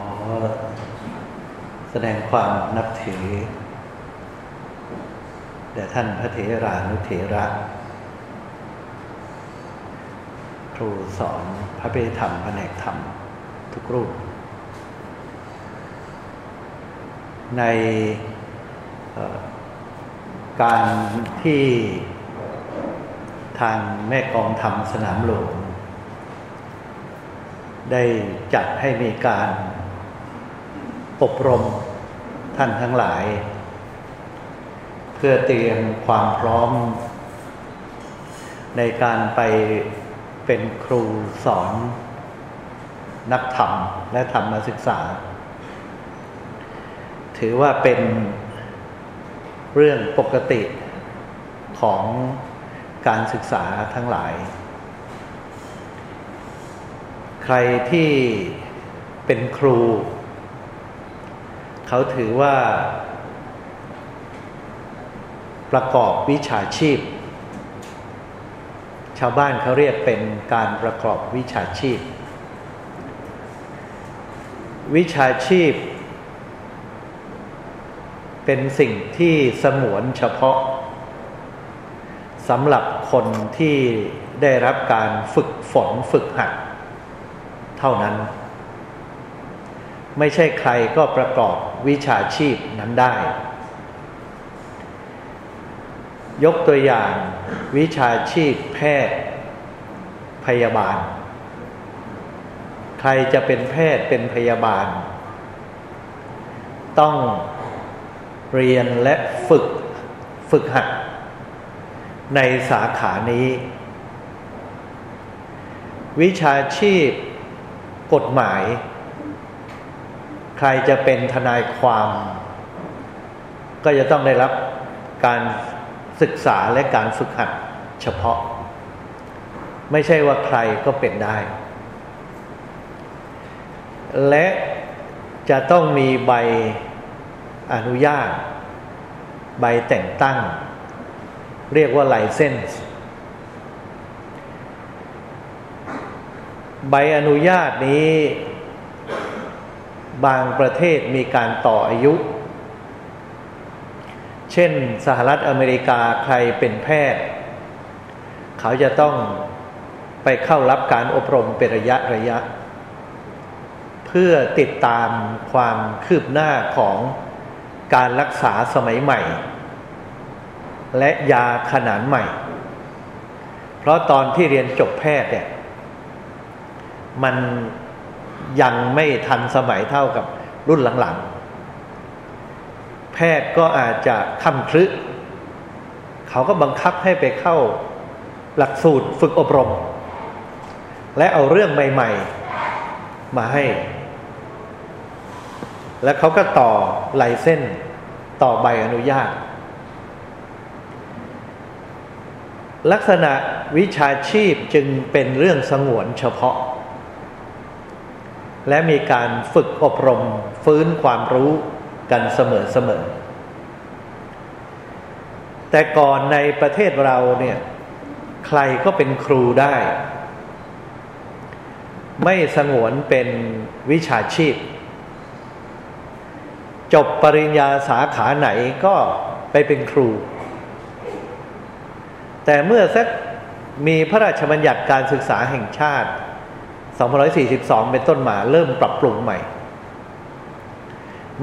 อแสดงความนับถือแด่ท่านพระเถรานุเถระ ครูสอนพระเปธรรมแผนกธรรม ทุกรูป ในการที่ทางแม่กองธรรมสนามหลวงได้จัดให้มีการ อบรมท่านทั้งหลาย เพื่อเตรียมความพร้อม ในการไปเป็นครูสอน นักธรรมและธรรมศึกษา ถือว่าเป็นเรื่องปกติของการศึกษาทั้งหลาย ใครที่เป็นครู เขาถือว่า ประกอบวิชาชีพ ชาวบ้านเขาเรียกเป็นการประกอบวิชาชีพ วิชาชีพ เป็นสิ่งที่สมวนเฉพาะสำหรับคนที่ได้รับการฝึกฝนฝึกหัด เท่านั้น ไม่ใช่ใครก็ประกอบ วิชาชีพนั้นได้ ยกตัวอย่างวิชาชีพแพทย์พยาบาล ใครจะเป็นแพทย์เป็นพยาบาล ต้องเรียนและฝึกฝึกหัด ในสาขานี้ วิชาชีพกฎหมาย ใครจะเป็นทนายความ ก็จะต้องได้รับการศึกษาและการฝึกหัดเฉพาะ ไม่ใช่ว่าใครก็เป็นได้ และจะต้องมีใบอนุญาต ใบแต่งตั้ง เรียกว่าไลเซนส์ใบอนุญาตนี้ บางประเทศมีการต่ออายุ เช่นสหรัฐอเมริกาใครเป็นแพทย์ เขาจะต้องไปเข้ารับการอบรมเป็นระยะระยะ เพื่อติดตามความคืบหน้าของการรักษาสมัยใหม่ และยาขนานใหม่ เพราะตอนที่เรียนจบแพทย์เนี่ยมัน ยังไม่ทันสมัยเท่ากับรุ่นหลังๆ แพทย์ก็อาจจะคำคลึเขาก็บังคับให้ไปเข้าหลักสูตรฝึกอบรม และเอาเรื่องใหม่ ๆ มาให้ แล้วเขาก็ต่อไลเส้นต่อใบอนุญาต ลักษณะวิชาชีพจึงเป็นเรื่องสงวนเฉพาะ และมีการฝึกอบรมฟื้นความรู้กันเสมอๆแต่ก่อนในประเทศเราเนี่ยใครก็เป็นครูได้ ไม่สงวนเป็นวิชาชีพ จบปริญญาสาขาไหนก็ไปเป็นครู แต่เมื่อสักมีพระราชบัญญัติการศึกษาแห่งชาติ 2542 เป็นต้นมาเริ่มปรับปรุงใหม่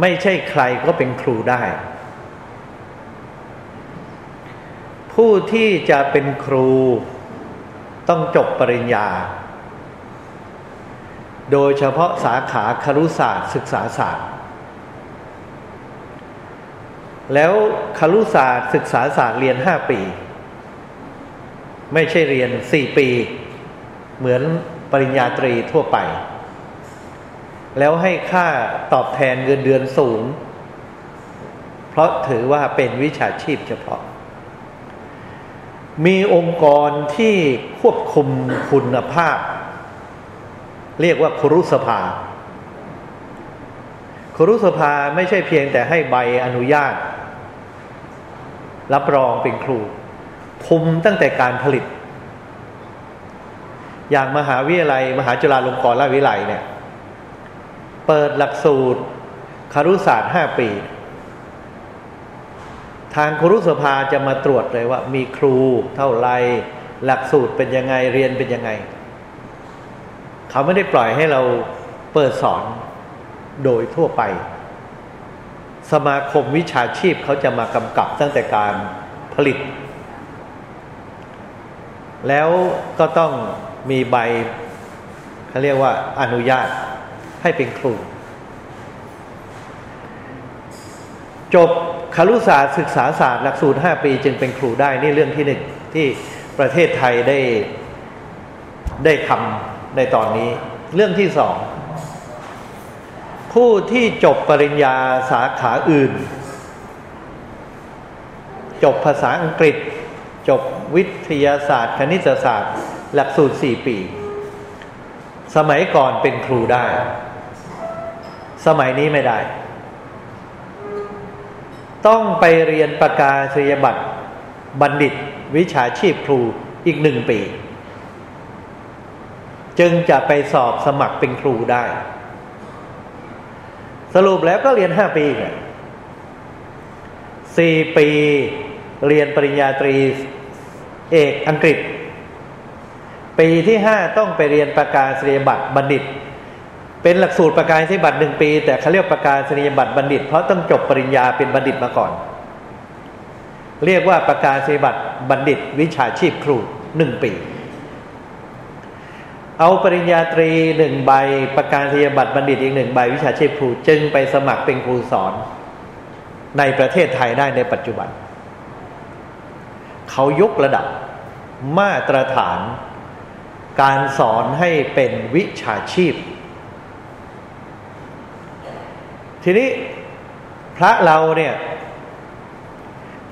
ไม่ใช่ใครก็เป็นครูได้ ผู้ที่จะเป็นครูต้องจบปริญญา โดยเฉพาะสาขาครุศาสตร์ ศึกษาศาสตร์ แล้วครุศาสตร์ ศึกษาศาสตร์เรียนห้าปี ไม่ใช่เรียนสี่ปี เหมือน ปริญญาตรีทั่วไป แล้วให้ค่าตอบแทนเงินเดือนสูง เพราะถือว่าเป็นวิชาชีพเฉพาะ มีองค์กรที่ควบคุมคุณภาพ เรียกว่าครุสภาครุสภาไม่ใช่เพียงแต่ให้ใบอนุญาต รับรองเป็นครู คุมตั้งแต่การผลิต อย่างมหาวิทยาลัย มหาจุฬาลงกรณราชวิทยาลัยเนี่ย เปิดหลักสูตรคารุศาสตร์ห้าปี ทางครุสภาจะมาตรวจเลยว่า มีครูเท่าไรหลักสูตรเป็นยังไงเรียนเป็นยังไง เขาไม่ได้ปล่อยให้เราเปิดสอนโดยทั่วไป สมาคมวิชาชีพเขาจะมากำกับตั้งแต่การผลิต แล้วก็ต้อง มีใบเขาเรียกว่าอนุญาตให้เป็นครู จบคารุศาสตร์ศึกษาศาสตร์หลักสูตรห้าปีจึงเป็นครูได้นี่เรื่องที่หนึ่งที่ประเทศไทยได้ได้ทำในตอนนี้ เรื่องที่สอง ผู้ที่จบปริญญาสาขาอื่น จบภาษาอังกฤษ จบวิทยาศาสตร์ คณิตศาสตร์ หลักสูตรสี่ปี สมัยก่อนเป็นครูได้ สมัยนี้ไม่ได้ ต้องไปเรียนประกาศนียบัตรบัณฑิต วิชาชีพครูอีกหนึ่งปี จึงจะไปสอบสมัครเป็นครูได้ สรุปแล้วก็เรียนห้าปีไงสี่ปีเรียนปริญญาตรีเอกอังกฤษ ปีที่ห้าต้องไปเรียนประกาศนียบัตรบัณฑิต เป็นหลักสูตรประกาศนียบัตรหนึ่งปี แต่เขาเรียกประกาศนียบัตรบัณฑิต เพราะต้องจบปริญญาเป็นบัณฑิตมาก่อน เรียกว่าประกาศนียบัตรบัณฑิต วิชาชีพครูหนึ่งปี เอาปริญญาตรีหนึ่งใบ ประกาศนียบัตรบัณฑิตอีกหนึ่งใบ วิชาชีพครูจึงไปสมัครเป็นครูสอน ในประเทศไทยได้ในปัจจุบัน เขายกระดับมาตรฐาน การสอนให้เป็นวิชาชีพ ทีนี้พระเราเนี่ย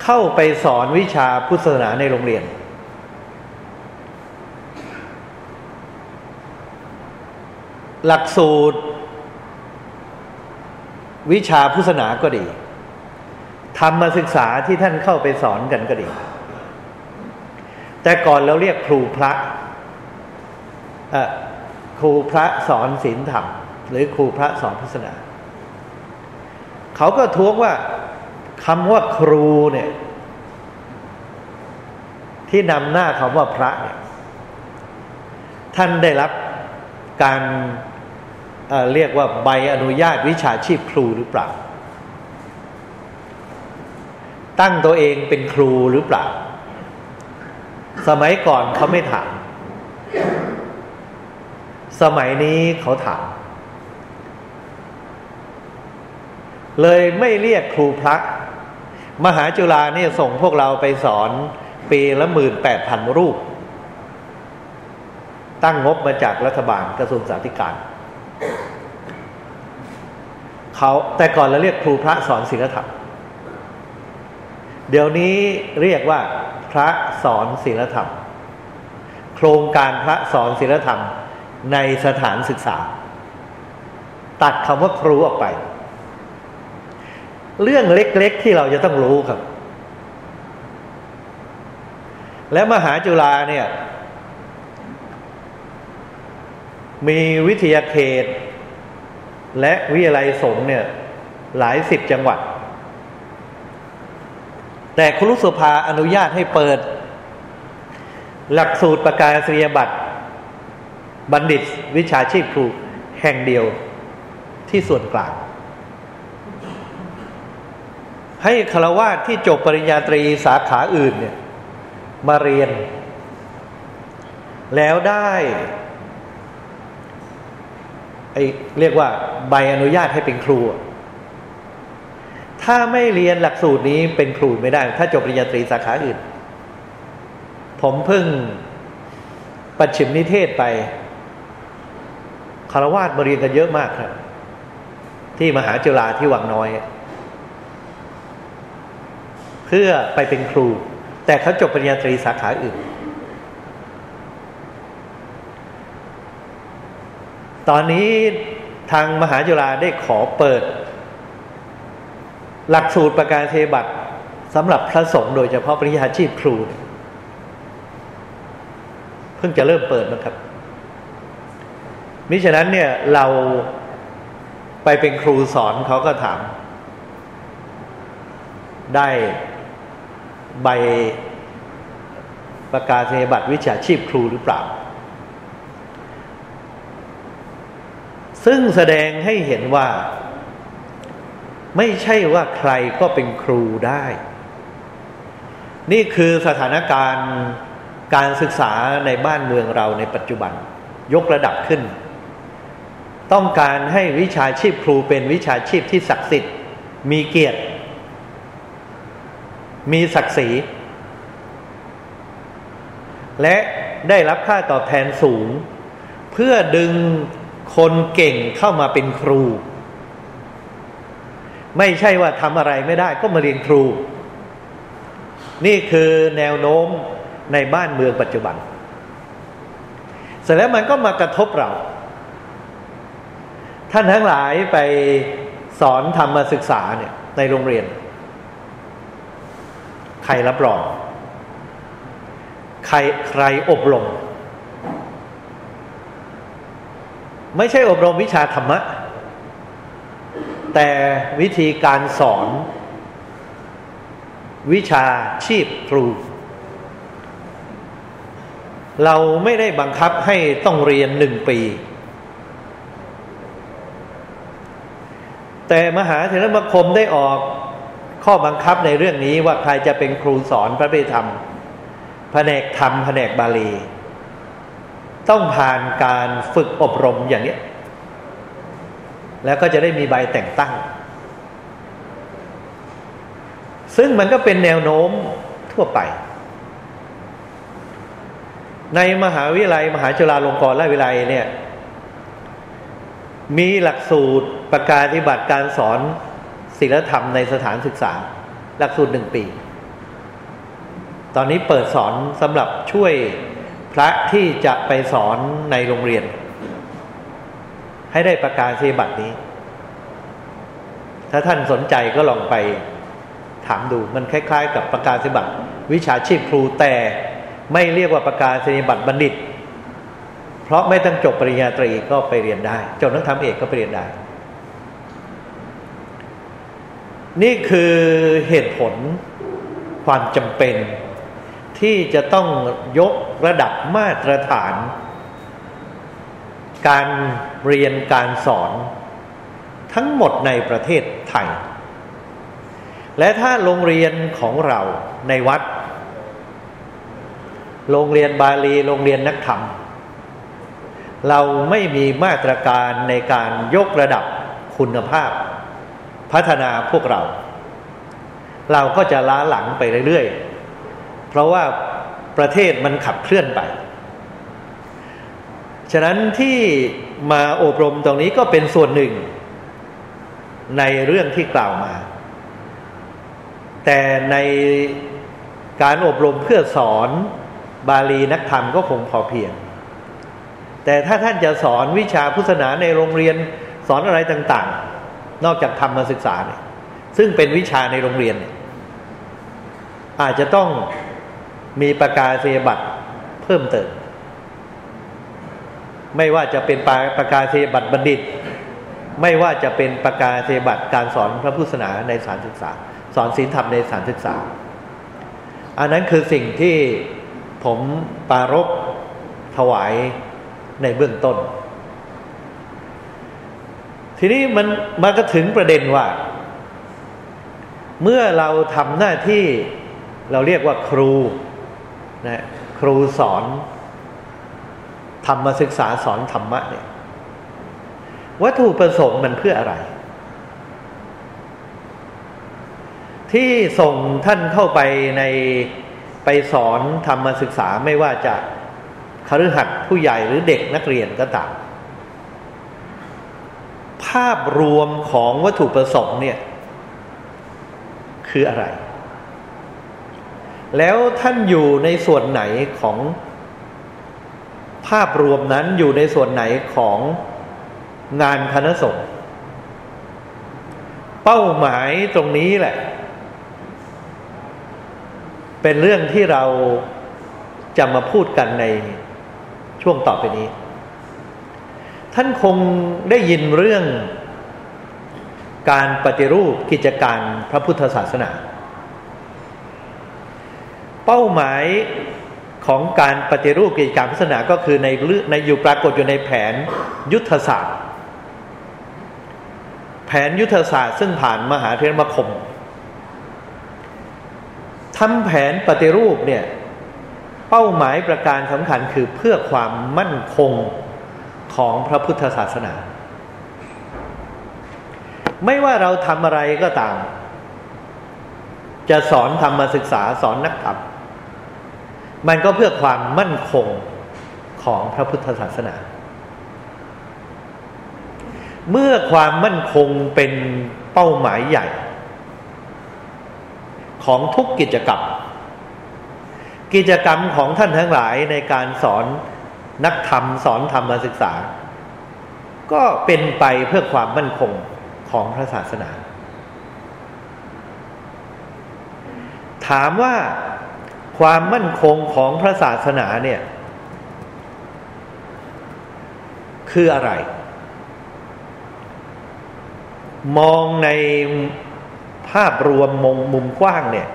เข้าไปสอนวิชาพุทธศาสนาในโรงเรียน หลักสูตร วิชาพุทธศาสนาก็ดีธรรมศึกษาที่ท่านเข้าไปสอนกันก็ดี แต่ก่อนเราเรียกครูพระ ครูพระสอนศีลธรรม หรือครูพระสอนพุทธศาสนา เขาก็ท้วงว่าคำว่าครูเนี่ย ที่นำหน้าคำว่าพระเนี่ย ท่านได้รับการเเรียกว่าใบอนุญาตวิชาชีพครูหรือเปล่า ตั้งตัวเองเป็นครูหรือเปล่า สมัยก่อนเขาไม่ถาม สมัยนี้เขาถาม เลยไม่เรียกครูพระมหาจุฬาเนี่ยส่งพวกเราไปสอนปีละหมื่นแปดพันรูป ตั้งงบมาจากรัฐบาลกระทรวงสาธารณสุขเขาแต่ก่อนเราเรียกครูพระสอนศีลธรรม เดี๋ยวนี้เรียกว่าพระสอนศีลธรรม โครงการพระสอนศีลธรรม ในสถานศึกษา ตัดคำว่าครูออกไป เรื่องเล็ก ๆ ที่เราจะต้องรู้ครับ และมหาจุฬาเนี่ย มีวิทยาเขต และวิทยาลัยสงฆ์เนี่ย หลายสิบจังหวัด แต่ครุสุภาอนุญาตให้เปิด หลักสูตรประกาศนียบัตร บัณฑิตวิชาชีพครูแห่งเดียวที่ส่วนกลาง ให้คารวาสที่จบปริญญาตรีสาขาอื่นเนี่ยมาเรียน แล้วได้ไอเรียกว่าใบอนุญาตให้เป็นครู ถ้าไม่เรียนหลักสูตรนี้เป็นครูไม่ได้ ถ้าจบปริญญาตรีสาขาอื่น ผมเพิ่งปัจฉิมนิเทศไป คารวาสมาเรียนกันเยอะมากครับ ที่มหาจุฬาที่วังน้อย เพื่อไปเป็นครู แต่เขาจบปริญญาตรีสาขาอื่น ตอนนี้ทางมหาจุฬาได้ขอเปิด หลักสูตรประการเทบัตรสำหรับพระสงฆ์โดยเฉพาะปริญญาชีพครู เพิ่งจะเริ่มเปิดนะครับ มิฉะนั้นเนี่ยเราไปเป็นครูสอนเขาก็ถาม ได้ใบประกาศนียบัตรวิชาชีพครูหรือเปล่า ซึ่งแสดงให้เห็นว่า ไม่ใช่ว่าใครก็เป็นครูได้ นี่คือสถานการณ์การศึกษาในบ้านเมืองเราในปัจจุบัน ยกระดับขึ้น ต้องการให้วิชาชีพครูเป็นวิชาชีพที่ศักดิ์สิทธิ์ มีเกียรติ มีศักดิ์ศรี และได้รับค่าตอบแทนสูง เพื่อดึงคนเก่งเข้ามาเป็นครู ไม่ใช่ว่าทำอะไรไม่ได้ก็มาเรียนครู นี่คือแนวโน้มในบ้านเมืองปัจจุบัน เสร็จแล้วมันก็มากระทบเรา ท่านทั้งหลายไปสอนธรรมศึกษาเนี่ยในโรงเรียน ใครรับรอง ใครใครอบรม ไม่ใช่อบรมวิชาธรรมะ แต่วิธีการสอน วิชาชีพครู เราไม่ได้บังคับให้ต้องเรียนหนึ่งปี แต่มหาเถรมคมได้ออกข้อบังคับในเรื่องนี้ว่าใครจะเป็นครูสอนพระเบธรรมแผนกธรรมแผนกบาลี ต้องผ่านการฝึกอบรมอย่างนี้แล้วก็จะได้มีใบแต่งตั้ง ซึ่งมันก็เป็นแนวโน้มทั่วไป ในมหาวิทยาลัย มหาจุฬาลงกรณราชวิทยาลัยเนี่ย มีหลักสูตร ประกาศปฏิบัติการสอนศิลธรรมในสถานศึกษา หลักสูตรหนึ่งปี ตอนนี้เปิดสอนสำหรับช่วยพระที่จะไปสอนในโรงเรียน ให้ได้ประกาศเสบัตรนี้ ถ้าท่านสนใจก็ลองไปถามดูมันคล้าย ๆ กับประกาศเสบัตรวิชาชีพครูแต่ไม่เรียกว่าประกาศนียบัตรบัณฑิต เพราะไม่ต้องจบปริญญาตรีก็ไปเรียนได้ จบนักธรรมเอกก็ไปเรียนได้ นี่คือเหตุผลความจำเป็น ที่จะต้องยกระดับมาตรฐาน การเรียนการสอน ทั้งหมดในประเทศไทย และถ้าโรงเรียนของเราในวัด โรงเรียนบาลีโรงเรียนนักธรรม เราไม่มีมาตรการในการยกระดับคุณภาพ พัฒนาพวกเรา เราก็จะล้าหลังไปเรื่อยๆ เพราะว่าประเทศมันขับเคลื่อนไป ฉะนั้นที่มาอบรมตรงนี้ก็เป็นส่วนหนึ่ง ในเรื่องที่กล่าวมา แต่ในการอบรมเพื่อสอนบาลีนักธรรมก็คงพอเพียง แต่ถ้าท่านจะสอนวิชาพุทธศาสนาในโรงเรียนสอนอะไรต่าง ๆ นอกจากธรรมศึกษาเนี่ยซึ่งเป็นวิชาในโรงเรียนอาจจะต้องมีประกาศเสียบัตรเพิ่มเติม ไม่ว่าจะเป็นประกาศเสียบัตรบัณฑิต ไม่ว่าจะเป็นประกาศเสียบัตรการสอนพระพุทธศาสนาในสารศึกษา สอนศีลธรรมในสารศึกษา อันนั้นคือสิ่งที่ผมปารกถวายในเบื้องต้น ทีนี้มันมาก็ถึงประเด็นว่า เมื่อเราทำหน้าที่เราเรียกว่าครูนะครูสอน ธรรมศึกษาสอนธรรมะเนี่ยวัตถุประสงค์มันเพื่ออะไร ที่ส่งท่านเข้าไปในไปสอนธรรมศึกษาไม่ว่าจะคฤหัสถ์ผู้ใหญ่หรือเด็กนักเรียนก็ตาม ภาพรวมของวัตถุประสงค์เนี่ย คืออะไร แล้วท่านอยู่ในส่วนไหนของ ภาพรวมนั้นอยู่ในส่วนไหนของงานคณะสงฆ์เป้าหมายตรงนี้แหละ เป็นเรื่องที่เราจะมาพูดกันในช่วงต่อไปนี้ ท่านคงได้ยินเรื่องการปฏิรูปกิจการพระพุทธศาสนา เป้าหมายของการปฏิรูปกิจการศาสนาก็คือในในอยู่ปรากฏอยู่ในแผนยุทธศาสตร์ แผนยุทธศาสตร์ซึ่งผ่านมหาเทรมคมทำแผนปฏิรูปเนี่ยเป้าหมายประการสำคัญคือเพื่อความมั่นคง ของพระพุทธศาสนา ไม่ว่าเราทำอะไรก็ตาม จะสอนธรรมศึกษาสอนนักธรรมมันก็เพื่อความมั่นคงของพระพุทธศาสนา เมื่อความมั่นคงเป็นเป้าหมายใหญ่ ของทุกกิจกรรม กิจกรรมของท่านทั้งหลายในการสอน นักธรรมสอนธรรมศึกษา ก็เป็นไปเพื่อความมั่นคงของพระศาสนา ถามว่าความมั่นคงของพระศาสนาเนี่ย คืออะไร มองในภาพรวมมงมุมกว้างเนี่ย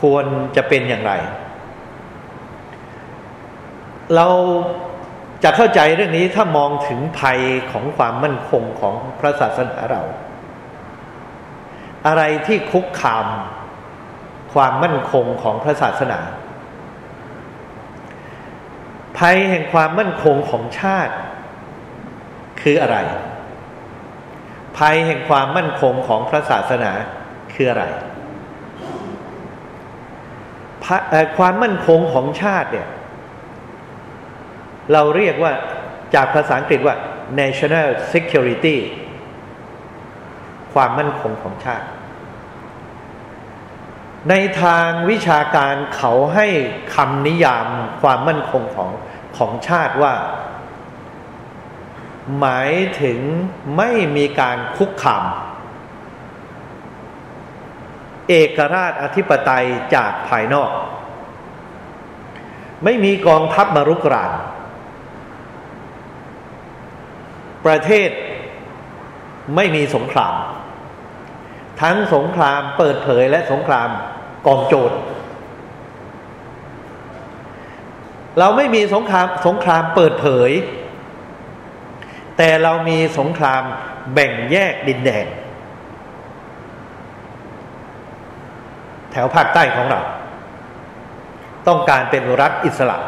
ควรจะเป็นอย่างไร เราจะเข้าใจเรื่องนี้ถ้ามองถึงภัยของความมั่นคงของพระศาสนาเรา อะไรที่คุกคามความมั่นคงของพระศาสนา ภัยแห่งความมั่นคงของชาติ คืออะไร ภัยแห่งความมั่นคงของพระศาสนาคืออะไร ความมั่นคงของชาติเนี่ย เราเรียกว่าจากภาษาอังกฤษว่า national security ความมั่นคงของชาติ ในทางวิชาการเขาให้คำนิยามความมั่นคงของของชาติว่า หมายถึงไม่มีการคุกคามเอกราชอธิปไตยจากภายนอก ไม่มีกองทัพมารุกราน ประเทศไม่มีสงคราม ทั้งสงครามเปิดเผยและสงครามกองโจรเราไม่มีสงครามสงครามเปิดเผย แต่เรามีสงครามแบ่งแยกดินแดนแถวภาคใต้ของเรา ต้องการเป็นรัฐอิสระ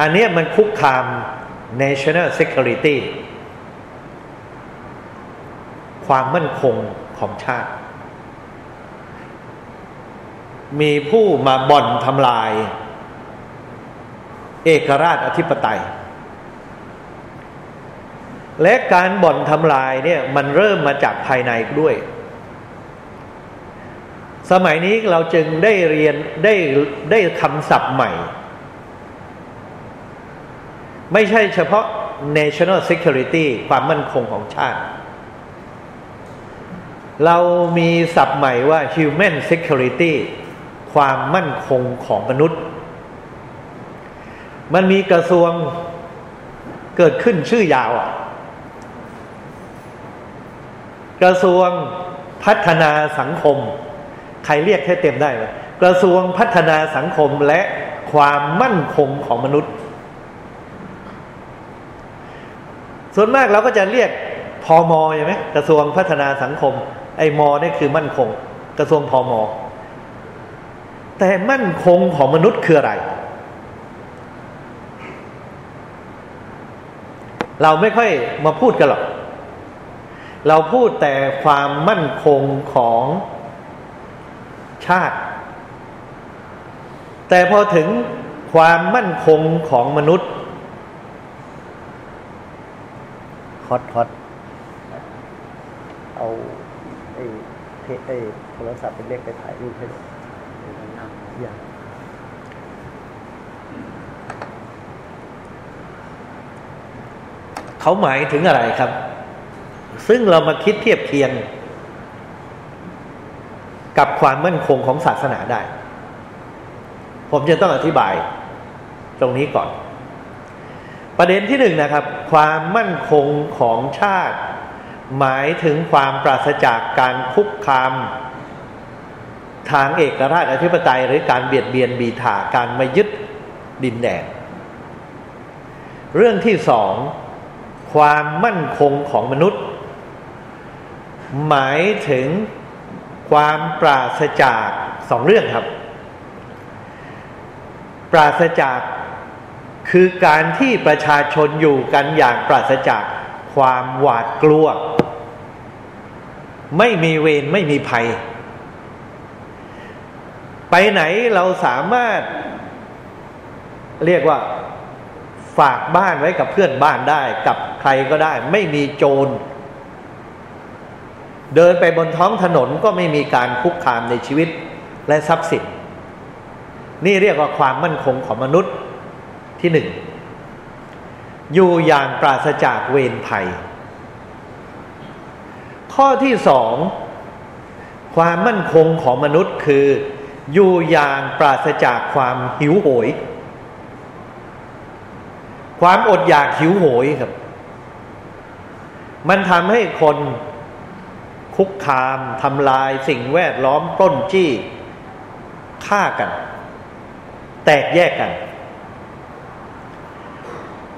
อันนี้มันคุกคาม national security ความมั่นคงของชาติ มีผู้มาบ่อนทำลาย เอกราชอธิปไตย และการบ่อนทำลายเนี่ยมันเริ่มมาจากภายในด้วย สมัยนี้เราจึงได้เรียนได้ได้คำศัพท์ใหม่ ไม่ใช่เฉพาะ national security ความมั่นคงของชาติ เรามีศัพท์ใหม่ว่า human security ความมั่นคงของมนุษย์ มันมีกระทรวงเกิดขึ้นชื่อยาว กระทรวงพัฒนาสังคม ใครเรียกให้เต็มได้ไหมกระทรวงพัฒนาสังคมและความมั่นคงของมนุษย์ ส่วนมากเราก็จะเรียกพอมอใช่ไหมกระทรวงพัฒนาสังคม ไอ้มอนี่คือมั่นคง กระทรวงพอมอแต่มั่นคงของมนุษย์คืออะไร เราไม่ค่อยมาพูดกันหรอกเราพูดแต่ความมั่นคงของชาติ แต่พอถึงความมั่นคงของมนุษย์ ฮอตฮอตเอาไอ้ไอ้โทรศัพท์เป็นเลขไปถ่ายรูปให้ดูอย่างเขาหมายถึงอะไรครับ ซึ่งเรามาคิดเทียบเคียง กับความมั่นคงของศาสนาได้ ผมจะต้องอธิบาย ตรงนี้ก่อน ประเด็นที่หนึ่งนะครับ ความมั่นคงของชาติ หมายถึงความปราศจากการคุกคามทางเอกราชอธิปไตยหรือการเบียดเบียนบีถาการมายึดดินแดนเรื่องที่สองความมั่นคงของมนุษย์ หมายถึงความปราศจากสองเรื่องครับ ปราศจาก คือการที่ประชาชนอยู่กันอย่างปราศจากความหวาดกลัว ไม่มีเวรไม่มีภัย ไปไหนเราสามารถ เรียกว่าฝากบ้านไว้กับเพื่อนบ้านได้ กับใครก็ได้ ไม่มีโจร เดินไปบนท้องถนนก็ไม่มีการคุกคามในชีวิตและทรัพย์สิน นี่เรียกว่าความมั่นคงของมนุษย์ ที่หนึ่งอยู่อย่างปราศจากเวรภัย ข้อที่สองความมั่นคงของมนุษย์คือ อยู่อย่างปราศจากความหิวโหย ความอดอยากหิวโหยครับ มันทำให้คนคุกคามทำลายสิ่งแวดล้อมปล้นจี้ฆ่ากัน แตกแยกกัน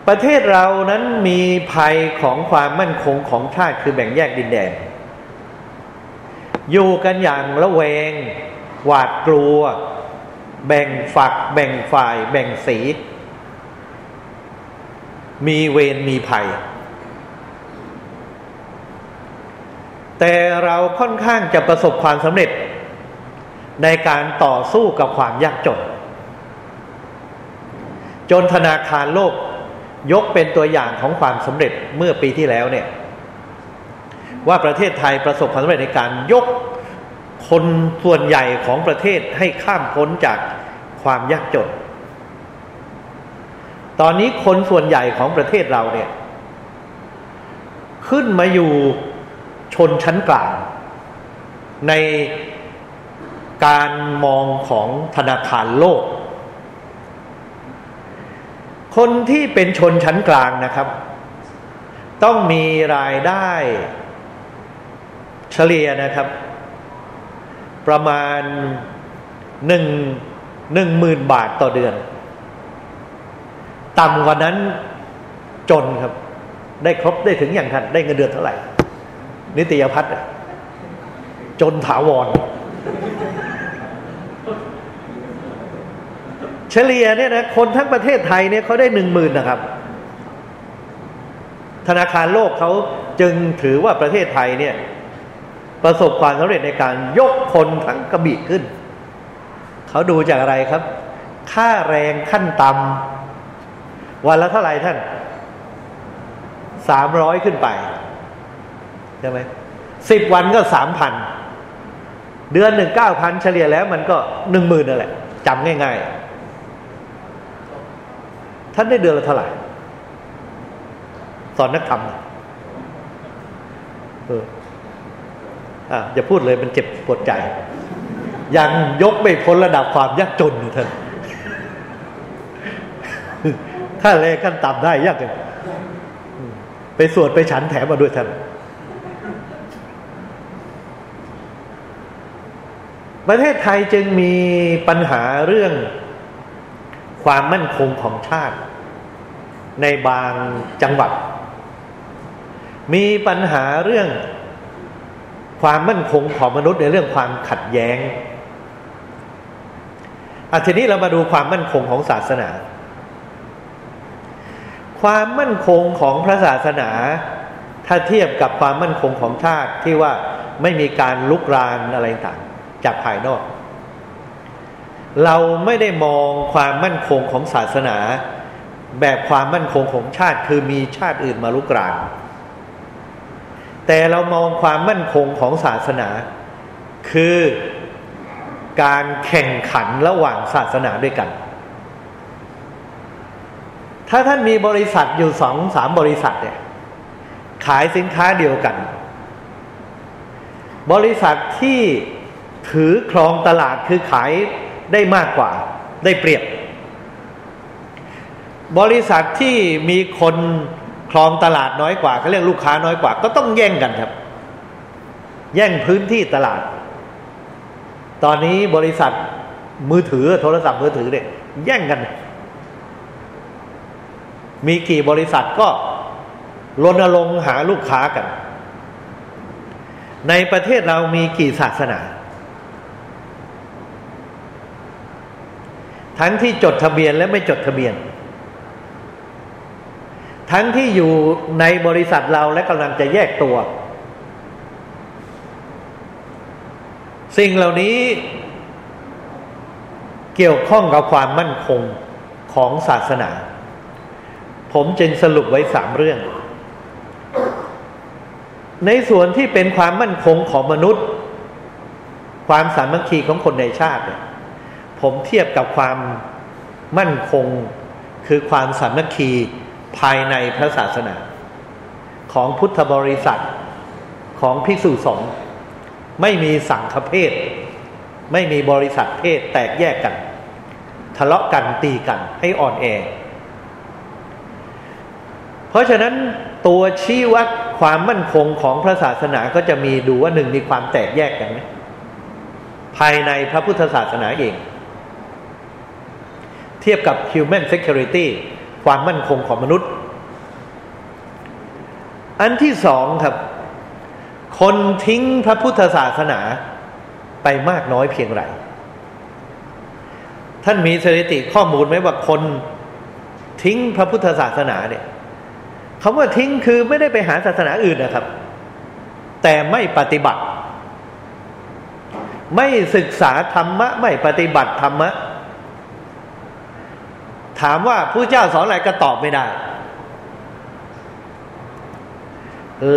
ประเทศเรานั้นมีภัยของความมั่นคงของชาติคือแบ่งแยกดินแดน อยู่กันอย่างละเวง หวาดกลัว แบ่งฝัก แบ่งฝ่าย แบ่งสี มีเวรมีภัย แต่เราค่อนข้างจะประสบความสำเร็จ ในการต่อสู้กับความยากจน จนธนาคารโลก ยกเป็นตัวอย่างของความสำเร็จเมื่อปีที่แล้วเนี่ย ว่าประเทศไทยประสบความสำเร็จในการยกคนส่วนใหญ่ของประเทศให้ข้ามพ้นจากความยากจน ตอนนี้คนส่วนใหญ่ของประเทศเราเนี่ย ขึ้นมาอยู่ชนชั้นกลาง ในการมองของธนาคารโลก คนที่เป็นชนชั้นกลางนะครับ ต้องมีรายได้เฉลี่ยนะครับ ประมาณหนึ่งหนึ่งหมื่นบาทต่อเดือน ต่ำกว่านั้นจนครับ ได้ครบได้ถึงอย่างทันได้เงินเดือนเท่าไหร่ นิตยพัฒน์จนถาวร เฉลี่ยเนี่ยนะคนทั้งประเทศไทยเนี่ยเขาได้หนึ่งหมื่นนะครับ ธนาคารโลกเขาจึงถือว่าประเทศไทยเนี่ย ประสบความสำเร็จในการยกคนทั้งกระบี่ขึ้น เขาดูจากอะไรครับ ค่าแรงขั้นต่ำวันละเท่าไหร่ท่านสามร้อยขึ้นไปใช่ไหมสิบวันก็สามพันเดือนหนึ่งเก้าพันเฉลี่ยแล้วมันก็หนึ่งหมื่นนั่นแหละจำง่าย ๆ ท่านได้เดือนละเท่าไหร่สอนนักธรรมเอออะอย่าพูดเลยมันเจ็บปวดใจ ยังยกไม่พ้นระดับความยากจนอยู่ท่านถ้าแรงขั้นต่ำได้ยากเลยไปสวดไปฉันแถมมาด้วยท่านประเทศไทยจึงมีปัญหาเรื่อง ความมั่นคงของชาติ ในบางจังหวัด มีปัญหาเรื่องความมั่นคงของมนุษย์ในเรื่องความขัดแย้งอาทีนี้เรามาดูความมั่นคงของศาสนา ความมั่นคงของพระศาสนา ถ้าเทียบกับความมั่นคงของชาติที่ว่าไม่มีการลุกรานอะไรต่างจากภายนอก เราไม่ได้มองความมั่นคงของศาสนา แบบความมั่นคงของชาติ คือมีชาติอื่นมาลุกรานแต่เรามองความมั่นคงของศาสนา คือการแข่งขันระหว่างศาสนาด้วยกัน ถ้าท่านมีบริษัทอยู่สองสามบริษัทเนี่ยขายสินค้าเดียวกัน บริษัทที่ถือครองตลาดคือขาย ได้มากกว่า ได้เปรียบ บริษัทที่มีคนครองตลาดน้อยกว่าเขาเรียกลูกค้าน้อยกว่า ก็ต้องแย่งกันครับ แย่งพื้นที่ตลาด ตอนนี้บริษัทมือถือโทรศัพท์มือถือเนี่ยแย่งกัน มีกี่บริษัทก็รณรงค์หาลูกค้ากัน ในประเทศเรามีกี่ศาสนา ทั้งที่จดทะเบียนและไม่จดทะเบียน ทั้งที่อยู่ในบริษัทเราและกำลังจะแยกตัว สิ่งเหล่านี้เกี่ยวข้องกับความมั่นคงของศาสนา ผมจึงสรุปไว้สามเรื่อง ในส่วนที่เป็นความมั่นคงของมนุษย์ ความสามัคคีของคนในชาติเนี่ย ผมเทียบกับความมั่นคงคือความสามัคคีภายในพระศาสนา ของพุทธบริษัทของภิกษุสงฆ์ไม่มีสังฆเพศ ไม่มีบริษัทเพศแตกแยกกัน ทะเลาะกันตีกันให้อ่อนแอ เพราะฉะนั้นตัวชี้วัดความมั่นคงของพระศาสนาก็จะมีดูว่าหนึ่งมีความแตกแยกกันไหมภายในพระพุทธศาสนาเอง เทียบกับ human security ความมั่นคงของมนุษย์ อันที่สองครับ คนทิ้งพระพุทธศาสนาไปมากน้อยเพียงไร ท่านมีสถิติข้อมูลไหมว่าคนทิ้งพระพุทธศาสนาเนี่ยคำว่าทิ้งคือไม่ได้ไปหาศาสนาอื่นนะครับ แต่ไม่ปฏิบัติ ไม่ศึกษาธรรมะ ไม่ปฏิบัติธรรมะ ถามว่าผู้เจ้าสอนอะไรก็ตอบไม่ได้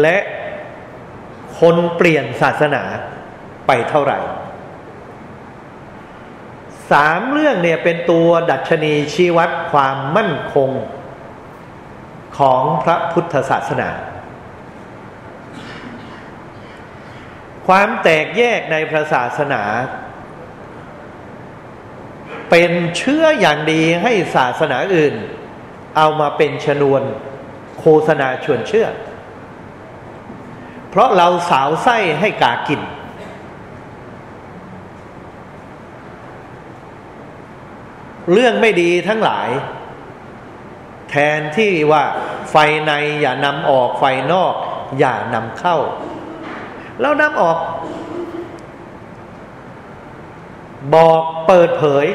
และคนเปลี่ยนศาสนาไปเท่าไหร่สามเรื่องเนี่ยเป็นตัวดัชนีชี้วัดความมั่นคงของพระพุทธศาสนา ความแตกแยกในพระศาสนา เป็นเชื่ออย่างดีให้ศาสนาอื่น เอามาเป็นชนวนโฆษณาชวนเชื่อ เพราะเราสาวไส้ให้กากิน เรื่องไม่ดีทั้งหลาย แทนที่ว่าไฟในอย่านำออกไฟนอก อย่านำเข้า แล้วนำออกบอกเปิดเผย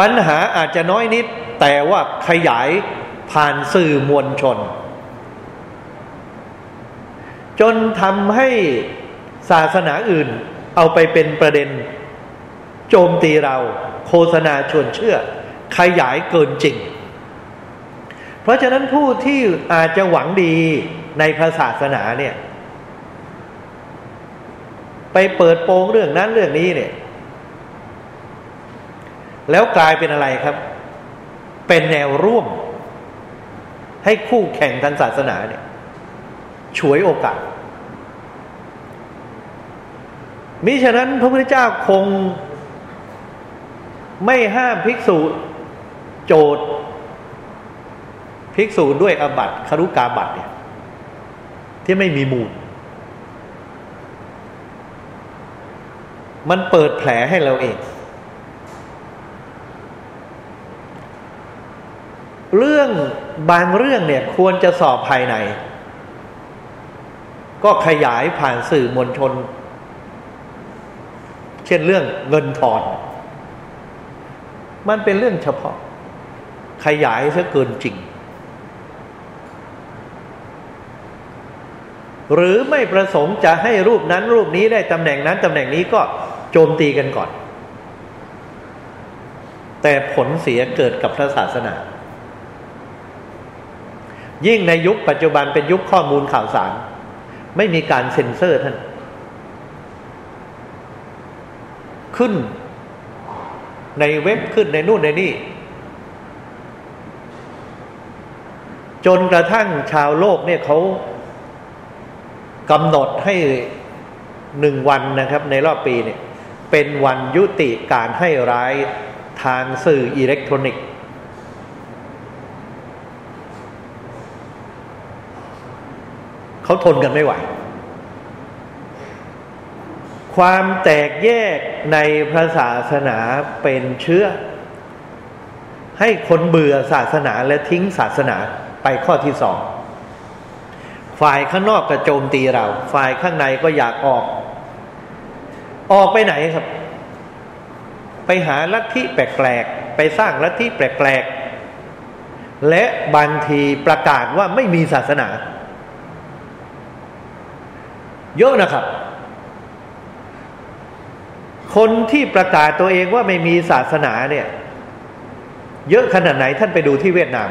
ปัญหาอาจจะน้อยนิด แต่ว่าขยายผ่านสื่อมวลชน จนทำให้ศาสนาอื่นเอาไปเป็นประเด็น โจมตีเราโฆษณาชวนเชื่อ ขยายเกินจริง เพราะฉะนั้นผู้ที่อาจจะหวังดีในพระศาสนาเนี่ย ไปเปิดโปงเรื่องนั้นเรื่องนี้เนี่ย แล้วกลายเป็นอะไรครับ เป็นแนวร่วม ให้คู่แข่งทางศาสนาเนี่ยฉวยโอกาส มิฉะนั้นพระพุทธเจ้าคงไม่ห้ามภิกษุโจทย์ภิกษุด้วยอบัตคารุกาบัตเนี่ยที่ไม่มีมูล มันเปิดแผลให้เราเอง เรื่องบางเรื่องเนี่ยควรจะสอบภายใน ก็ขยายผ่านสื่อมวลชน เช่นเรื่องเงินทอน มันเป็นเรื่องเฉพาะ ขยายซะเกินจริง หรือไม่ประสงค์จะให้รูปนั้นรูปนี้ได้ตำแหน่งนั้นตำแหน่งนี้ก็โจมตีกันก่อน แต่ผลเสียเกิดกับพระศาสนา ยิ่งในยุคปัจจุบันเป็นยุคข้อมูลข่าวสาร ไม่มีการเซ็นเซอร์ท่าน ขึ้นในเว็บขึ้นในนู่นในนี่ จนกระทั่งชาวโลกเนี่ยเขากำหนดให้หนึ่งวันนะครับ ในรอบปีเนี่ย เป็นวันยุติการให้ร้ายทางสื่ออิเล็กทรอนิกส์ เขาทนกันไม่ไหว ความแตกแยกในพระศาสนาเป็นเชื้อ ให้คนเบื่อศาสนาและทิ้งศาสนาไปข้อที่สองฝ่ายข้างนอกก็โจมตีเรา ฝ่ายข้างในก็อยากออก ออกไปไหนครับ ไปหาลัทธิแปลกๆ ไปสร้างลัทธิแปลกๆ และบางทีประกาศว่าไม่มีศาสนา เยอะนะครับ คนที่ประกาศตัวเองว่าไม่มีศาสนาเนี่ย เยอะขนาดไหนท่านไปดูที่เวียดนาม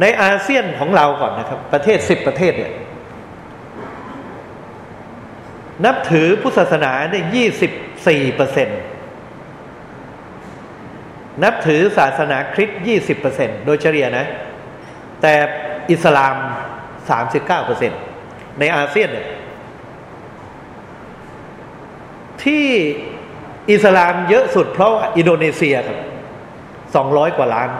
ในอาเซียนของเราก่อนนะครับ ประเทศสิบประเทศเนี่ย นับถือพุทธศาสนาเนี่ยยี่สิบสี่เปอร์เซ็นต์นับถือศาสนาคริสต์ยี่สิบเปอร์เซ็นต์โดยเฉลี่ยนะ แต่อิสลามสามสิบเก้าเปอร์เซ็นต์ ในอาเซียนเนี่ยที่อิสลามเยอะสุดเพราะอินโดนีเซียครับสองร้อยกว่าล้าน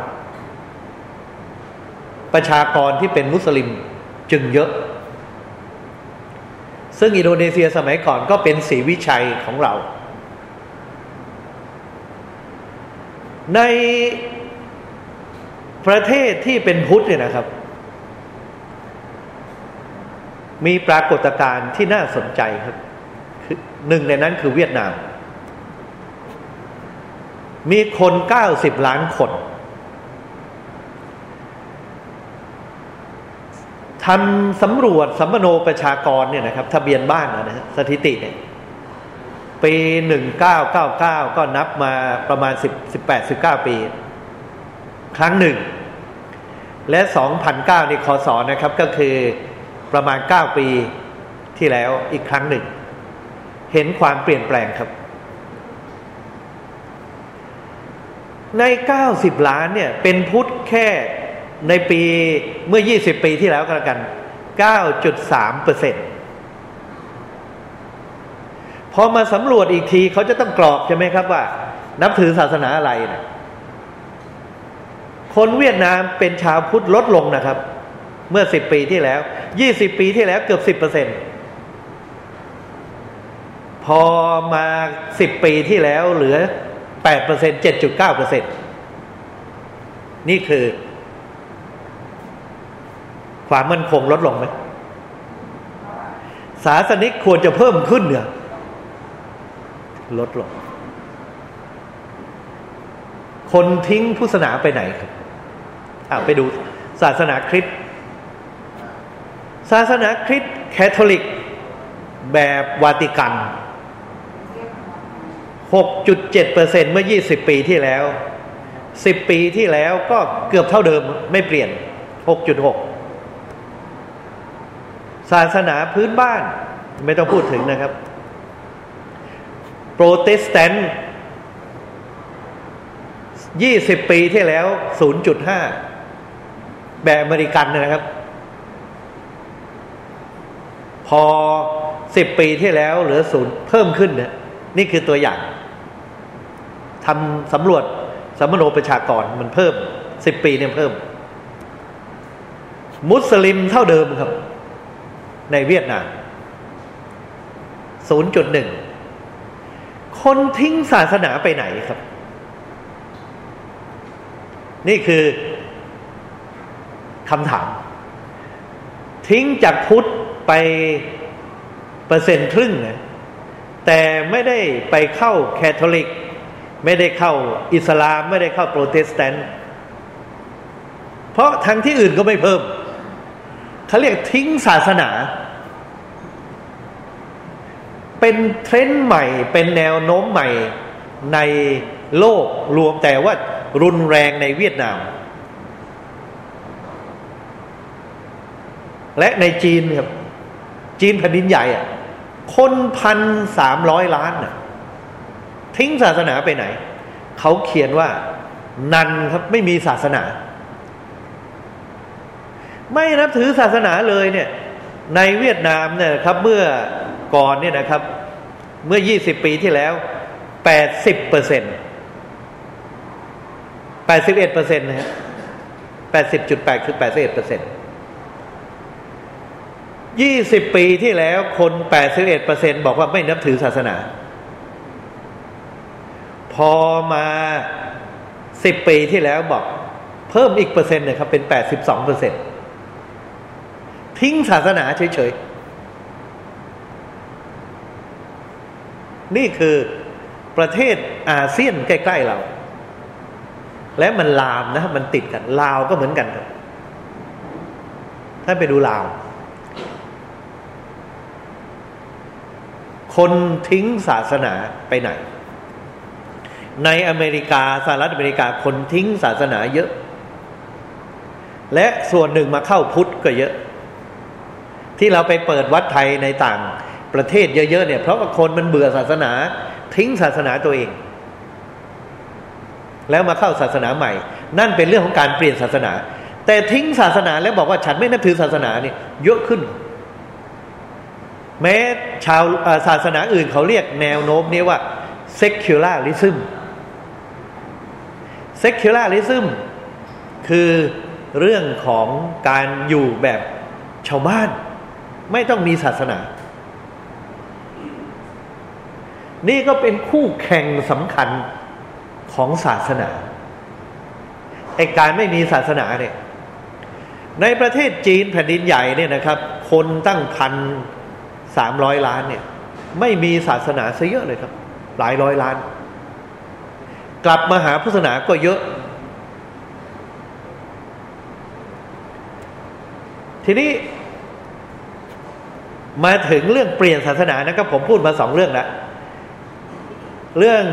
ประชากรที่เป็นมุสลิมจึงเยอะ ซึ่งอินโดนีเซียสมัยก่อนก็เป็นสีวิชัยของเรา ในประเทศที่เป็นพุทธเนี่ยนะครับ มีปรากฏการณ์ที่น่าสนใจครับหนึ่งในนั้นคือเวียดนาม มีคนเก้าสิบล้านคนทำสำรวจสัมมโนประชากรเนี่ยนะครับ ทะเบียนบ้านนะฮะสถิติเนี่ยปีหนึ่งเก้าเก้าเก้าก็นับมาประมาณสิบสิบแปดสิบเก้าปี ครั้งหนึ่ง และสองพันเก้าในี่คศนะครับก็คือ ประมาณเก้าปีที่แล้วอีกครั้งหนึ่ง เห็นความเปลี่ยนแปลงครับ ในเก้าสิบล้านเนี่ย เป็นพุทธแค่ในปีเมื่อยี่สิบปีที่แล้วก็แล้วกันเก้าจุดสามเปอร์เซ็นต์พอมาสำรวจอีกทีเขาจะต้องกรอกใช่ไหมครับว่า นับถือศาสนาอะไรนะคนเวียดนามเป็นชาวพุทธลดลงนะครับ เมื่อสิบปีที่แล้วยี่สิบปีที่แล้วเกือบสิบเปอร์เซ็นพอมาสิบปีที่แล้วเหลือแปดเปอร์เซ็นเจ็ดจุดเก้าเปอร์เซ็นนี่คือ ความมั่นคงลดลงไหมศาสนิกควรจะเพิ่มขึ้นเนี่ยลดลง คนทิ้งพุทธศาสนาไปไหนครับอ่าไปดูศาสนาคริสต์ ศาสนาคริสต์แคทอลิก แบบวาติกัน 6.7เปอร์เซ็นต์เมื่อ 20 ปีที่แล้ว 10 ปีที่แล้วก็เกือบเท่าเดิมไม่เปลี่ยน 6.6 ศาสนาพื้นบ้านไม่ต้องพูดถึงนะครับ โปรเตสแตนต์20 ปีที่แล้ว 0.5 แบบอเมริกันนะครับ พอ10ปีที่แล้วเหลือศูนย์เพิ่มขึ้นเนี่ยนี่คือตัวอย่างทำสำรวจสมโนประชากรมันเพิ่ม10ปีเนี่ยเพิ่ม มุสลิมเท่าเดิมครับ ในเวียดนาม0.1คนทิ้งศาสนาไปไหนครับ นี่คือคำถาม ทิ้งจากพุทธ ไปเปอร์เซ็นต์ครึ่งนะแต่ไม่ได้ไปเข้าแคทอลิก ไม่ได้เข้าอิสลาม ไม่ได้เข้าโปรเตสแตนต์เพราะทางที่อื่นก็ไม่เพิ่มเขาเรียกทิ้งศาสนา เป็นเทรนด์ใหม่ เป็นแนวโน้มใหม่ในโลกรวมแต่ว่ารุนแรงในเวียดนาม และในจีนครับ จีนแผ่นดินใหญ่อะคนพันสามร้อยล้านน่ะ ทิ้งศาสนาไปไหน เขาเขียนว่า นันครับไม่มีศาสนา ไม่นับถือศาสนาเลยเนี่ย ในเวียดนามเนี่ยครับ เมื่อก่อนเนี่ยนะครับ เมื่อยี่สิบปีที่แล้วแปดสิบเปอร์เซ็นต์แปดสิบเอ็ดเปอร์เซ็นต์นะฮะแปดสิบจุดแปดคือแปดสิบเอ็ดเปอร์เซ็นต์ ยี่สิบปีที่แล้วคนแปดสิบเอ็ดเปอร์เซ็นต์บอกว่าไม่นับถือศาสนา พอมาสิบปีที่แล้วบอก เพิ่มอีกเปอร์เซ็นต์เลยครับ เป็นแปดสิบสองเปอร์เซ็นตทิ้งศาสนาเฉยๆ นี่คือประเทศอาเซียนใกล้ ๆ เรา และมันลามนะ มันติดกัน ลาวก็เหมือนกันครับถ้าไปดูลาว คนทิ้งศาสนาไปไหน ในอเมริกาสหรัฐอเมริกาคนทิ้งศาสนาเยอะ และส่วนหนึ่งมาเข้าพุทธก็เยอะ ที่เราไปเปิดวัดไทยในต่างประเทศเยอะๆเนี่ยเพราะว่าคนมันเบื่อศาสนา ทิ้งศาสนาตัวเอง แล้วมาเข้าศาสนาใหม่ นั่นเป็นเรื่องของการเปลี่ยนศาสนา แต่ทิ้งศาสนาแล้วบอกว่าฉันไม่นับถือศาสนาเนี่ยเยอะขึ้น แม้ชาวศาสนาอื่นเขาเรียกแนวโน้มนี้ว่า secularism secularism คือเรื่องของการอยู่แบบชาวบ้าน ไม่ต้องมีศาสนา นี่ก็เป็นคู่แข่งสำคัญของศาสนาไอการไม่มีศาสนาเนี่ยในประเทศจีนแผ่นดินใหญ่เนี่ยนะครับ คนตั้งพัน สามร้อยล้านเนี่ย ไม่มีศาสนาซะเยอะเลยครับ หลายร้อยล้าน กลับมาหาพุทธศาสนาก็เยอะ ทีนี้ มาถึงเรื่องเปลี่ยนศาสนานะครับผมพูดมาสองเรื่องแล้วเรื่อง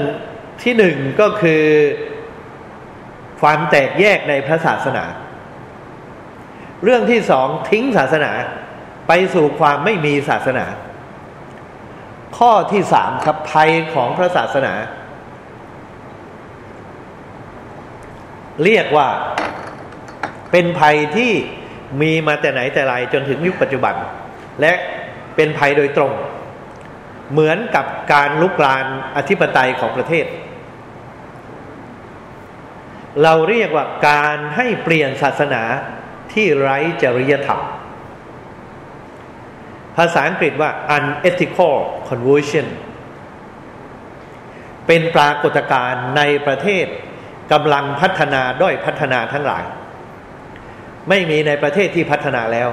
ที่หนึ่งก็คือความแตกแยกในพระศาสนา เรื่องที่สองทิ้งศาสนา ไปสู่ความไม่มีศาสนา ข้อที่สามครับภัยของพระศาสนา เรียกว่าเป็นภัยที่มีมาแต่ไหนแต่ไรจนถึงยุคปัจจุบัน และเป็นภัยโดยตรง เหมือนกับการลุกลานอธิปไตยของประเทศ เราเรียกว่าการให้เปลี่ยนศาสนาที่ไร้จริยธรรม ภาษาอังกฤษว่า unethical conversion เป็นปรากฏการณ์ในประเทศกำลังพัฒนาด้อยพัฒนาทั้งหลาย ไม่มีในประเทศที่พัฒนาแล้ว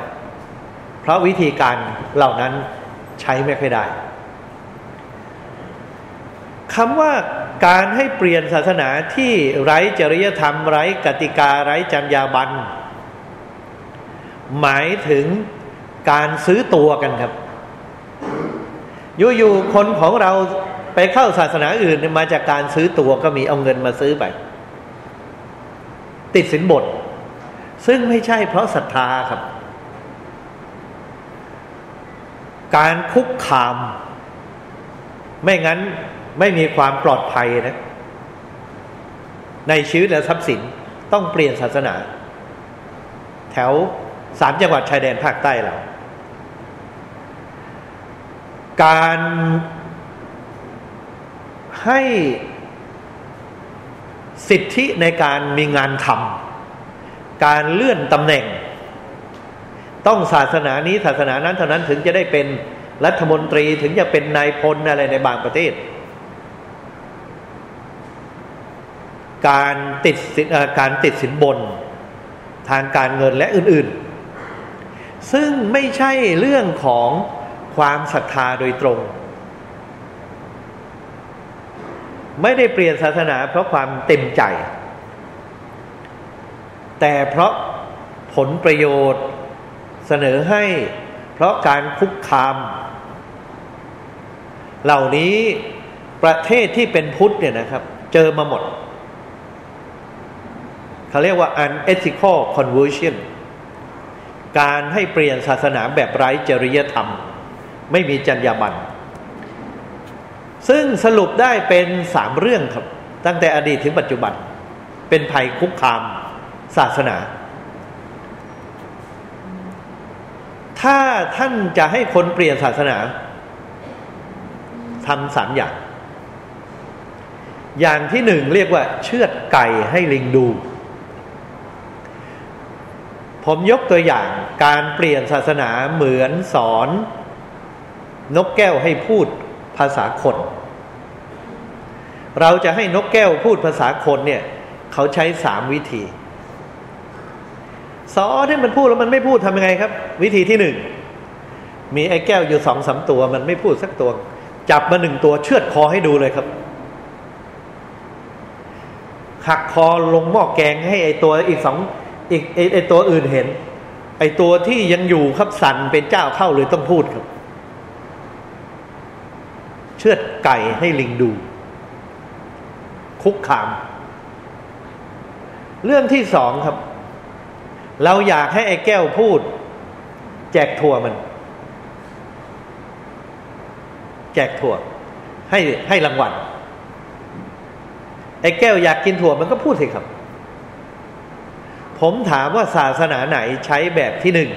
เพราะวิธีการเหล่านั้นใช้ไม่ค่อยได้คำว่าการให้เปลี่ยนศาสนาที่ไร้จริยธรรม ไร้กติกาไร้จรรยาบรรณหมายถึง การซื้อตัวกันครับอยู่ๆคนของเราไปเข้าศาสนาอื่นมาจากการซื้อตัวก็มีเอาเงินมาซื้อไป ติดสินบท ซึ่งไม่ใช่เพราะศรัทธาครับ การคุกคาม ไม่งั้นไม่มีความปลอดภัยนะ ในชีวิตและทรัพย์สินต้องเปลี่ยนศาสนา แถวสามจังหวัดชายแดนภาคใต้เรา การให้สิทธิในการมีงานทำการเลื่อนตำแหน่ง ต้องศาสนานี้ศาสนานั้นเท่านั้นถึงจะได้เป็นรัฐมนตรีถึงจะเป็นนายพลอะไรในบางประเทศ การติดการติดสินบน ทางการเงินและอื่นๆ ซึ่งไม่ใช่เรื่องของ ความศรัทธาโดยตรง ไม่ได้เปลี่ยนศาสนาเพราะความเต็มใจ แต่เพราะผลประโยชน์เสนอให้ เพราะการคุกคาม เหล่านี้ประเทศที่เป็นพุทธเนี่ยนะครับ เจอมาหมด เขาเรียกว่า unethical conversion การให้เปลี่ยนศาสนาแบบไร้จริยธรรม ไม่มีจรรยาบรรณซึ่งสรุปได้เป็นสามเรื่องครับ ตั้งแต่อดีตถึงปัจจุบัน เป็นภัยคุกคามศาสนา ถ้าท่านจะให้คนเปลี่ยนศาสนาทำสามอย่าง อย่างที่หนึ่งเรียกว่า เชือดไก่ให้ลิงดู ผมยกตัวอย่างการเปลี่ยนศาสนาเหมือนสอน นกแก้วให้พูดภาษาคน เราจะให้นกแก้วพูดภาษาคนเนี่ย เขาใช้สามวิธีสอนให้มันพูดแล้วมันไม่พูดทำยังไงครับ วิธีที่หนึ่งมีไอ้แก้วอยู่สองสาตัว มันไม่พูดสักตัว จับมาหนึ่งตัวเชือดคอให้ดูเลยครับหักคอลงหม้อแกงให้ไอตัวอีกสองอีกไอไอตัวอื่นเห็น ไอตัวที่ยังอยู่ครับสันเป็นเจ้าเข้าเลยต้องพูดครับ เชือดไก่ให้ลิงดู คุกคาม เรื่องที่สองครับ เราอยากให้ไอ้แก้วพูด แจกถั่วมัน แจกถั่ว ให้ให้รางวัลไอ้แก้วอยากกินถั่วมันก็พูดสิครับ ผมถามว่าศาสนาไหนใช้แบบที่หนึ่ง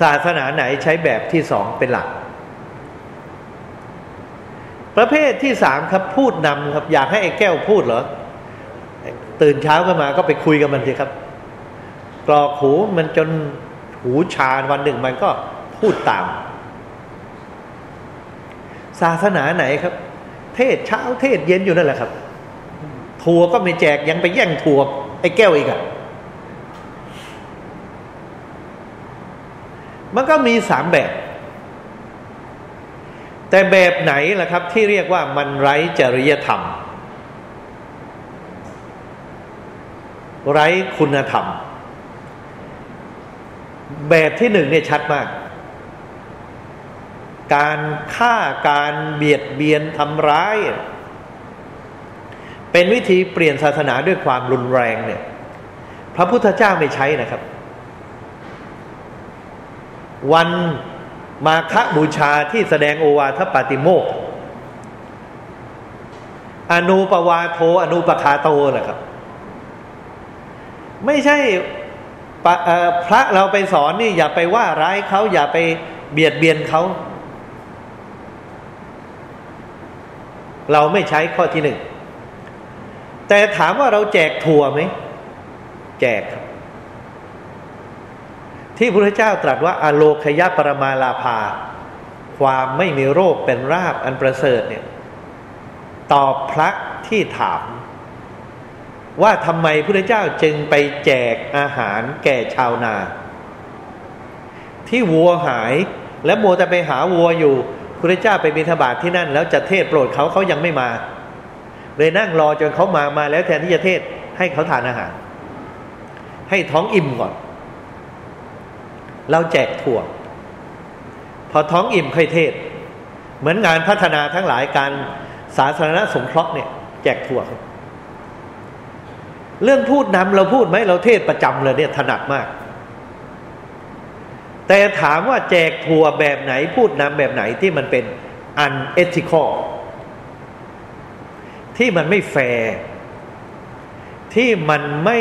ศาสนาไหนใช้แบบที่สองเป็นหลัก ประเภทที่สามครับพูดนำครับ อยากให้ไอ้แก้วพูดเหรอ ตื่นเช้าขึ้นมาก็ไปคุยกับมันสิครับ กรอกหูมันจนหูชาวันหนึ่งมันก็พูดตาม ศาสนาไหนครับ เทศเช้าเทศเย็นอยู่นั่นแหละครับทัวก็ไม่แจกยังไปแย่งทัวไอ้แก้วอีกอะมันก็มีสามแบบ แต่แบบไหนล่ะครับที่เรียกว่ามันไร้จริยธรรม ไร้คุณธรรม แบบที่หนึ่งเนี่ยชัดมาก การฆ่าการเบียดเบียนทำร้าย เป็นวิธีเปลี่ยนศาสนาด้วยความรุนแรงเนี่ย พระพุทธเจ้าไม่ใช้นะครับ วัน มาคบูชาที่แสดงโอวาทปาติโมกอนุปวาโทอนุปคาโตแหละครับ ไม่ใช่พระเราไปสอนนี่อย่าไปว่าร้ายเขาอย่าไปเบียดเบียนเขา เราไม่ใช้ข้อที่หนึ่ง แต่ถามว่าเราแจกถั่วไหม แจกครับ ที่พระเจ้าตรัสว่าอโลคยะปรมาลาภา ความไม่มีโรคเป็นราบอันประเสริฐเนี่ยตอบพระที่ถาม ว่าทำไมพระเจ้าจึงไปแจกอาหารแก่ชาวนา ที่วัวหายและโมแต่ไปหาวัวอยู่พระเจ้าไปบิณฑบาตทที่นั่น แล้วจะเทศโปรดเขาเขายังไม่มา เลยนั่งรอจนเขามามาแล้วแทนที่จะเทศให้เขาทานอาหาร ให้ท้องอิ่มก่อน เราแจกถั่ว พอท้องอิ่มค่อยเทศ เหมือนงานพัฒนาทั้งหลายการสาธารณสงเคราะห์เนี่ย แจกถั่ว เรื่องพูดนำเราพูดไหมเราเทศประจำเลยเนี่ยถนัดมาก แต่ถามว่าแจกทัวแบบไหนพูดนำแบบไหนที่มันเป็นอันเอติคอลที่มันไม่แฟร์ที่มันไม่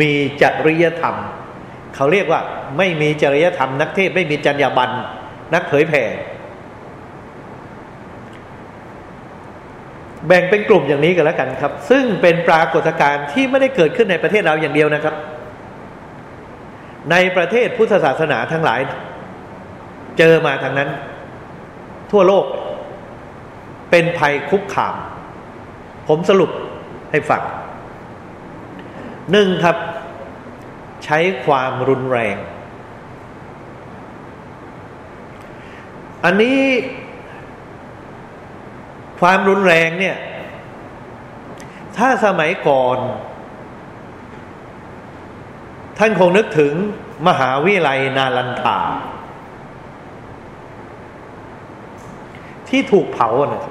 มีจริยธรรม เขาเรียกว่า ไม่มีจริยธรรมนักเทศไม่มีจรรยาบรรณนักเผยแผ่แบ่งเป็นกลุ่มอย่างนี้กันแล้วกันครับ ซึ่งเป็นปรากฏการณ์ที่ไม่ได้เกิดขึ้นในประเทศเราอย่างเดียวนะครับ ในประเทศพุทธศาสนาทั้งหลาย เจอมาทางนั้น ทั่วโลก เป็นภัยคุกคาม ผมสรุปให้ฟังหนึ่งครับ ใช้ความรุนแรง อันนี้ความรุนแรงเนี่ย ถ้าสมัยก่อน ท่านคงนึกถึงมหาวิไลนาลันทาที่ถูกเผานะ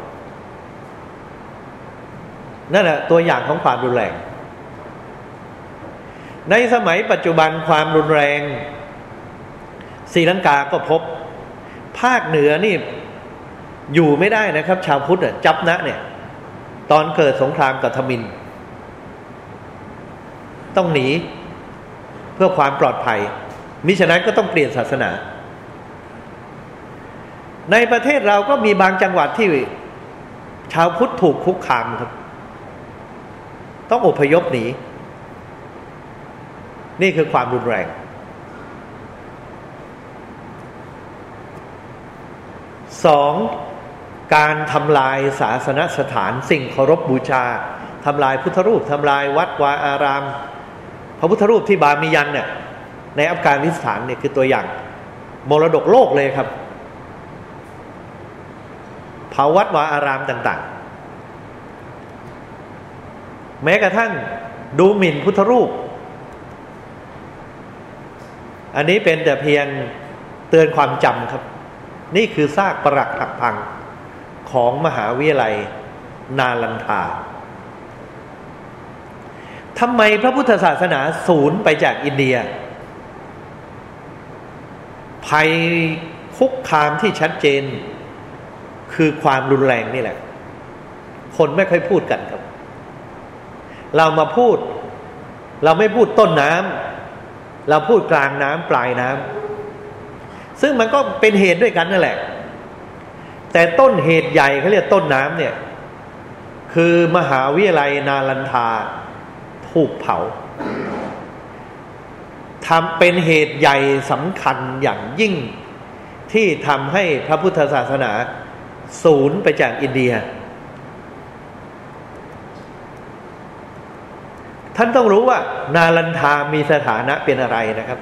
นั่นแหละตัวอย่างของความรุนแรง ในสมัยปัจจุบันความรุนแรงศรีลังกาก็พบ ภาคเหนือนี่อยู่ไม่ได้นะครับ ชาวพุทธจับนะเนี่ย ตอนเกิดสงครามกับทมิน ต้องหนี เพื่อความปลอดภัย มิฉะนั้นก็ต้องเปลี่ยนศาสนา ในประเทศเราก็มีบางจังหวัดที่ ชาวพุทธถูกคุกคามครับ ต้องอพยพหนี นี่คือความรุนแรง สองการทำลายศาสนสถานสิ่งเคารพบบูชาทำลายพุทธรูปทำลายวัดวาอาราม พระพุทธรูปที่บามียันเนี่ยในอัฟกานิสถานเนี่ยคือตัวอย่าง มรดกโลกเลยครับเผาวัดวาอารามต่าง ๆ แม้กระทั่งดูหมิ่นพุทธรูป อันนี้เป็นแต่เพียงเตือนความจำครับ นี่คือซากปรักหักพังของมหาวิทยาลัยนาลันทาทำไมพระพุทธศาสนาศูนย์ไปจากอินเดีย ภัยคุกคามที่ชัดเจน คือความรุนแรงนี่แหละ คนไม่ค่อยพูดกันครับ เรามาพูด เราไม่พูดต้นน้ำ เราพูดกลางน้ำปลายน้ำซึ่งมันก็เป็นเหตุด้วยกันนั่นแหละ แต่ต้นเหตุใหญ่เขาเรียกต้นน้ำเนี่ย คือมหาวิทยาลัยนาลันทาถูกเผาทำเป็นเหตุใหญ่สำคัญอย่างยิ่งที่ทำให้พระพุทธศาสนา ศูนย์ไปจากอินเดีย ท่านต้องรู้ว่า นาลันทามีสถานะเป็นอะไรนะครับ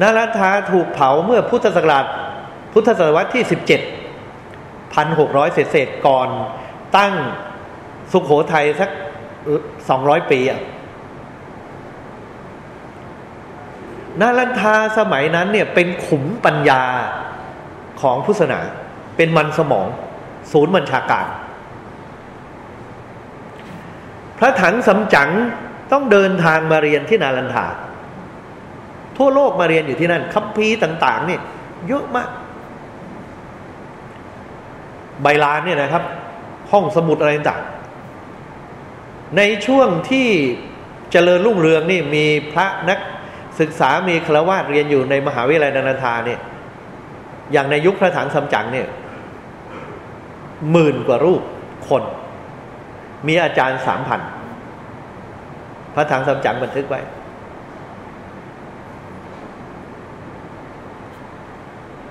นาลันทาถูกเผาเมื่อพุทธศักราช พุทธศตวรรษที่สิบเจ็ดพันหกร้อยเศษก่อนตั้งสุขโขทัยสักสองร้อยปีอะนาลันทาสมัยนั้นเนี่ยเป็นขุมปัญญาของพุทธศาสนา เป็นมันสมอง ศูนย์บัญชาการ พ ระถังสำจังต้องเดินทางมาเรียนที่นาลันทาทั่วโลกมาเรียนอยู่ที่นั่นคัมภีร์ต่าง ๆ นี่เยอะมาก ใบลานเนี่ยนะครับ ห้องสมุดอะไรต่างในช่วงที่เจริญรุ่งเรืองนี่มีพระนักศึกษามีครวาสเรียนอยู่ในมหาวิทยาลัยนานาธาเนี่ยอย่างในยุคพระถังสำจังเนี่ยหมื่นกว่ารูปคน มีอาจารย์สามพันพระถังสำจังบันทึกไว้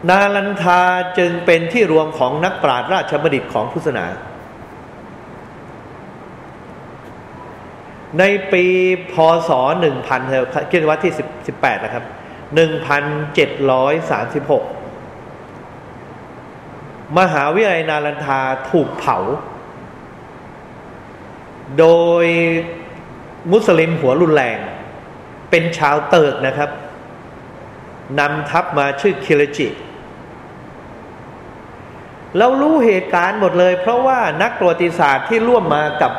นาลันทาจึงเป็นที่รวมของนักปราชญ์ราชบัณฑิตของพุทธศาสนา ในปีพศหนึ่งพันเคิดวัดที่สิบแปดนะครับหนึ่งพันเจ็ดร้อยสามสิบหกมหาวิทยาลัยนาลันทาถูกเผา โดยมุสลิมหัวรุนแรง เป็นชาวเติร์กนะครับนำทัพมาชื่อคิรจิเรารู้เหตุการณ์หมดเลย เพราะว่านักประวัติศาสตร์ที่ร่วมมากับ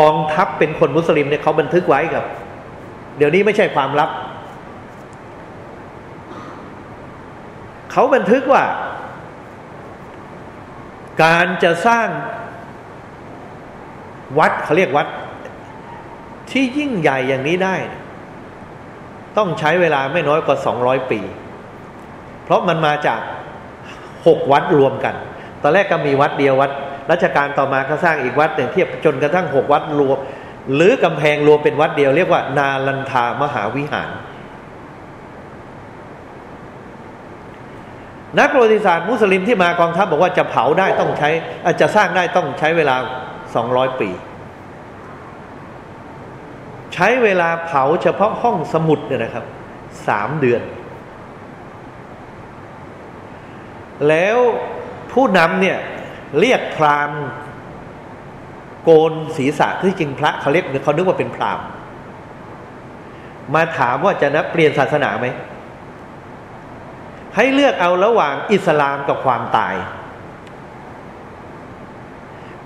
กองทัพเป็นคนมุสลิมเนี่ยเขาบันทึกไว้ครับ เดี๋ยวนี้ไม่ใช่ความลับ เขาบันทึกว่า การจะสร้าง วัดเขาเรียกวัด ที่ยิ่งใหญ่อย่างนี้ได้ ต้องใช้เวลาไม่น้อยกว่าสองร้อยปี เพราะมันมาจากหกวัดรวมกัน ตอนแรกก็มีวัดเดียววัดรัชการต่อมาก็สร้างอีกวัดหนึ่งเทียบจนกระทั่งหกวัดรวม หรือกำแพงรวมเป็นวัดเดียว เรียกว่านาลันทามหาวิหาร นักประวัติศาสตร์มุสลิมที่มากองทัพบอกว่าจะเผาได้ต้องใช้อาจจะสร้างได้ต้องใช้เวลา สองร้อยปี ใช้เวลาเผาเฉพาะห้องสมุดเนี่ยนะครับสามเดือน แล้วผู้นำเนี่ยเรียกพรามโกนศีรษะที่จริงพระเขาเรียกเขานึกว่าเป็นพรามมาถามว่าจะนับเปลี่ยนศาสนาไหม ให้เลือกเอาระหว่างอิสลามกับความตาย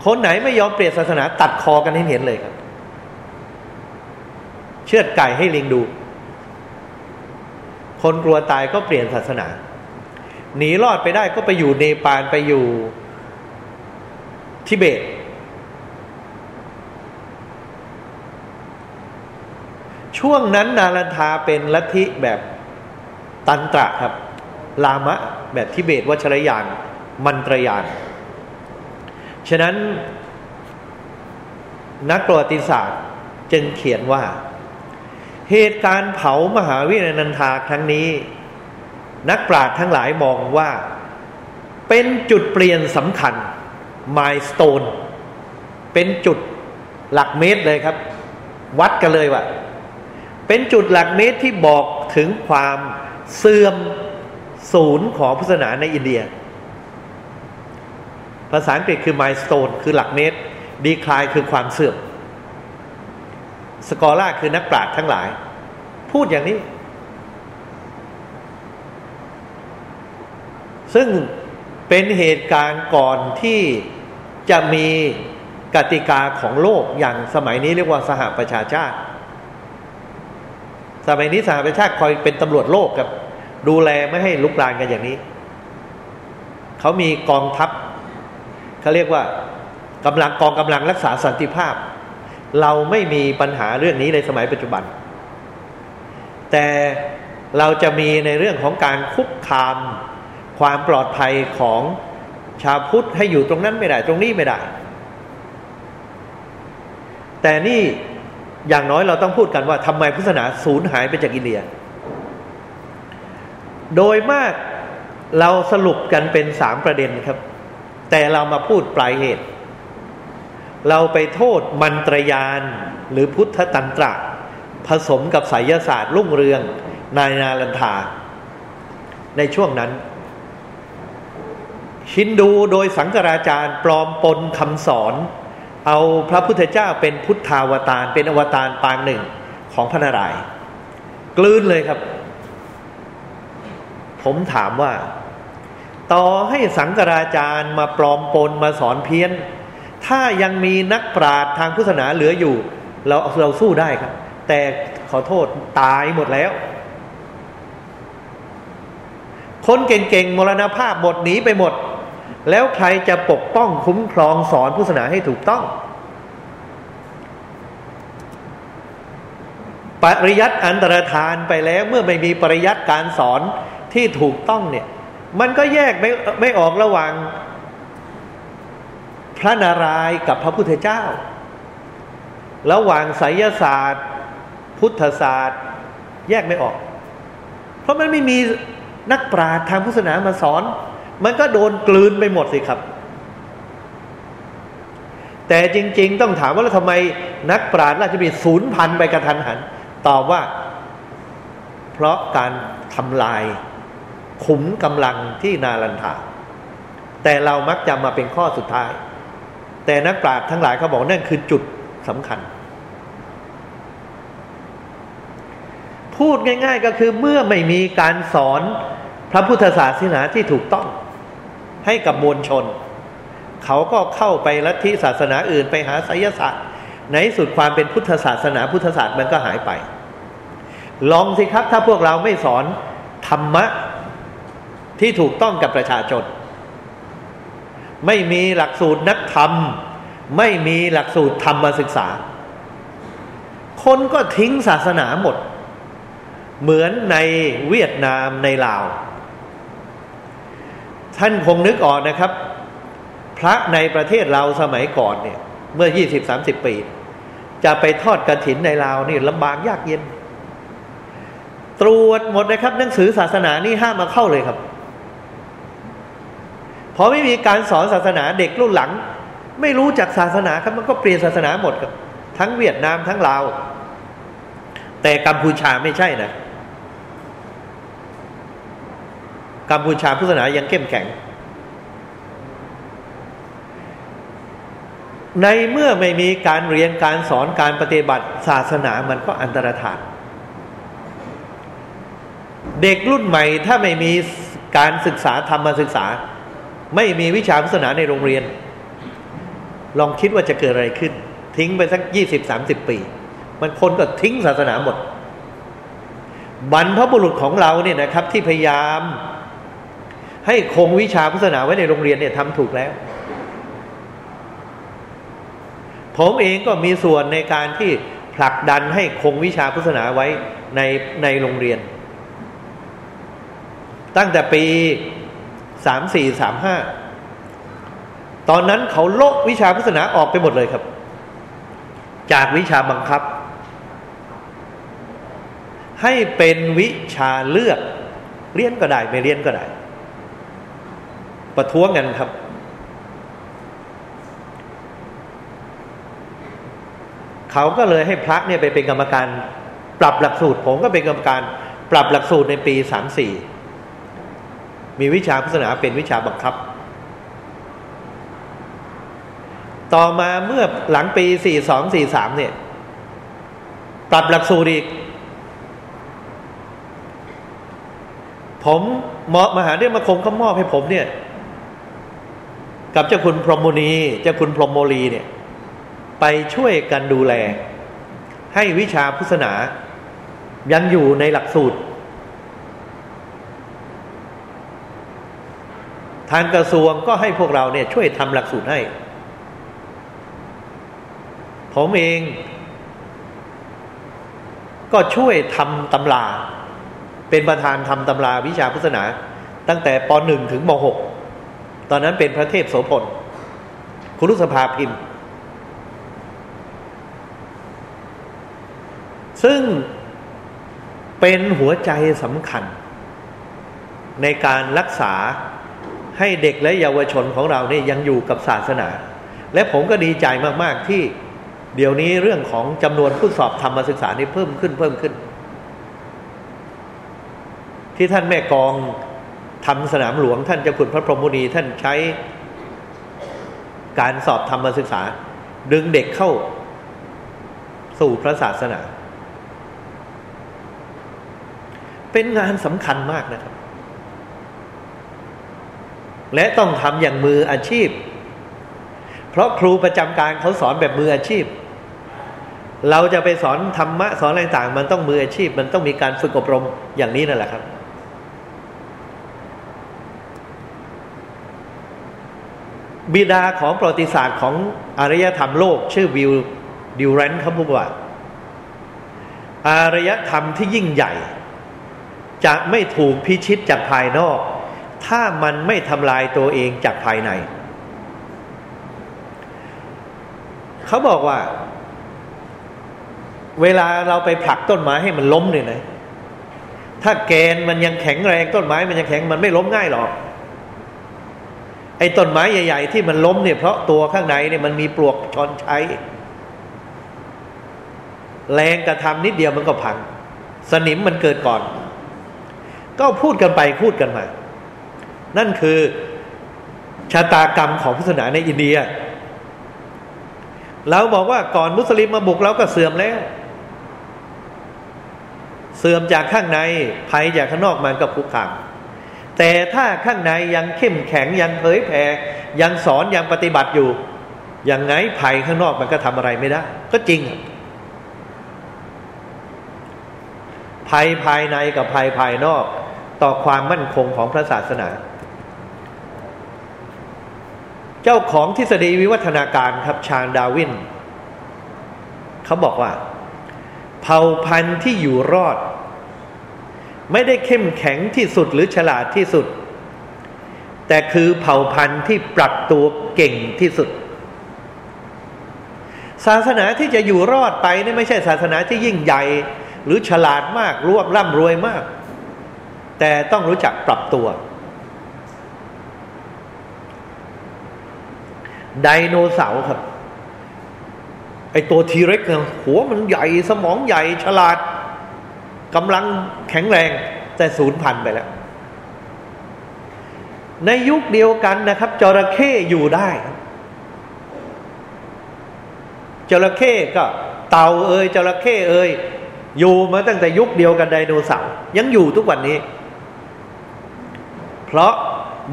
คนไหนไม่ยอมเปลี่ยนศาสนา ตัดคอกันให้เห็นเลยครับ เชือดไก่ให้ลิงดู คนกลัวตายก็เปลี่ยนศาสนา หนีรอดไปได้ก็ไปอยู่เนปาลไปอยู่ทิเบต ช่วงนั้นนาลันทาเป็นลัทธิแบบตันตระครับ ลามะแบบทิเบตวัชรยาน มันตรยาน ฉะนั้น นักประวัติศาสตร์จึงเขียนว่า เหตุการณ์เผามหาวิทยาลัยนันทาครั้งนี้ นักปราชญ์ทั้งหลายมองว่า เป็นจุดเปลี่ยนสำคัญมายสเตนเป็นจุดหลักเมตรเลยครับ วัดกันเลยว่าเป็นจุดหลักเมตรที่บอกถึงความเสื่อมศูนย์ของพุทธศาสนาในอินเดีย ภาษาอังกฤษคือ milestone คือหลักเมตรดีคลายคือความเสื่อมสกอร่าคือนักปราชญ์ทั้งหลาย พูดอย่างนี้ ซึ่งเป็นเหตุการณ์ก่อนที่จะมีกติกาของโลกอย่างสมัยนี้เรียกว่าสหประชาชาติ สมัยนี้สหประชาชาติคอยเป็นตำรวจโลกครับ ดูแลไม่ให้ลุกลานกันอย่างนี้ เขามีกองทัพ เขาเรียกว่ากำลังกองกำลังรักษาสันติภาพ เราไม่มีปัญหาเรื่องนี้ในสมัยปัจจุบัน แต่เราจะมีในเรื่องของการคุกคามความปลอดภัยของชาวพุทธให้อยู่ตรงนั้นไม่ได้ ตรงนี้ไม่ได้ แต่นี่อย่างน้อยเราต้องพูดกันว่าทำไมพุทธศาสนาสูญหายไปจากอินเดีย โดยมากเราสรุปกันเป็นสามประเด็นครับ แต่เรามาพูดปลายเหตุ เราไปโทษมันตรยานหรือพุทธตันตระผสมกับไสยศาสตร์รุ่งเรืองนายนาลันทา ในช่วงนั้น ฮินดูโดยสังกราจารย์ปลอมปนคำสอน เอาพระพุทธเจ้าเป็นพุทธาวตารเป็นอวตารปางหนึ่งของพระนารายณ์กลืนเลยครับ ผมถามว่า ต่อให้สังกราจารย์มาปลอมปนมาสอนเพี้ยน ถ้ายังมีนักปราชญ์ทางพุทธศาสนาเหลืออยู่ เราเราสู้ได้ครับ แต่ขอโทษตายหมดแล้ว คนเก่งๆมรณภาพหมดหนีไปหมด แล้วใครจะปกป้องคุ้มครองสอนพุทธศาสนาให้ถูกต้องปริยัติอันตรธานไปแล้วเมื่อไม่มีปริยัติการสอนที่ถูกต้องเนี่ย มันก็แยกไม่ไม่ออกระหว่าง พระนารายณ์กับพระพุทธเจ้า ระหว่างไสยศาสตร์ พุทธศาสตร์ แยกไม่ออก เพราะมันไม่มีนักปราชญ์ทางพุทธศาสนามาสอน มันก็โดนกลืนไปหมดสิครับ แต่จริง ๆ ต้องถามว่าแล้วทำไมนักปราชญ์ราชบิดศูนย์พันไปกระทันหัน ตอบว่า เพราะการทำลาย ขุมกำลังที่นาลันทาแต่เรามักจะมาเป็นข้อสุดท้าย แต่นักปราชญ์ทั้งหลายเขาบอกนั่นคือจุดสำคัญ พูดง่าย ๆก็คือเมื่อไม่มีการสอนพระพุทธศาสนาที่ถูกต้อง ให้กับมวลชน เขาก็เข้าไปลัทธิศาสนาอื่นไปหาไสยศาสตร์ในสุดความเป็นพุทธศาสนาพุทธศาสตร์มันก็หายไป ลองสิครับถ้าพวกเราไม่สอนธรรมะ ที่ถูกต้องกับประชาชน ไม่มีหลักสูตรนักธรรม ไม่มีหลักสูตรธรรมศึกษา คนก็ทิ้งศาสนาหมด เหมือนในเวียดนามในลาว ท่านคงนึกออกนะครับ พระในประเทศเราสมัยก่อนเนี่ยเมื่อยี่สิบสามสิบปี จะไปทอดกระถินในลาวนี่ลำบากยากเย็นตรวจหมดนะครับหนังสือศาสนานี่ห้ามมาเข้าเลยครับ พอไม่มีการสอนศาสนาเด็กรุ่นหลัง ไม่รู้จักศาสนาครับมันก็เปลี่ยนศาสนาหมดครับ ทั้งเวียดนามทั้งลาว แต่กัมพูชาไม่ใช่นะกัมพูชาพุทธศาสนายังเข้มแข็ง ในเมื่อไม่มีการเรียนการสอนการปฏิบัติศาสนามันก็อันตรธาน เด็กรุ่นใหม่ถ้าไม่มีการศึกษาธรรมศึกษา ไม่มีวิชาพุทธศาสนาในโรงเรียน ลองคิดว่าจะเกิดอะไรขึ้น ทิ้งไปสักยี่สิบสามสิบปี มันคนก็ทิ้งศาสนาหมด บรรพบุรุษของเราเนี่ยนะครับ ที่พยายาม ให้คงวิชาพุทธศาสนาไว้ในโรงเรียนเนี่ยทำถูกแล้ว ผมเองก็มีส่วนในการที่ผลักดันให้คงวิชาพุทธศาสนาไว้ในในโรงเรียน ตั้งแต่ปี สามสี่สามห้าตอนนั้นเขาโลกวิชาพุทธศาสนาออกไปหมดเลยครับ จากวิชาบังคับ ให้เป็นวิชาเลือก เรียนก็ได้ไม่เรียนก็ได้ ประท้วงกันครับ เขาก็เลยให้พระเนี่ยไปเป็นกรรมการ ปรับหลักสูตร ผมก็เป็นกรรมการ ปรับหลักสูตรในปีสามสี่ มีวิชาพุทธศาสนาเป็นวิชาบังคับ ต่อมาเมื่อหลังปีสี่สองสี่สามเนี่ยปรับหลักสูตรอีก ผมเหมาะมหาเดชมาคงเขามอบให้ผมเนี่ย กับเจ้าคุณพรหมุนีเจ้าคุณพรหมโมลีเนี่ย ไปช่วยกันดูแล ให้วิชาพุทธศาสนายังอยู่ในหลักสูตร ทางกระทรวงก็ให้พวกเราเนี่ยช่วยทำหลักสูตรให้ ผมเอง ก็ช่วยทำตำราเป็นประธานทำตำราวิชาพุทธศาสนา ตั้งแต่ป .1 ถึงม .6 ตอนนั้นเป็นพระเทพโสพลคุณรุสภาพิมพ์ ซึ่งเป็นหัวใจสำคัญ ในการรักษา ให้เด็กและเยาวชนของเราเนี่ยยังอยู่กับศาสนา และผมก็ดีใจมาก ๆ ที่เดี๋ยวนี้เรื่องของจำนวนผู้สอบธรรมศึกษานี่เพิ่มขึ้นเพิ่มขึ้น ที่ท่านแม่กองทำสนามหลวงท่านเจ้าคุณพระพรหมุนีท่านใช้การสอบธรรมศึกษา ดึงเด็กเข้าสู่พระศาสนา เป็นงานสำคัญมากนะครับ และต้องทำอย่างมืออาชีพ เพราะครูประจำการเขาสอนแบบมืออาชีพ เราจะไปสอนธรรมะสอนอะไรต่างมันต้องมืออาชีพ มันต้องมีการฝึกอบรมอย่างนี้นั่นแหละครับ บิดาของประวัติศาสตร์ของอารยธรรมโลก ชื่อวิลดิวแรนเขาพูดว่าอารยธรรมที่ยิ่งใหญ่ จะไม่ถูกพิชิตจากภายนอก ถ้ามันไม่ทำลายตัวเองจากภายใน เขาบอกว่า เวลาเราไปผลักต้นไม้ให้มันล้มเนี่ยนะถ้าแกนมันยังแข็งแรงต้นไม้มันยังแข็งมันไม่ล้มง่ายหรอกไอ้ต้นไม้ใหญ่ ๆ ที่มันล้มเนี่ยเพราะตัวข้างในเนี่ยมันมีปลวกชอนใช้ แรงกระทำนิดเดียวมันก็พัง สนิมมันเกิดก่อน ก็พูดกันไปพูดกันมา นั่นคือชะตากรรมของพุทธศาสนาในอินเดีย เราบอกว่าก่อนมุสลิมมาบุกเราก็เสื่อมแล้ว เสื่อมจากข้างในภัยจากข้างนอกมันก็คุกคามแต่ถ้าข้างในยังเข้มแข็งยังเผยแผ่ยังสอนยังปฏิบัติอยู่ อยังไงภัยข้างนอกมันก็ทำอะไรไม่ได้ ก็จริง ภัยภายในกับภัยภายนอก ต่อความมั่นคงของพระศาสนา เจ้าของทฤษฎีวิวัฒนาการครับชาญดาวินเขาบอกว่า เผ่าพันธุ์ที่อยู่รอด ไม่ได้เข้มแข็งที่สุดหรือฉลาดที่สุด แต่คือเผ่าพันธุ์ที่ปรับตัวเก่งที่สุด ศาสนาที่จะอยู่รอดไปนี่ไม่ใช่ศาสนาที่ยิ่งใหญ่ หรือฉลาดมากรวบร่ำรวยมาก แต่ต้องรู้จักปรับตัว ไดโนเสาร์ครับ ไอตัวทีเร็กเนี่ยหัวมันใหญ่สมองใหญ่ฉลาดกำลังแข็งแรง แต่สูญพันไปแล้ว ในยุคเดียวกันนะครับจระเข้อยู่ได้จระเข้ก็เต่าเอ่ยจระเข้เอ่ยอยู่มาตั้งแต่ยุคเดียวกันไดโนเสาร์ยังอยู่ทุกวันนี้ เพราะ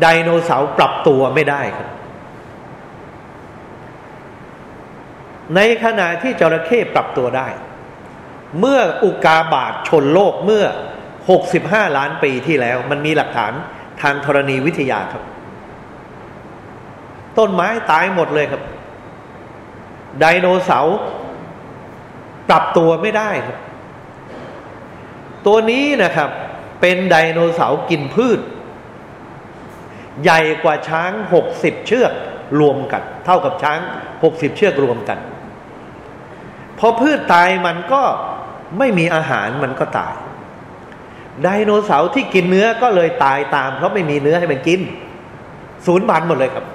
ไดโนเสาร์ปรับตัวไม่ได้ครับ ในขณะที่จระเข้ปรับตัวได้ เมื่ออุกาบาตชนโลกเมื่อ 65 ล้านปีที่แล้ว มันมีหลักฐานทางธรณีวิทยาครับ ต้นไม้ตายหมดเลยครับ ไดโนเสาร์ปรับตัวไม่ได้ครับ ตัวนี้นะครับ เป็นไดโนเสาร์กินพืช ใหญ่กว่าช้างหกสิบเชือก รวมกัน เท่ากับช้างหกสิบเชือกรวมกัน พอพืชตายมันก็ไม่มีอาหารมันก็ตาย ไดโนเสาร์ที่กินเนื้อก็เลยตายตาม เพราะไม่มีเนื้อให้มันกินสูญพันธุ์หมดเลยครับ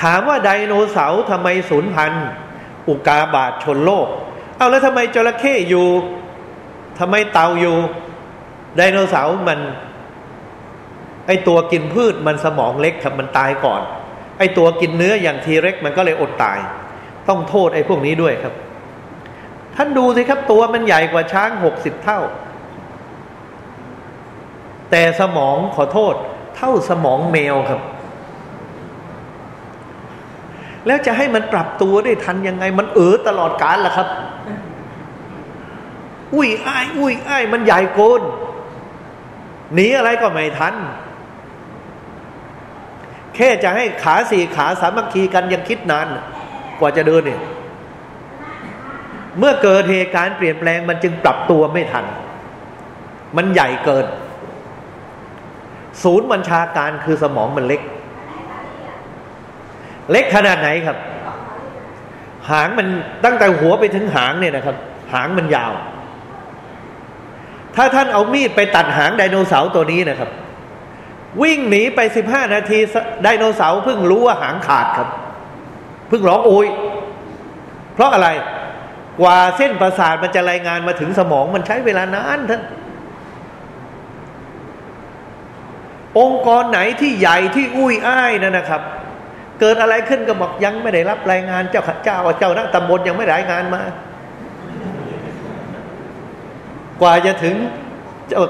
ถามว่าไดโนเสาร์ทำไมสูญพันธุ์อุกาบาตชนโลก เอาแล้วทำไมจระเข้อยู่ทำไมเต่าอยู่ไดโนเสาร์มัน ไอตัวกินพืชมันสมองเล็กครับมันตายก่อน ไอตัวกินเนื้ออย่างทีเร็กมันก็เลยอดตาย ต้องโทษไอพวกนี้ด้วยครับ ท่านดูสิครับตัวมันใหญ่กว่าช้างหกสิบเท่า แต่สมองขอโทษ เท่าสมองแมวครับ แล้วจะให้มันปรับตัวได้ทันยังไง มันเออตลอดกาลล่ะครับ อุ้ยอ้าย อุ้ยอ้าย มันใหญ่โกนหนีอะไรก็ไม่ทัน แค่จะให้ขาสี่ขาสามัคคีกันยังคิดนาน กว่าจะเดินเนี่ยเมื่อเกิดเหตุการณ์เปลี่ยนแปลงมันจึงปรับตัวไม่ทัน มันใหญ่เกิน ศูนย์บัญชาการคือสมองมันเล็ก เล็กขนาดไหนครับ หางมันตั้งแต่หัวไปถึงหางเนี่ยนะครับ หางมันยาว ถ้าท่านเอามีดไปตัดหางไดโนเสาร์ตัวนี้นะครับ วิ่งหนีไปสิบห้านาทีไดโนเสาร์เพิ่งรู้ว่าหางขาดครับ เพิ่งร้องโอยเพราะอะไรกว่าเส้นประสาทมันจะรายงานมาถึงสมองมันใช้เวลานานท่านองค์กรไหนที่ใหญ่ที่อุ้ยอ้ายนั่นนะครับ เกิดอะไรขึ้นก็บอกยังไม่ได้รับรายงานเจ้าเจ้าเจ้าน้าตำบลยังไม่รายงานมา กว่าจะถึง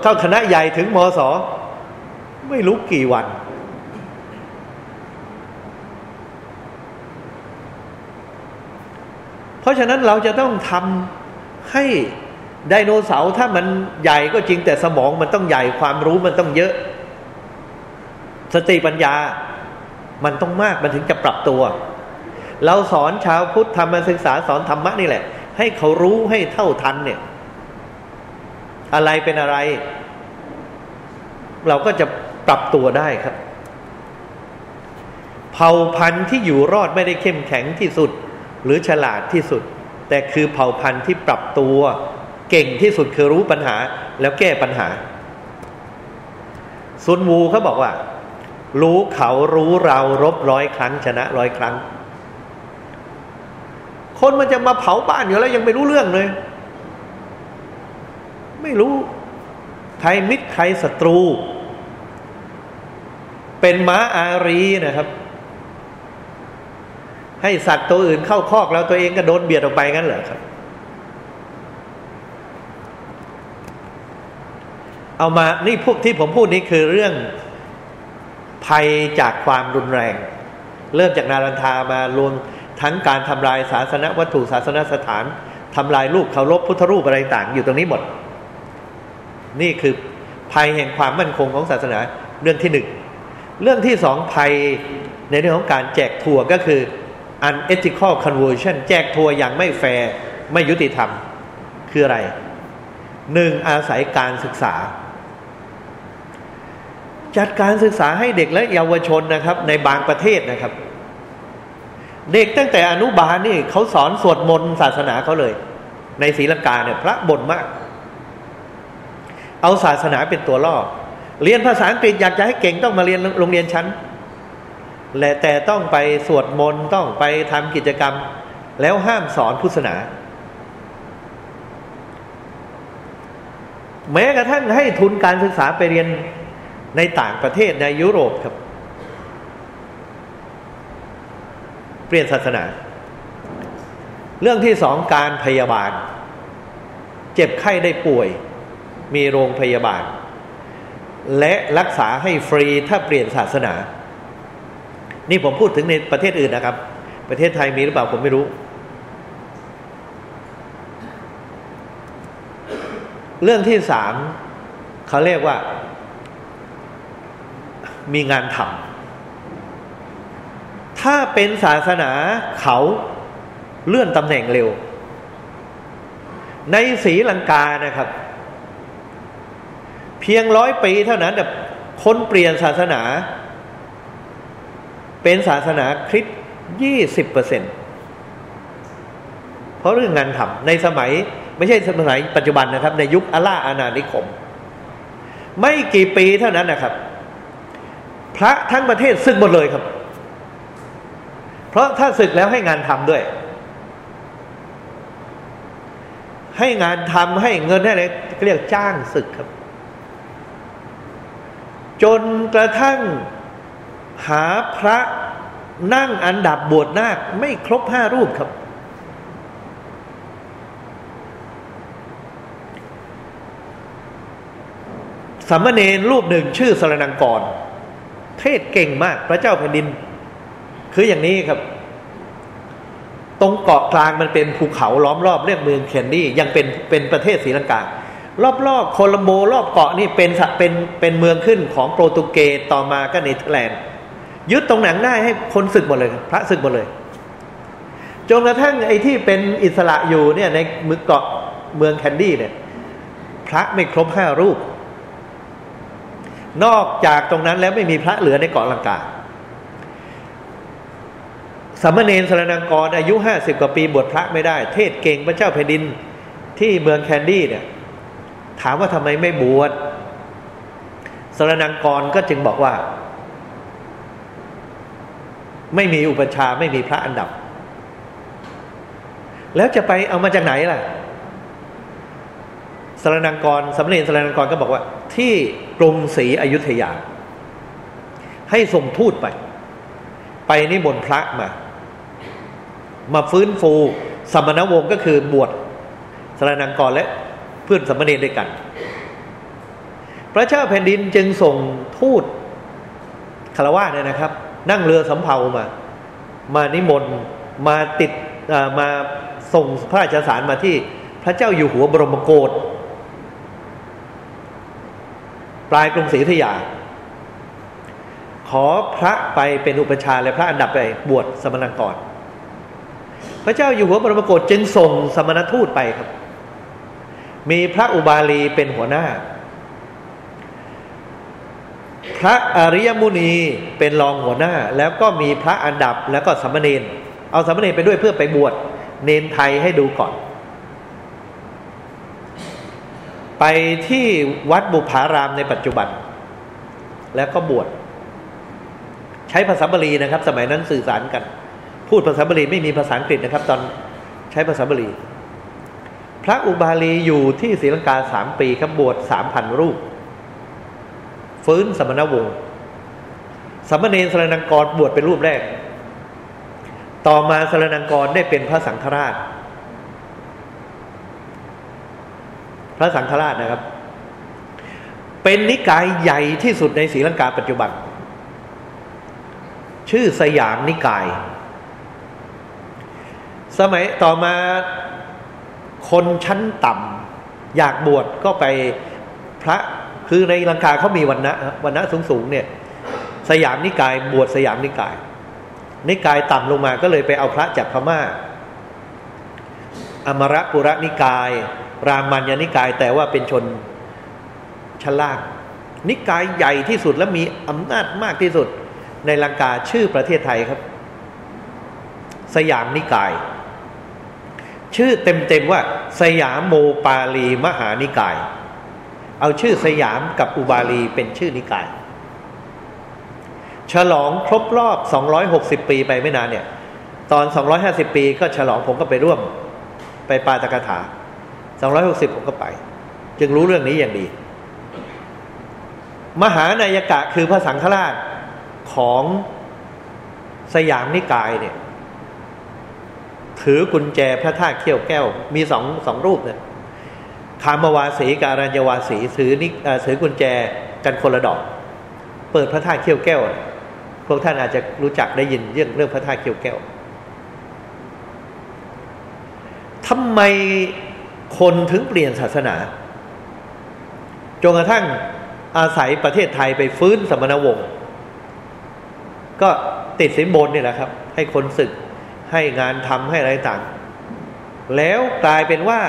เข้าคณะใหญ่ถึงมศ ไม่รู้กี่วัน เพราะฉะนั้นเราจะต้องทำให้ไดโนเสาร์ถ้ามันใหญ่ก็จริงแต่สมองมันต้องใหญ่ความรู้มันต้องเยอะ สติปัญญามันต้องมากมันถึงจะปรับตัว เราสอนชาวพุทธธรรมศึกษาสอนธรรมะนี่แหละ ให้เขารู้ให้เท่าทันเนี่ย อะไรเป็นอะไร เราก็จะ รับตัวได้ครับ เผ่าพันธุ์ที่อยู่รอดไม่ได้เข้มแข็งที่สุด หรือฉลาดที่สุด แต่คือเผ่าพันธุ์ที่ปรับตัวเก่งที่สุดคือรู้ปัญหาแล้วแก้ปัญหาซุนวูเขาบอกว่า รู้เขารู้เรารบร้อยครั้ง ชนะร้อยครั้ง คนมันจะมาเผาบ้านอยู่แล้วยังไม่รู้เรื่องเลย ไม่รู้ ใครมิตรใครศัตรู เป็นม้าอารีนะครับ ให้สัตว์ตัวอื่นเข้าคอกแล้วตัวเองก็โดนเบียดออกไปงั้นเหรอครับ เอามานี่พวกที่ผมพูดนี้คือเรื่องภัยจากความรุนแรง เริ่มจากนารันทามารวมทั้งการทำลายศาสนวัตถุศาสนสถานทำลายรูปเคารพพุทธรูปอะไรต่างอยู่ตรงนี้หมด นี่คือภัยแห่งความมั่นคงของศาสนาเรื่องที่หนึ่ง เรื่องที่สองภัยในเรื่องของการแจกทัวร์ก็คือ unethical conversion แจกทัวร์อย่างไม่แฟร์ไม่ยุติธรรม คืออะไรหนึ่งอาศัยการศึกษา จัดการศึกษาให้เด็กและเยาวชนนะครับ ในบางประเทศนะครับ เด็กตั้งแต่อนุบาลนี่เขาสอนสวดมนต์ศาสนาเขาเลย ในศรีลังกาเนี่ยพระบ่นมาก เอาศาสนาเป็นตัวล่อ เรียนภาษาอังกฤษอยากจะให้เก่งต้องมาเรียนโรงเรียนชั้นและแต่ต้องไปสวดมนต์ต้องไปทำกิจกรรม แล้วห้ามสอนพุทธศาสนา แม้กระทั่งให้ทุนการศึกษาไปเรียนในต่างประเทศในยุโรปครับ เปลี่ยนศาสนา เรื่องที่สองการพยาบาล เจ็บไข้ได้ป่วย มีโรงพยาบาล และรักษาให้ฟรีถ้าเปลี่ยนศาสนา นี่ผมพูดถึงในประเทศอื่นนะครับ ประเทศไทยมีหรือเปล่าผมไม่รู้ เรื่องที่สามเขาเรียกว่า มีงานทำถ้าเป็นศาสนาเขาเลื่อนตำแหน่งเร็ว ในศรีลังกานะครับ เพียงร้อยปีเท่านั้นแบบคนเปลี่ยนศาสนา เป็นศาสนาคริสต์ยี่สิบเปอร์เซ็นเพราะเรื่องงานทำในสมัย ไม่ใช่สมัยปัจจุบันนะครับ ในยุคอาล่าอาณานิคม ไม่กี่ปีเท่านั้นนะครับ พระทั้งประเทศสึกหมดเลยครับ เพราะถ้าศึกแล้วให้งานทำด้วย ให้งานทำให้เงินให้อะไรเรียกจ้างศึกครับ จนกระทั่งหาพระนั่งอันดับบวชนาคไม่ครบห้ารูปครับ สามเณรรูปหนึ่งชื่อสรนังกร เทศเก่งมากพระเจ้าแผ่นดิน คืออย่างนี้ครับ ตรงเกาะกลางมันเป็นภูเขาล้อมรอบเรียกเมืองเคนดี้ยังเป็นเป็นประเทศศรีลังกา รอบๆโคลัมโบรอบเกาะนี่เป็นเป็นเป็นเมืองขึ้นของโปรตุเกสต่อมาก็เนเธอร์แลนด์ยึดตรงหนังได้ให้คนศึกหมดเลย พระศึกหมดเลยจนกระทั่งไอ้ที่เป็นอิสระอยู่เนี่ยในมือเกาะเมืองแคนดี้เนี่ย พระไม่ครบห้ารูป นอกจากตรงนั้นแล้วไม่มีพระเหลือในเกาะลังกาสามเณรสรนังกรอายุห้าสิบกว่าปีบวชพระไม่ได้ เทศเก่งพระเจ้าแผ่นดินที่เมืองแคนดี้เนี่ย ถามว่าทำไมไม่บวชสรนังกรก็จึงบอกว่า ไม่มีอุปชาไม่มีพระอันดับ แล้วจะไปเอามาจากไหนล่ะสรนังกรสำเร็จสรนังกรก็บอกว่า ที่กรุงศรีอยุธยา ให้ส่งทูตไป ไปนิมนต์พระมา มาฟื้นฟูสมณวงศ์ก็คือบวชสรนังกรและ เพื่อนสมณเณรด้วยกัน พระเจ้าแผ่นดินจึงส่งทูตคารวะเนี่ยนะครับ นั่งเรือสำเภามา มานิมนต์มาติดมาส่งพระราชสารมาที่พระเจ้าอยู่หัวบรมโกศปลายกรุงศรีอยุธยา ขอพระไปเป็นอุปชาและพระอันดับไปบวชสมณกร พระเจ้าอยู่หัวบรมโกศจึงส่งสมณทูตไปครับ มีพระอุบาลีเป็นหัวหน้า พระอริยมุนีเป็นรองหัวหน้า แล้วก็มีพระอันดับแล้วก็สมณเณรเอาสมณเณรไปด้วยเพื่อไปบวชเนนไทยให้ดูก่อน ไปที่วัดบุพารามในปัจจุบัน แล้วก็บวชใช้ภาษาบาลีนะครับ สมัยนั้นสื่อสารกัน พูดภาษาบาลีไม่มีภาษาอังกฤษนะครับ ตอนใช้ภาษาบาลี พระอุบาลีอยู่ที่ศรีลังกาสามปีครับบวชสามพันรูป ฟื้นสมณวงศ์สมณเณรสรนังกรบวชเป็นรูปแรก ต่อมาสรนังกรได้เป็นพระสังฆราช พระสังฆราชนะครับ เป็นนิกายใหญ่ที่สุดในศรีลังกาปัจจุบัน ชื่อสยามนิกาย สมัยต่อมา คนชั้นต่ำอยากบวชก็ไปพระคือในลังกาเขามีวันนะวันนะสูงสูงเนี่ย สยามนิกายบวชสยามนิกาย นิกายต่ำลงมาก็เลยไปเอาพระจากพม่า อมรปุระนิกาย รามัญญนิกาย แต่ว่าเป็นชนชั้นล่างนิกายใหญ่ที่สุดและมีอำนาจมากที่สุด ในลังกาชื่อประเทศไทยครับ สยามนิกาย ชื่อเต็มๆว่า สยามโมปาลีมหานิกาย เอาชื่อสยามกับอุบาลีเป็นชื่อนิกาย ฉลองครบรอบ 260 ปีไปไม่นานเนี่ย ตอน 250 ปีก็ฉลองผมก็ไปร่วม ไปปาตกถา 260 ผมก็ไป จึงรู้เรื่องนี้อย่างดี มหานายกะคือพระสังฆราชของสยามนิกายเนี่ย ถือกุญแจพระธาตุเขี้ยวแก้ว มีสองสองรูปเนี่ยคามวาสีกับอรัญวาสีถือนิถือกุญแจกันคนละดอก เปิดพระธาตุเขี้ยวแก้ว พวกท่านอาจจะรู้จักได้ยินเรื่องเรื่องพระธาตุเขี้ยวแก้วทำไมคนถึงเปลี่ยนศาสนาจนกระทั่งอาศัยประเทศไทยไปฟื้นสมณวงศ์ก็ติดสินบนนี่แหละครับ ให้คนศึก ให้งานทำให้อะไรต่าง แล้วกลายเป็นว่า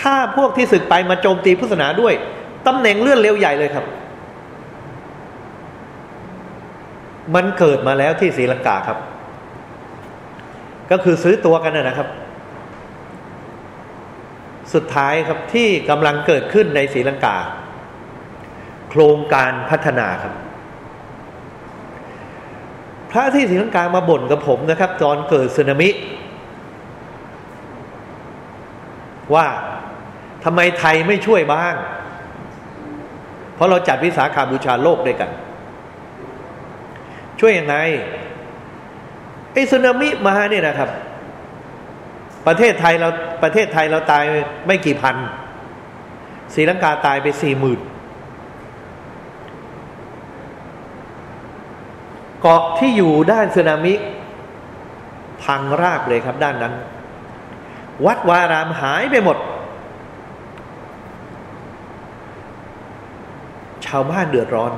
ถ้าพวกที่ศึกไปมาโจมตีพุทธศาสนาด้วยตำแหน่งเลื่อนเร็วใหญ่เลยครับ มันเกิดมาแล้วที่ศรีลังกาครับ ก็คือซื้อตัวกันนะครับ สุดท้ายครับที่กำลังเกิดขึ้นในศรีลังกา โครงการพัฒนาครับ พระที่ศรีลังกามาบ่นกับผมนะครับ ตอนเกิดสึนามิ ว่าทำไมไทยไม่ช่วยบ้าง เพราะเราจัดวิสาขาบูชาโลกด้วยกัน ช่วยยังไงไอ้สึนามิมาเนี่ยนะครับ ประเทศไทยเราประเทศไทยเราตายไม่กี่พันศรีลังกาตายไปสี่หมื่น เกาะที่อยู่ด้านสึนามิ พังราบเลยครับด้านนั้น วัดวารามหายไปหมด ชาวบ้านเดือดร้อน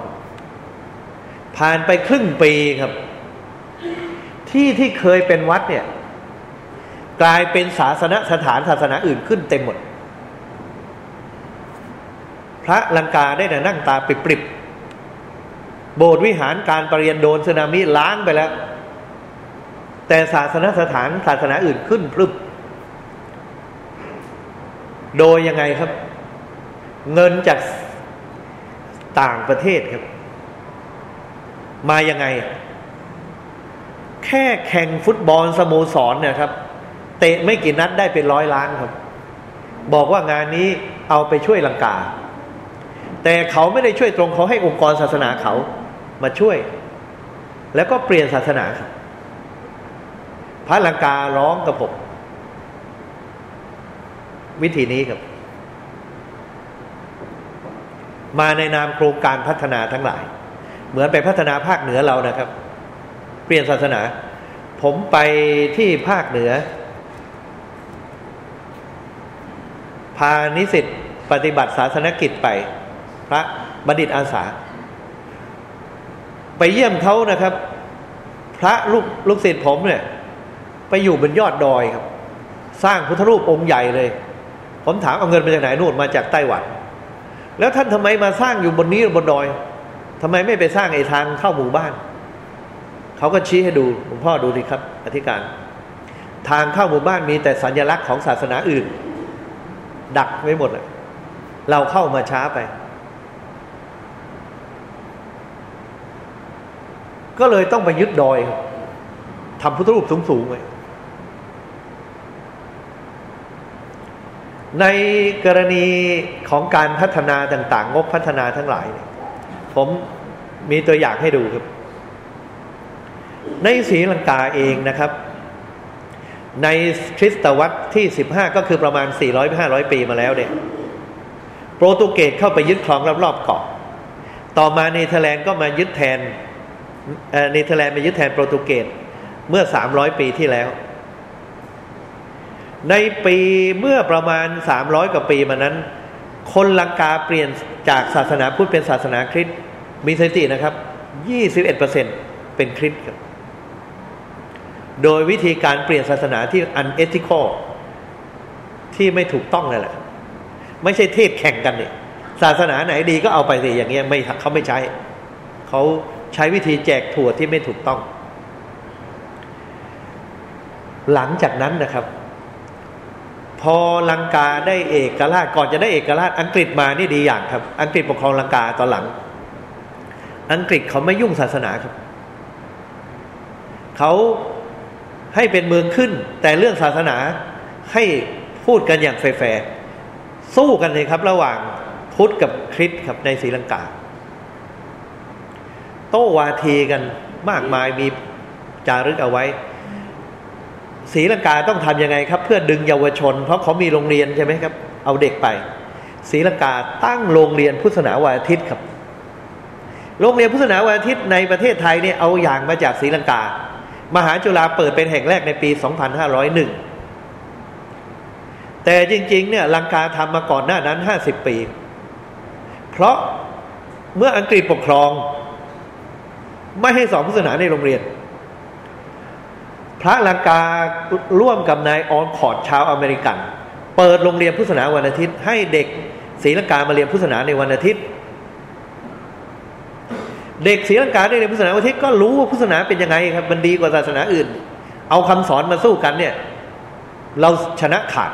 ผ่านไปครึ่งปีครับ ที่ที่เคยเป็นวัดเนี่ย กลายเป็นศาสนสถานศาสนาอื่นขึ้นเต็มหมด พระลังกาได้แต่นั่งตาปิบริบ โบสถ์วิหารการประเรียนโดนสึนามิล้างไปแล้ว แต่ศาสนสถานศาสนาอื่นขึ้นพรึบโดยยังไงครับ เงินจากต่างประเทศครับ มายังไง แค่แข่งฟุตบอลสโมสรเนี่ยครับ เตะไม่กี่นัดได้เป็นร้อยล้านครับ บอกว่างานนี้เอาไปช่วยลังกา แต่เขาไม่ได้ช่วยตรงเขาให้องค์กรศาสนาเขา มาช่วย แล้วก็เปลี่ยนศาสนาครับพระลังการ้องกับผม วิธีนี้ครับ มาในนามโครงการพัฒนาทั้งหลาย เหมือนไปพัฒนาภาคเหนือเรานะครับ เปลี่ยนศาสนา ผมไปที่ภาคเหนือ พานิสิตปฏิบัติศาสนกิจไป พระบัณฑิตอาสา ไปเยี่ยมเขานะครับ พระลูกลูกศิษย์ผมเนี่ย ไปอยู่บนยอดดอยครับ สร้างพุทธรูปองค์ใหญ่เลย ผมถามเอาเงินมาจากไหนนู่นมาจากไต้หวัน แล้วท่านทำไมมาสร้างอยู่บนนี้บนดอยทำไมไม่ไปสร้างไอ้ทางเข้าหมู่บ้าน เขาก็ชี้ให้ดูหลวงพ่อดูดิครับ อธิการ ทางเข้าหมู่บ้านมีแต่สัญลักษณ์ของศาสนาอื่น ดักไว้หมดเลยเราเข้ามาช้าไป ก็เลยต้องไปยึดดอยครับทำพุทธรูปสูงๆไว้ในกรณีของการพัฒนาต่าง ๆ งบพัฒนาทั้งหลายเนี่ยผมมีตัวอย่างให้ดูครับ ในศรีลังกาเองนะครับ ในคริสตวรรษที่ 15 ก็คือประมาณ 400-500 ปีมาแล้วเนี่ย โปรตุเกสเข้าไปยึดครองรอบๆเกาะ ต่อมาเนเธอร์แลนด์ก็มายึดแทน เนเธอร์แลนด์มายึดแทนโปรตุเกสเมื่อ 300 ปีที่แล้ว ในปีเมื่อประมาณ 300 กว่าปีมานั้น คนลังกาเปลี่ยนจากศาสนาพุทธเป็นศาสนาคริสต์มีสถิตินะครับ 21%เป็นคริสต์ครับโดยวิธีการเปลี่ยนศาสนาที่ unethical ที่ไม่ถูกต้องนั่นแหละไม่ใช่เทศแข่งกันเนี่ยศาสนาไหนดีก็เอาไปสิอย่างเงี้ยไม่เขาไม่ใช้เขา ใช้วิธีแจกถั่วที่ไม่ถูกต้อง หลังจากนั้นนะครับ พอลังกาได้เอกราชก่อนจะได้เอกราช อังกฤษมานี่ดีอย่างครับ อังกฤษปกครองลังกาตอนหลัง อังกฤษเขาไม่ยุ่งศาสนาครับเขาให้เป็นเมืองขึ้น แต่เรื่องศาสนาให้พูดกันอย่างแฟร์สู้กันเลยครับ ระหว่างพุทธกับคริสต์ครับในศรีลังกา โต้วาทีกันมากมายมีจารึกเอาไว้ศรีลังกาต้องทำยังไงครับ เพื่อดึงเยาวชน เพราะเขามีโรงเรียนใช่ไหมครับ เอาเด็กไปศรีลังกาตั้งโรงเรียนพุทธศาสนาวันอาทิตย์ครับ โรงเรียนพุทธศาสนาวันอาทิตย์ในประเทศไทยเนี่ยเอาอย่างมาจากศรีลังกา มหาจุฬาเปิดเป็นแห่งแรกในปี 2501 แต่จริงๆเนี่ยลังกาทำมาก่อนหน้านั้น 50 ปี เพราะเมื่ออังกฤษปกครอง ไม่ให้สอนพุทธศาสนาในโรงเรียน พระลังการ่วมกับนายโอลคอตต์ชาวอเมริกัน เปิดโรงเรียนพุทธศาสนาวันอาทิตย์ ให้เด็กศรีลังกามาเรียนพุทธศาสนาในวันอาทิตย์ เด็กศรีลังกาได้เรียนพุทธศาสนาวันอาทิตย์ก็รู้ว่าพุทธศาสนาเป็นยังไงครับมันดีกว่าศาสนาอื่น เอาคำสอนมาสู้กันเนี่ย เราชนะขาด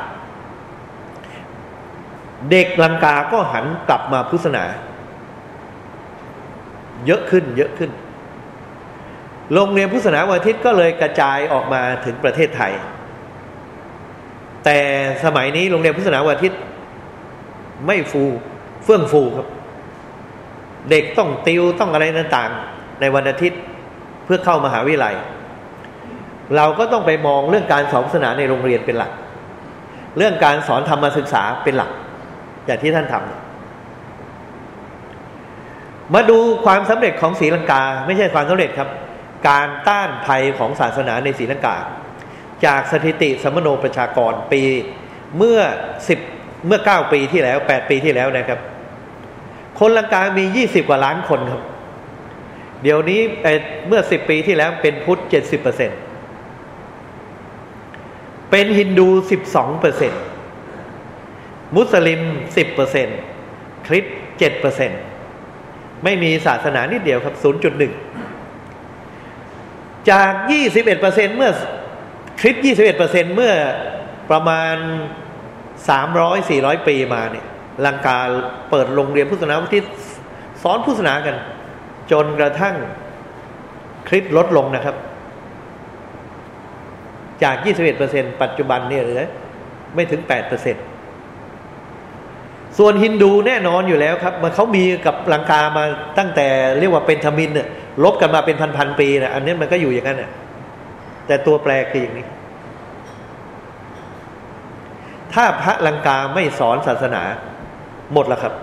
เด็กลังกาก็หันกลับมาพุทธศาสนา เยอะขึ้นเยอะขึ้น โรงเรียนพุทธศาสนาวันอาทิตย์ก็เลยกระจายออกมาถึงประเทศไทย แต่สมัยนี้โรงเรียนพุทธศาสนาวันอาทิตย์ไม่ฟูเฟื่องฟูครับ เด็กต้องติวต้องอะไรต่างๆ ในวันอาทิตย์เพื่อเข้ามาหาวิทยาลัย เราก็ต้องไปมองเรื่องการสอนศาสนาในโรงเรียนเป็นหลัก เรื่องการสอนธรรมศึกษาเป็นหลัก อย่างที่ท่านทำมาดูความสำเร็จของศรีลังกา ไม่ใช่ความสำเร็จครับ การต้านภัยของศาสนาในศรีลังกา จากสถิติสมโนประชากรปีเมื่อสิบเมื่อเก้าปีที่แล้วแปดปีที่แล้วนะครับ คนลังกามียี่สิบกว่าล้านคนครับ เดี๋ยวนี้เมื่อสิบปีที่แล้วเป็นพุทธเจ็ดสิบเปอร์เซ็นเป็นฮินดูสิบสองเปอร์เซ็นมุสลิมสิบเปอร์เซ็นคริสเจ็ดเปอร์เซ็นไม่มีศาสนานิดเดียวครับศูนย์จุดหนึ่ง จากยี่สิบเอ็ดเปอร์เซ็นเมื่อคริสต์ยี่สิบเอ็ดเปอร์เซ็นต์เมื่อประมาณสามร้อยสี่ร้อยปีมาเนี่ยลังกาเปิดโรงเรียนพุทธศาสนาที่สอนพุทธศาสนากัน จนกระทั่งคริสต์ลดลงนะครับ จากยี่สิบเอ็ดเปอร์เซ็นต์ปัจจุบันเนี่ยเหลือไม่ถึงแปดเปอร์เซ็นต์ส่วนฮินดูแน่นอนอยู่แล้วครับ มันเขามีกับลังกามาตั้งแต่เรียกว่าเป็นทมิฬเนี่ย ลบกันมาเป็นพันๆปีนะอันนี้มันก็อยู่อย่างนั้นน่ะแต่ตัวแปรคืออย่างนี้ ถ้าพระลังกาไม่สอนศาสนา หมดแล้วครับ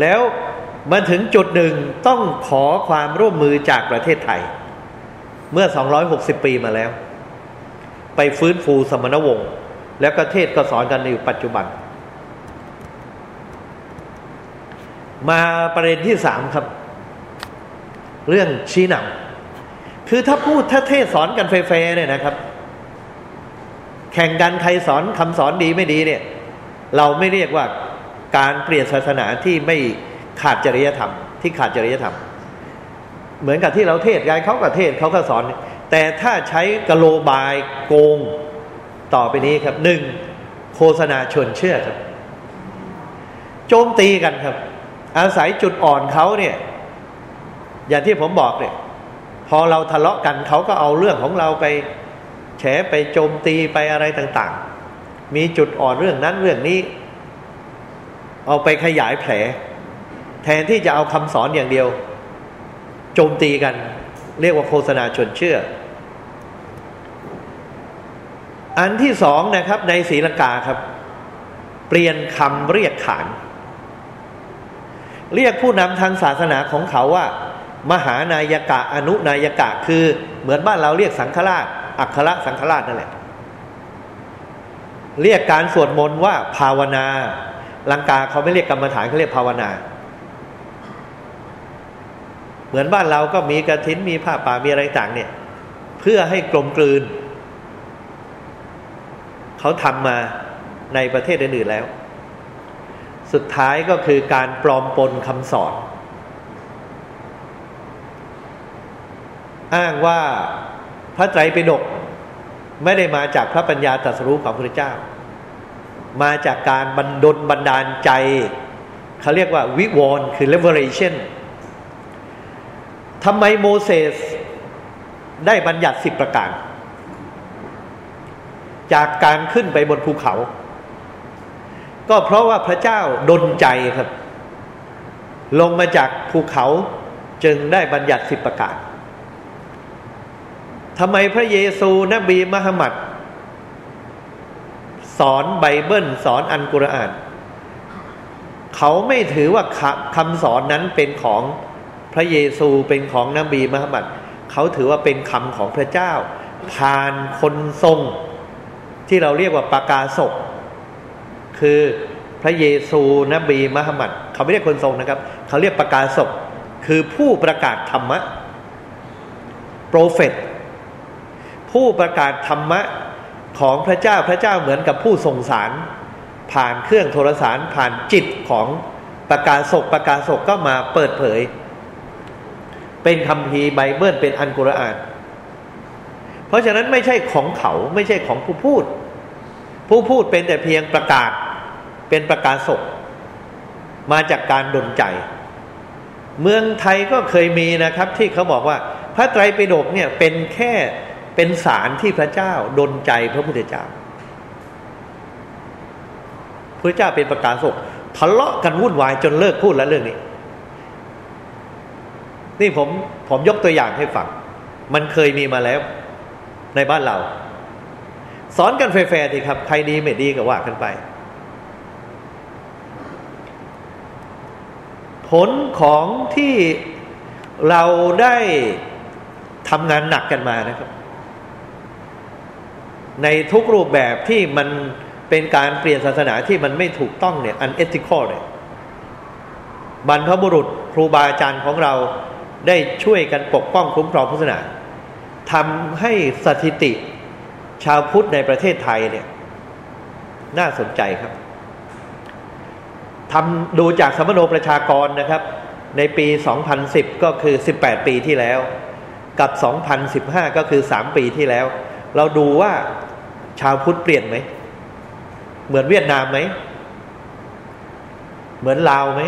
แล้วมาถึงจุดหนึ่งต้องขอความร่วมมือจากประเทศไทย เมื่อ 260 ปีมาแล้ว ไปฟื้นฟูสมณวงศ์แล้วก็เทศก็สอนกันในปัจจุบัน มาประเด็นที่สามครับ เรื่องชี้นำคือถ้าพูดถ้าเทศสอนกันแฟร์เนี่ยนะครับ แข่งกันใครสอนคำสอนดีไม่ดีเนี่ย เราไม่เรียกว่าการเปลี่ยนศาสนาที่ไม่ขาดจริยธรรม ที่ขาดจริยธรรม เหมือนกับที่เราเทศไงเขาก็เทศเขาก็สอน แต่ถ้าใช้กะโลบายโกงต่อไปนี้ครับหนึ่งโฆษณาชวนเชื่อครับ โจมตีกันครับ อาศัยจุดอ่อนเขาเนี่ย อย่างที่ผมบอกเนี่ย พอเราทะเลาะกันเขาก็เอาเรื่องของเราไปแฉไปโจมตีไปอะไรต่าง ๆ มีจุดอ่อนเรื่องนั้นเรื่องนี้ เอาไปขยายแผล แทนที่จะเอาคำสอนอย่างเดียว โจมตีกัน เรียกว่าโฆษณาชวนเชื่อ อันที่สองนะครับ ในศรีลังกาครับ เปลี่ยนคำเรียกขานเรียกผู้นำทางศาสนาของเขาว่า มหานายกะอนุนายกะคือเหมือนบ้านเราเรียกสังฆราช อัครสังฆราชนั่นแหละ เรียกการสวดมนต์ว่าภาวนา ลังกาเขาไม่เรียกกรรมฐานเขาเรียกภาวนา เหมือนบ้านเราก็มีกระถินมีผ้าป่ามีอะไรต่างเนี่ย เพื่อให้กลมกลืน เขาทำมาในประเทศอื่นๆแล้ว สุดท้ายก็คือการปลอมปนคำสอน อ้างว่าพระไตรปิฎกไม่ได้มาจากพระปัญญาตรัสรู้ของพระเจ้า มาจากการบันดลบันดาลใจ เขาเรียกว่าวิวรณ์คือ revelation ทำไมโมเสสได้บัญญัติสิบประการ จากการขึ้นไปบนภูเขา ก็เพราะว่าพระเจ้าดลใจครับ ลงมาจากภูเขาจึงได้บัญญัติสิบประการ ทำไมพระเยซูนบีมหมัด สอนไบเบิลสอนอันกุรอาน เขาไม่ถือว่าคำสอนนั้นเป็นของพระเยซูเป็นของนบีมหมัด เขาถือว่าเป็นคำของพระเจ้า ผ่านคนทรง ที่เราเรียกว่าปากาศกคือพระเยซูนบีมหมัด เขาไม่เรียกคนทรงนะครับ เขาเรียกปากาศกคือผู้ประกาศธรรมะโปรเฟต ผู้ประกาศธรรมะของพระเจ้าพระเจ้าเหมือนกับผู้ส่งสาร ผ่านเครื่องโทรสารผ่านจิตของประกาศศกประกาศศกก็มาเปิดเผย เป็นคัมภีไบเบิลเป็นอันกุรอาน เพราะฉะนั้นไม่ใช่ของเขาไม่ใช่ของผู้พูด ผู้พูดเป็นแต่เพียงประกาศเป็นประกาศศกมาจากการดนใจ เมืองไทยก็เคยมีนะครับ ที่เขาบอกว่า พระไตรปิฎกเนี่ยเป็นแค่ เป็นสารที่พระเจ้าดนใจพระพุทธเจ้า พระเจ้าเป็นประกาศศกทะเลาะกันวุ่นวายจนเลิกพูดแล้วเรื่องนี้ นี่ผมผมยกตัวอย่างให้ฟัง มันเคยมีมาแล้ว ในบ้านเรา สอนกันแฟร์ๆทีครับ ใครดีไม่ดีก็ว่ากันไป ผลของที่เราได้ทำงานหนักกันมานะครับ ในทุกรูปแบบที่มันเป็นการเปลี่ยนศาสนาที่มันไม่ถูกต้องเนี่ยอันเอติคอลเนี่ยบรรพบุรุษครูบาอาจารย์ของเราได้ช่วยกันปกป้องคุ้มครองพุทธศาสนาทำให้สถิติชาวพุทธในประเทศไทยเนี่ย น่าสนใจครับทำดูจากสมโนประชากรนะครับ ในปี 2010 ก็คือ 18 ปีที่แล้ว กับ 2015 ก็คือ 3 ปีที่แล้ว เราดูว่าชาวพุทธเปลี่ยนไหม เหมือนเวียดนามไหม เหมือนลาวไหม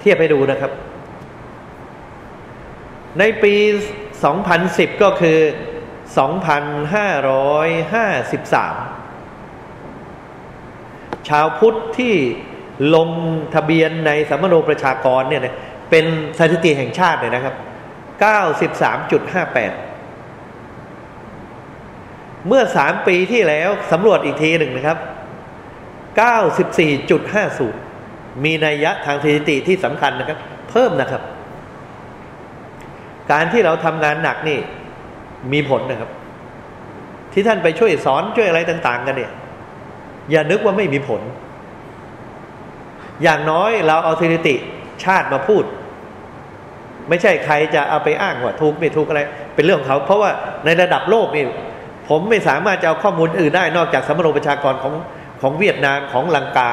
เทียบให้ดูนะครับ ในปี 2010 ก็คือ 2,553 ชาวพุทธที่ลงทะเบียนในสัมมโนประชากรเนี่ยเป็นสถิติแห่งชาติเลยนะครับ 93.58 เมื่อสามปีที่แล้วสำรวจอีกทีหนึ่งนะครับ 94.50 มีนัยยะทางสถิติที่สำคัญนะครับ เพิ่มนะครับ การที่เราทำงานหนักนี่ มีผลนะครับ ที่ท่านไปช่วยสอนช่วยอะไรต่าง ๆ กันเนี่ย อย่านึกว่าไม่มีผล อย่างน้อยเราเอาสถิติชาติมาพูด ไม่ใช่ใครจะเอาไปอ้างว่าถูกไม่ถูกอะไร เป็นเรื่องของเขา เพราะว่าในระดับโลกนี่ ผมไม่สามารถจะเอาข้อมูลอื่นได้นอกจากสมรประชากรของของเวียดนามของลังกา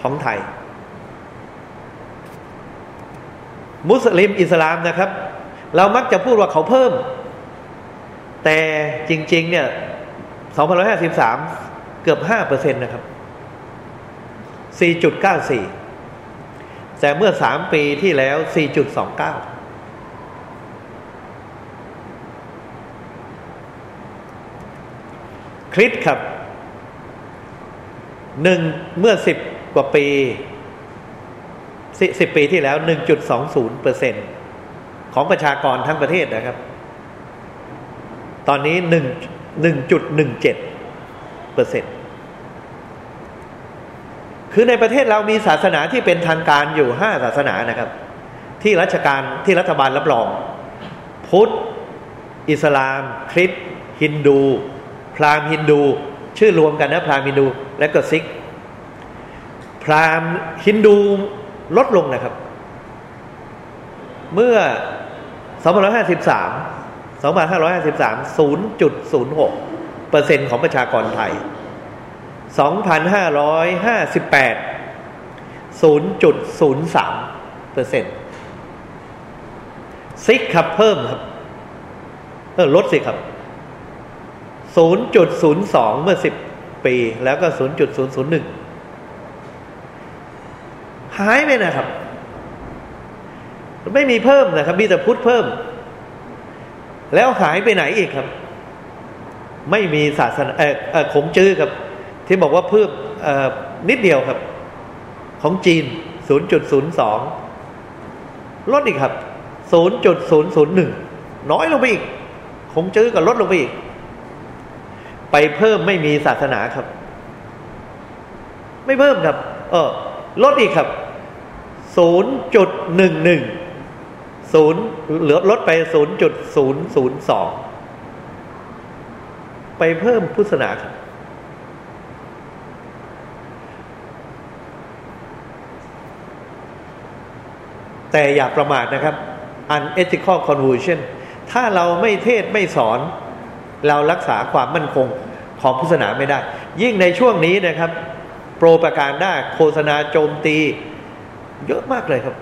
ของไทย มุสลิมอิสลามนะครับ เรามักจะพูดว่าเขาเพิ่ม แต่จริง ๆ เนี่ย2,153 เกือบ 5%นะครับ 4.94 แต่เมื่อ 3 ปีที่แล้ว 4.29 คริสครับหนึ่งเมื่อสิบกว่าปีสิบปีที่แล้วหนึ่งจุดสองศูนย์เปอร์เซ็นของประชากรทั้งประเทศนะครับ ตอนนี้หนึ่งหนึ่งจุดหนึ่งเจ็ดเปอร์เซ็นคือในประเทศเรามีศาสนาที่เป็นทางการอยู่ห้าศาสนานะครับ ที่ราชการที่รัฐบาลรับรอง พุทธ อิสลาม คริสต์ฮินดู พราหมณ์ฮินดู ชื่อรวมกันนะพราหมณ์ฮินดู และก็ซิก พราหมณ์ฮินดูลดลงนะครับ เมื่อ 2553 2553 0.06เปอร์เซ็นต์ของประชากรไทย 2,558 0.03เปอร์เซ็นต์ซิกครับเพิ่มครับเออลดสิครับ 0.02 เมื่อ 10 ปี แล้วก็ 0.001 หายไปนะครับ ไม่มีเพิ่มนะครับ มีแต่พุทธเพิ่ม แล้วหายไปไหนอีกครับ ไม่มีศาสนาเออขงจื้อครับ ที่บอกว่าเพิ่มนิดเดียวครับ ของจีน 0.02 ลดอีกครับ 0.001 น้อยลงไปอีกคงจื้อก็ลดลงไปอีก ไปเพิ่มไม่มีศาสนาครับ ไม่เพิ่มครับ เออลดอีกครับศูนย์จุดหนึ่งหนึ่งศูนย์เหลือลดไปศูนย์จุดศูนย์ศูนย์สองไปเพิ่มพุทธศาสนาครับแต่อย่าประมาทนะครับ unethical confusion ถ้าเราไม่เทศไม่สอน เรารักษาความมั่นคง ของพุทธศาสนาไม่ได้ ยิ่งในช่วงนี้นะครับ โปรประการได้โฆษณาโจมตี เยอะมากเลยครับ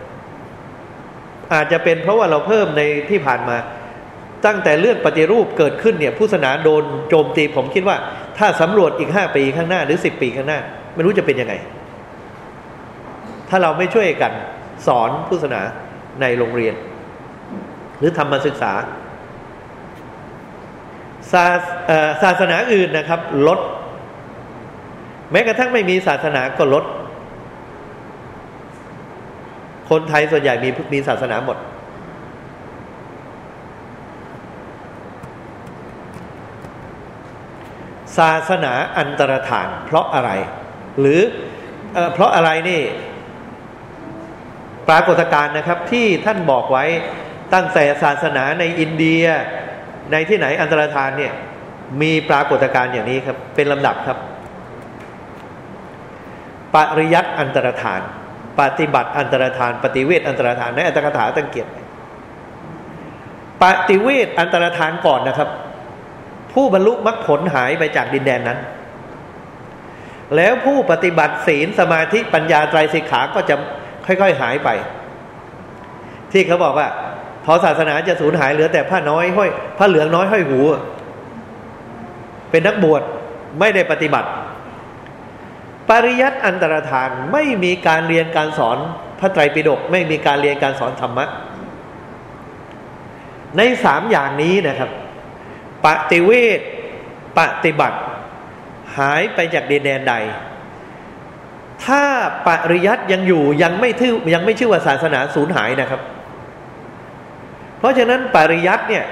อาจจะเป็นเพราะว่าเราเพิ่มในที่ผ่านมา ตั้งแต่เรื่องปฏิรูปเกิดขึ้นเนี่ยผู้ศาสนาโดนโจมตีผมคิดว่า ถ้าสำรวจอีกห้าปีข้างหน้าหรือสิบปีข้างหน้า ไม่รู้จะเป็นยังไง ถ้าเราไม่ช่วยกันสอนผู้ศาสนาในโรงเรียน หรือธรรมศึกษา ศาศาสนาอื่นนะครับ ลด แม้กระทั่งไม่มีศาสนาก็ลด คนไทยส่วนใหญ่มีมีศาสนาหมด ศาสนาอันตรธาน เพราะอะไร หรือเอเพราะอะไรนี่ ปรากฏการณ์นะครับที่ท่านบอกไว้ตั้งแต่ศาสนาในอินเดีย ในที่ไหนอันตรธานเนี่ยมีปรากฏการณ์อย่างนี้ครับ เป็นลำดับครับ ปริยัติอันตรธาน ปฏิบัติอันตรธาน ปฏิเวทอันตรธานในอัตถกถาตั้งเกียรติปฏิเวทอันตรธานก่อนนะครับ ผู้บรรลุมรรคผลหายไปจากดินแดนนั้น แล้วผู้ปฏิบัติศีลสมาธิปัญญาไตรสิกขาก็จะค่อย ๆ หายไป ที่เขาบอกว่า พอศาสนาจะสูญหายเหลือแต่ผ้าน้อยห้อยผ้าเหลืองน้อยห้อยหู เป็นนักบวชไม่ได้ปฏิบัติ ปริยัติอันตรธานไม่มีการเรียนการสอนพระไตรปิฎกไม่มีการเรียนการสอนธรรมะ ในสามอย่างนี้นะครับ ปฏิเวทปฏิบัติ หายไปจากดินแดนใด ถ้าปริยัติยังอยู่ยังไม่ทื่อยังไม่ชื่อว่าศาสนาสูญหายนะครับ เพราะฉะนั้นปริยัติเนี่ย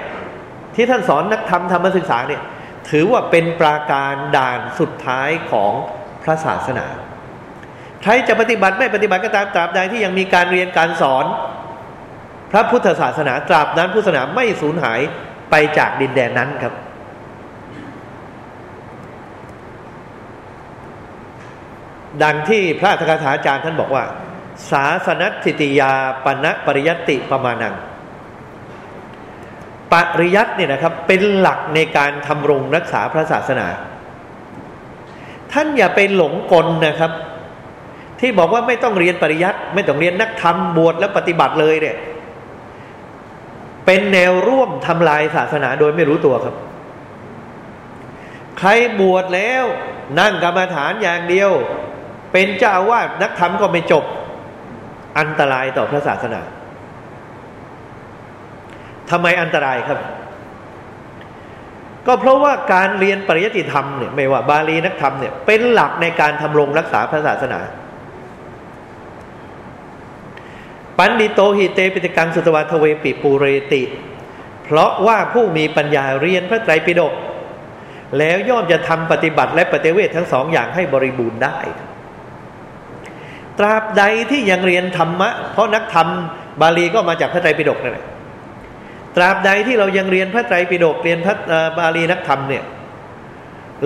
ที่ท่านสอนนักธรรมธรรมศึกษาเนี่ยถือว่าเป็นปราการด่านสุดท้ายของพระศาสนา ใครจะปฏิบัติไม่ปฏิบัติก็ตามตราบใดที่ยังมีการเรียนการสอน พระพุทธศาสนาตราบนั้นพุทธศาสนาไม่สูญหายไปจากดินแดนนั้นครับ ดังที่พระธกถาจารย์ท่านบอกว่าศาสนทิติยาปณะปริยติประมาณัง ปริยัติเนี่ยนะครับเป็นหลักในการทำรงรักษาพระศาสนา ท่านอย่าไปหลงกลนะครับ ที่บอกว่าไม่ต้องเรียนปริยัติไม่ต้องเรียนนักธรรมบวชแล้วปฏิบัติเลยเนี่ย เป็นแนวร่วมทำลายศาสนาโดยไม่รู้ตัวครับ ใครบวชแล้วนั่งกรรมฐานอย่างเดียว เป็นเจ้าอาวาสนักธรรมก็ไม่จบ อันตรายต่อพระศาสนา ทำไมอันตรายครับ ก็เพราะว่าการเรียนปริยติธรรมเนี่ยไม่ว่าบาลีนักธรรมเนี่ยเป็นหลักในการทำรงรักษาพระศาสนา ปันดิโตหิเตปิตกังสุตวัทเวปิปูเรติ เพราะว่าผู้มีปัญญาเรียนพระไตรปิฎกแล้วย่อมจะทำปฏิบัติและปฏิเวททั้งสองอย่างให้บริบูรณ์ได้ ตราบใดที่ยังเรียนธรรมะ เพราะนักธรรมบาลีก็มาจากพระไตรปิฎกนั่นแหละ ตราบใดที่เรายังเรียนพระไตรปิฎกเรียนพระบาลีนักธรรมเนี่ย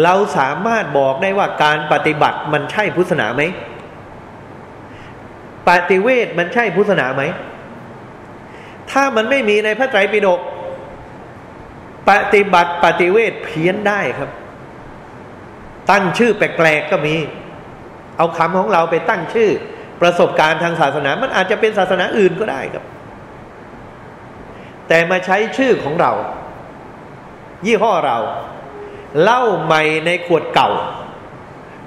เราสามารถบอกได้ว่าการปฏิบัติมันใช่พุทธศาสนาไหมปฏิเวทมันใช่พุทธศาสนาไหมถ้ามันไม่มีในพระไตรปิฎกปฏิบัติปฏิเวทเพี้ยนได้ครับ ตั้งชื่อแปลกๆก็มี เอาคำของเราไปตั้งชื่อ ประสบการณ์ทางศาสนา มันอาจจะเป็นศาสนาอื่นก็ได้ครับ แต่มาใช้ชื่อของเรา ยี่ห้อเราเหล้าใหม่ในขวดเก่า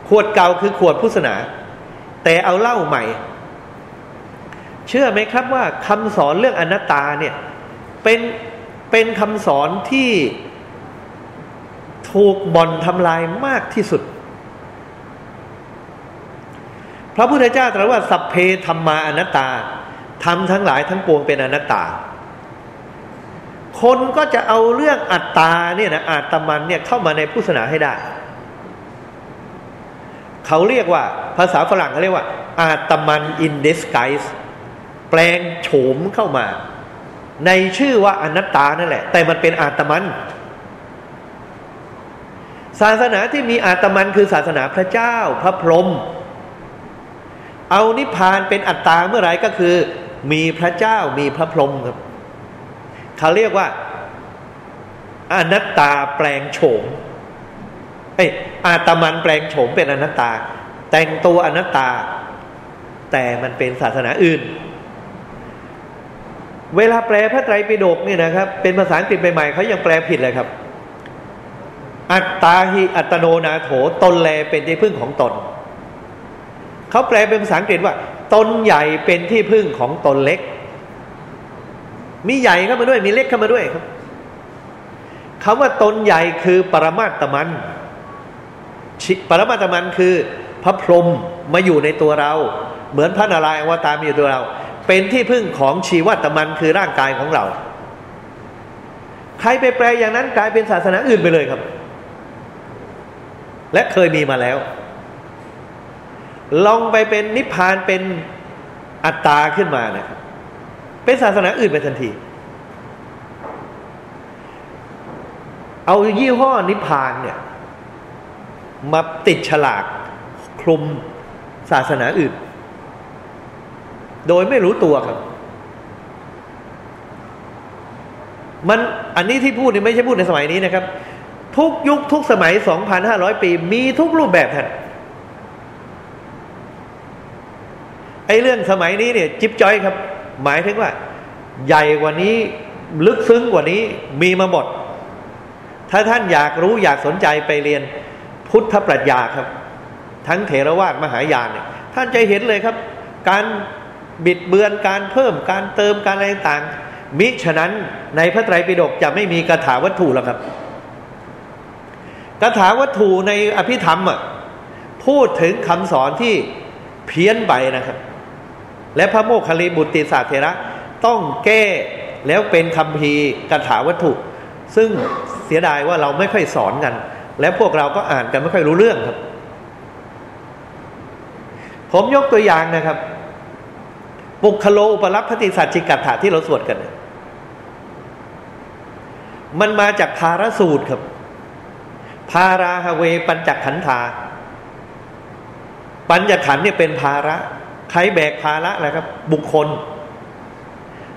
ขวดเก่าคือขวดพุทธศาสนา แต่เอาเหล้าใหม่ เชื่อไหมครับว่าคำสอนเรื่องอนัตตาเนี่ยเป็นเป็นคำสอนที่ถูกบ่อนทำลายมากที่สุด พระพุทธเจ้าตรัสว่าสัพเพธรรมาอนัตตาทำทั้งหลายทั้งปวงเป็นอนัตตา คนก็จะเอาเรื่องอัตตาเนี่ยนะอาตมันเนี่ยเข้ามาในพุทธศาสนาให้ได้ เขาเรียกว่า ภาษาฝรั่งเขาเรียกว่า อาตมันอินเดสไกส์แปลงโฉมเข้ามา ในชื่อว่าอนัตตานั่นแหละ แต่มันเป็นอาตมัน ศาสนาที่มีอาตมันคือศาสนาพระเจ้าพระพรหมเอานิพพานเป็นอัตตาเมื่อไรก็คือ มีพระเจ้ามีพระพรหมครับ เขาเรียกว่า อนัตตาแปลงโฉมเอ้อาตมันแปลงโฉมเป็นอนัตตา แต่งตัวอนัตตา แต่มันเป็นศาสนาอื่น เวลาแปลพระไตรปิฎกเนี่ยนะครับ เป็นภาษาอังกฤษใหม่ๆเขายังแปลผิดเลยครับ อัตตาหิอัตโนนาโถตนแลเป็นที่พึ่งของตนเขาแปลเป็นภาษาอังกฤษว่า ตนใหญ่เป็นที่พึ่งของตนเล็ก มีใหญ่เข้ามาด้วยมีเล็กเข้ามาด้วยครับคำว่าตนใหญ่คือปรมาตมัน ปรมาตมันคือพระพรหมมาอยู่ในตัวเรา เหมือนพระนารายณ์อวตารมาอยู่ตัวเรา เป็นที่พึ่งของชีวัตมันคือร่างกายของเรา ใครไปแปลอย่างนั้นกลายเป็นศาสนาอื่นไปเลยครับ และเคยมีมาแล้ว ลองไปเป็นนิพพานเป็นอัตตาขึ้นมาเนี่ย เป็นศาสนาอื่นไปทันที เอายี่ห้อนิพพานเนี่ย มาติดฉลากคลุมศาสนาอื่น โดยไม่รู้ตัวครับ มันอันนี้ที่พูดนี่ไม่ใช่พูดในสมัยนี้นะครับ ทุกยุคทุกสมัย 2,500 ปี มีทุกรูปแบบท่านไอ้เรื่องสมัยนี้เนี่ย จิ๊บจ้อยครับ หมายถึงว่า ใหญ่กว่านี้ลึกซึ้งกว่านี้มีมาหมด ถ้าท่านอยากรู้อยากสนใจไปเรียนพุทธปรัชญาครับ ทั้งเถรวาทมหายานเนี่ยท่านจะเห็นเลยครับ การบิดเบือนการเพิ่มการเติมการอะไรต่างมิฉะนั้นในพระไตรปิฎกจะไม่มีคาถาวัตถุแล้วครับคาถาวัตถุในอภิธรรมอะพูดถึงคำสอนที่เพี้ยนไปนะครับ และพระโมคคัลลีบุตรติสาเทระต้องแก้แล้วเป็นคำพีคาถาวัตถุ ซึ่งเสียดายว่าเราไม่ค่อยสอนกัน และพวกเราก็อ่านกันไม่ค่อยรู้เรื่องครับ ผมยกตัวอย่างนะครับ ปุคโลอุปรับพติสัจจิกัตถะที่เราสวดกัน มันมาจากภารสูตรครับ ภาราฮเวปัญจขันธาปัญจขันเนี่ยเป็นภาระ ใครแบกภาระอะไรครับ บุคคล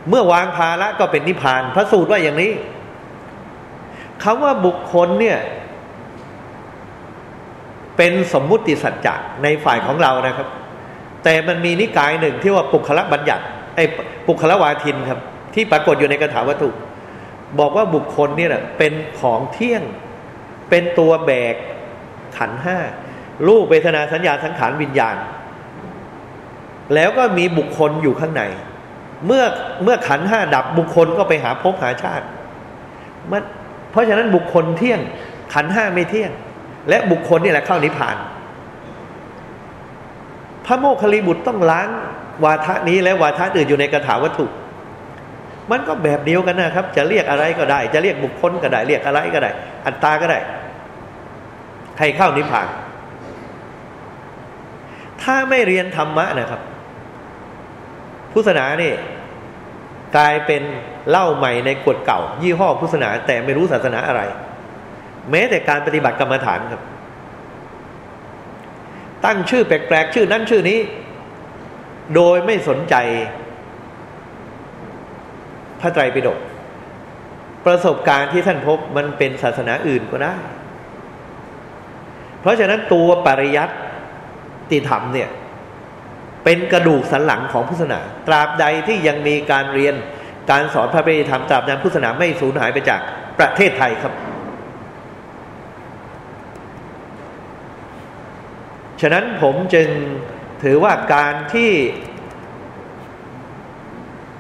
เมื่อวางภาระก็เป็นนิพพาน พระสูตรว่าอย่างนี้คำว่าบุคคลเนี่ย เป็นสมมุติสัจจะในฝ่ายของเรานะครับ แต่มันมีนิกายหนึ่งที่ว่าปุคละบัญญัติไอ้ปุคละวาทินครับ ที่ปรากฏอยู่ในกระถาวัตถุ บอกว่าบุคคลเนี่ยเป็นของเที่ยง เป็นตัวแบกขันห้ารูปเวทนาสัญญาสังขารวิญญาณ แล้วก็มีบุคคลอยู่ข้างใน เมื่อเมื่อขันห้าดับบุคคลก็ไปหาภพหาชาติมันเพราะฉะนั้นบุคคลเที่ยง ขันห้าไม่เที่ยง และบุคคลนี่แหละเข้านิพพาน พระโมคคิริบุตรต้องล้างวาทะนี้และวาทะอื่นอยู่ในกระถาวัตถุ มันก็แบบเดียวกันนะครับ จะเรียกอะไรก็ได้ จะเรียกบุคคลก็ได้ เรียกอะไรก็ได้ อัตตาก็ได้ ใครเข้านิพพาน ถ้าไม่เรียนธรรมะนะครับ พุทธศาสนานี่กลายเป็นเล่าใหม่ในกฎเก่า ยี่ห้อพุทธศาสนา แต่ไม่รู้ศาสนาอะไร แม้แต่การปฏิบัติกรรมฐานครับ ตั้งชื่อแปลกๆชื่อนั้นชื่อนี้ โดยไม่สนใจ พระไตรปิฎกประสบการณ์ที่ท่านพบมันเป็นศาสนาอื่นก็ได้ เพราะฉะนั้นตัวปริยัติติธรรมเนี่ย เป็นกระดูกสันหลังของพุทธศาสนา ตราบใดที่ยังมีการเรียนการสอนพระปริธรรมตราบนั้นพุทธศาสนาไม่สูญหายไปจากประเทศไทยครับ ฉะนั้นผมจึงถือว่าการที่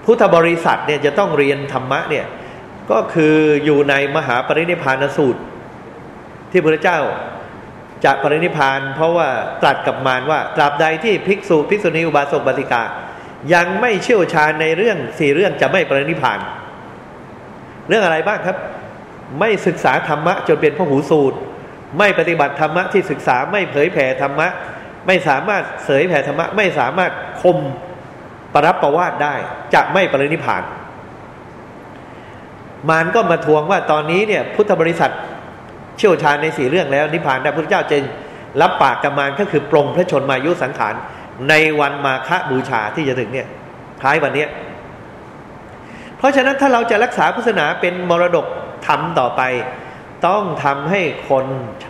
พุทธบริษัทเนี่ยจะต้องเรียนธรรมะเนี่ยก็คืออยู่ในมหาปรินิพานสูตร ที่พระเจ้า จะปรินิพานเพราะว่าตรัสกับมารว่าตราบใดที่ภิกษุภิกษุณีอุบาสกบาติกา ยังไม่เชี่ยวชาญในเรื่องสี่เรื่องจะไม่ปรินิพาน เรื่องอะไรบ้างครับ ไม่ศึกษาธรรมะจนเป็นพหูสูตร ไม่ปฏิบัติธรรมะที่ศึกษาไม่เผยแผ่ธรรมะ ไม่สามารถเสยแผ่ธรรมะ ไม่สามารถคมปรับประวาดได้จะไม่ปรินิพาน มารก็มาทวงว่าตอนนี้เนี่ยพุทธบริษัท เชี่ยวชาญในสี่เรื่องแล้วนิพพานได้พระเจ้าจึงรับปากกรรมานก็คือปรงพระชนมายุสังขารในวันมาฆบูชาที่จะถึงเนี่ยคล้ายวันเนี้ยเพราะฉะนั้นถ้าเราจะรักษาพุทธศาสนาเป็นมรดกธรรมต่อไป ต้องทำให้คน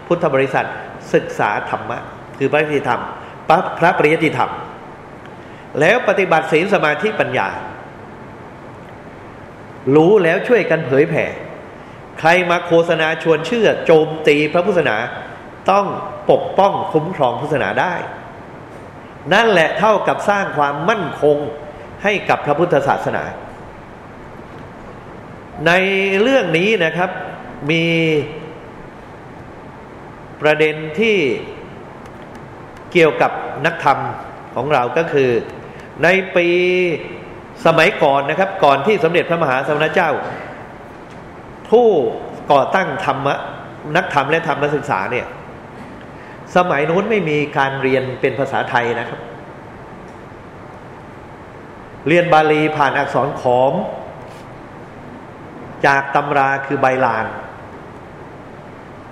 พุทธบริษัทศึกษาธรรมะ คือพระปริยธรรมพระปริยติธรรม แล้วปฏิบัติศีลสมาธิปัญญา รู้แล้วช่วยกันเผยแผ่ ใครมาโฆษณาชวนเชื่อโจมตีพระพุทธศาสนา ต้องปกป้องคุ้มครองพุทธศาสนาได้ นั่นแหละเท่ากับสร้างความมั่นคงให้กับพระพุทธศาสนา ในเรื่องนี้นะครับมีประเด็นที่เกี่ยวกับนักธรรมของเราก็คือ ในปีสมัยก่อนนะครับ ก่อนที่สมเด็จพระมหาสมณเจ้า ผู้ก่อตั้งธรรมะนักธรรมและธรรมศึกษาเนี่ย สมัยนู้นไม่มีการเรียนเป็นภาษาไทยนะครับ เรียนบาลีผ่านอักษรขอม จากตำราคือใบลาน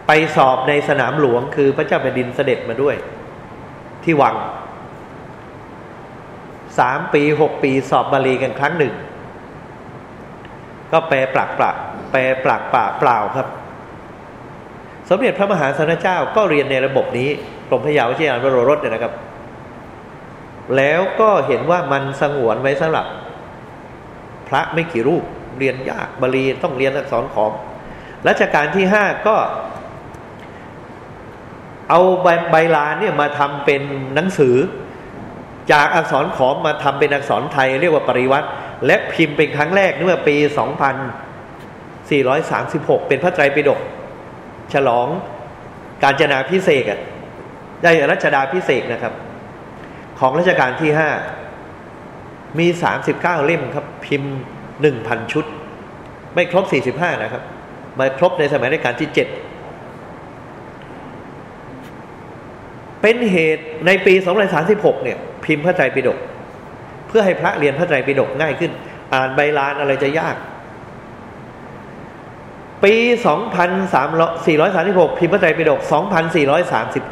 ไปสอบในสนามหลวงคือพระเจ้าแผ่นดินเสด็จมาด้วย ที่วังสามปีหกปีสอบบาลีกันครั้งหนึ่ง ก็แปลปลักปลัก แปลปลักป่าเปล่าครับ สมเด็จพระมหาสนเจ้าก็เรียนในระบบนี้กรมพระยาวิทยาลวโรรสเนี่ยนะครับ แล้วก็เห็นว่ามันสงวนไว้สำหรับ พระไม่กี่รูปเรียนยากบาลีต้องเรียนอักษรขอมรัชกาลที่ห้าก็ เอาใบใบลานเนี่ยมาทำเป็นหนังสือ จากอักษรขอมมาทำเป็นอักษรไทย เรียกว่าปริวัติ และพิมพ์เป็นครั้งแรกเมื่อปี 436 เป็นพระไตรปิฎกฉลองการจนาพิเศษได้รัชดาพิเศษนะครับ ของรัชกาลที่ห้ามี 39 เล่มครับ พิมพ์ 1,000 ชุด ไม่ครบ 45 นะครับ มาครบในสมัยรัชกาลที่ 7 เป็นเหตุในปี 236 เนี่ย พิมพ์พระไตรปิฎกเพื่อให้พระเรียนพระไตรปิฎกง่ายขึ้น อ่านใบลานอะไรจะยาก ปี 2436 พิมพ์พระไตรปิฎก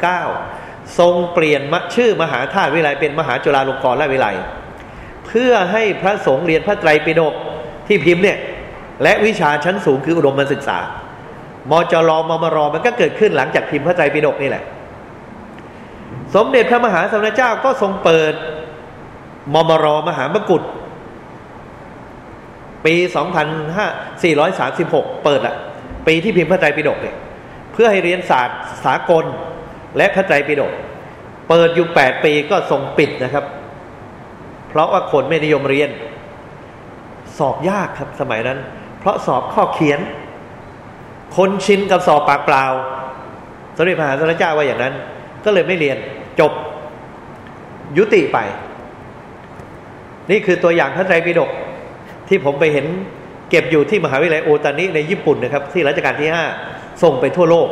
2439 ทรงเปลี่ยนชื่อมหาธาตุวิไลเป็นมหาจุฬาลงกรณราชวิไลเพื่อให้พระสงฆ์เรียนพระไตรปิฎกที่พิมพ์เนี่ยและวิชาชั้นสูงคืออุดมศึกษามจรมมรมันก็เกิดขึ้นหลังจากพิมพ์พระไตรปิฎกนี่แหละ สมเด็จพระมหาสมณเจ้าก็ทรงเปิดมมรมหามกุฏ ปี 2436 เปิดละปีที่พิมพ์พระไตรปิฎกเนี่ยเพื่อให้เรียนศาสตร์สากลและพระไตรปิฎกเปิดอยู่ 8 ปีก็ทรงปิดนะครับ เพราะว่าคนไม่นิยมเรียน สอบยากครับสมัยนั้น เพราะสอบข้อเขียน คนชินกับสอบปากเปล่าสมเด็จพระมหาสมณเจ้าว่าอย่างนั้น ก็เลยไม่เรียนจบยุติไป นี่คือตัวอย่างพระไตรปิฎก ที่ผมไปเห็นเก็บอยู่ที่มหาวิทยาลัยโอตานิในญี่ปุ่นนะครับ ที่รัชกาลที่ห้าส่งไปทั่วโลก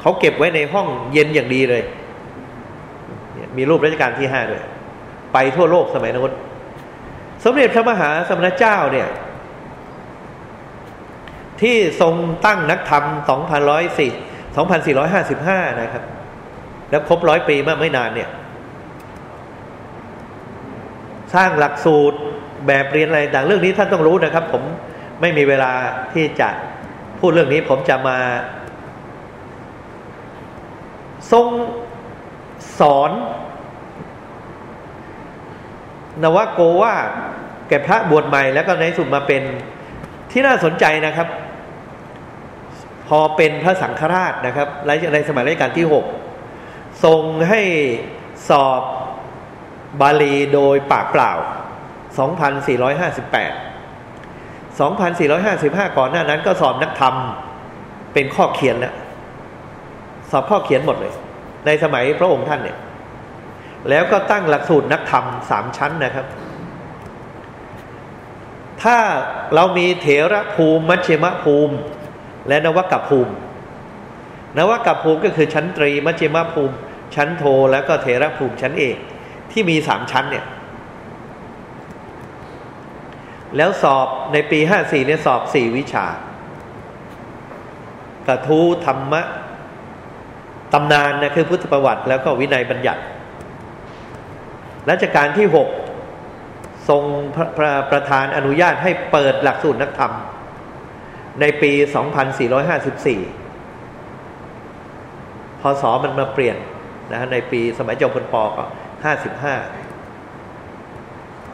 เขาเก็บไว้ในห้องเย็นอย่างดีเลย มีรูปรัชกาลที่ห้าด้วย ไปทั่วโลกสมัยนั้นสมเด็จพระมหาสมณเจ้าเนี่ย ที่ทรงตั้งนักธรรม 2,104 2,455 นะครับ แล้วครบร้อยปีมาไม่นานเนี่ย สร้างหลักสูตร แบบเรียนอะไรต่างเรื่องนี้ท่านต้องรู้นะครับ ผมไม่มีเวลาที่จะพูดเรื่องนี้ ผมจะมา ทรงสอนนวโกว่าแก่พระบวชใหม่แล้วก็ในสุดมาเป็นที่น่าสนใจนะครับ พอเป็นพระสังฆราชนะครับในสมัยรัชกาลที่หกทรงให้สอบบาลีโดยปากเปล่า 2,458 2,455 ก่อนหน้านั้นก็สอบนักธรรมเป็นข้อเขียนแล้วสอบข้อเขียนหมดเลย ในสมัยพระองค์ท่านเนี่ย แล้วก็ตั้งหลักสูตรนักธรรมสามชั้นนะครับ ถ้าเรามีเถระภูมิ มัชฌิมภูมิ และนวกับภูมิ นวกับภูมิก็คือชั้นตรี มัชฌิมภูมิ ชั้นโทแล้วก็เทระภูมิชั้นเอกที่มีสามชั้นเนี่ย แล้วสอบในปีห้าสี่เนี่ยสอบสี่วิชากระทู้ธรรมะตำนานนะคือพุทธประวัติ แล้วก็วินัยบัญญัติรัชกาลที่หกทรงพระประประธานอนุญาตให้เปิดหลักสูตรนักธรรม ในปี 2454 พศมันมาเปลี่ยนนะในปีสมัยจอมพลปก็ห้าสิบห้า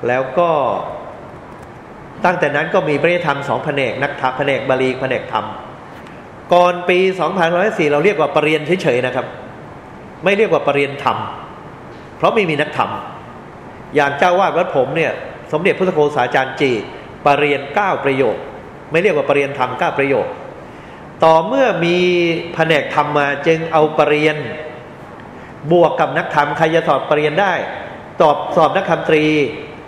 แล้วก็ ตั้งแต่นั้นก็มีปริยธรรมสองแผนกนักธรรมแผนกบาลีแผนกธรรม ก่อนปี2504เราเรียกว่าปรริญญาเฉยๆนะครับ ไม่เรียกว่าปรริญญาธรรม เพราะไม่มีนักธรรม อย่างเจ้าวาดวัดผมเนี่ยสมเด็จพระสโคสาจารย์จีปรริญญาเก้าประโยค ไม่เรียกว่าปรริญญาธรรมเก้าประโยค ต่อเมื่อมีแผนกธรรมมาจึงเอาปรริญญาบวกกับนักธรรมใครจะสอบปรริญญาได้สอบสอบนักธรรมตรี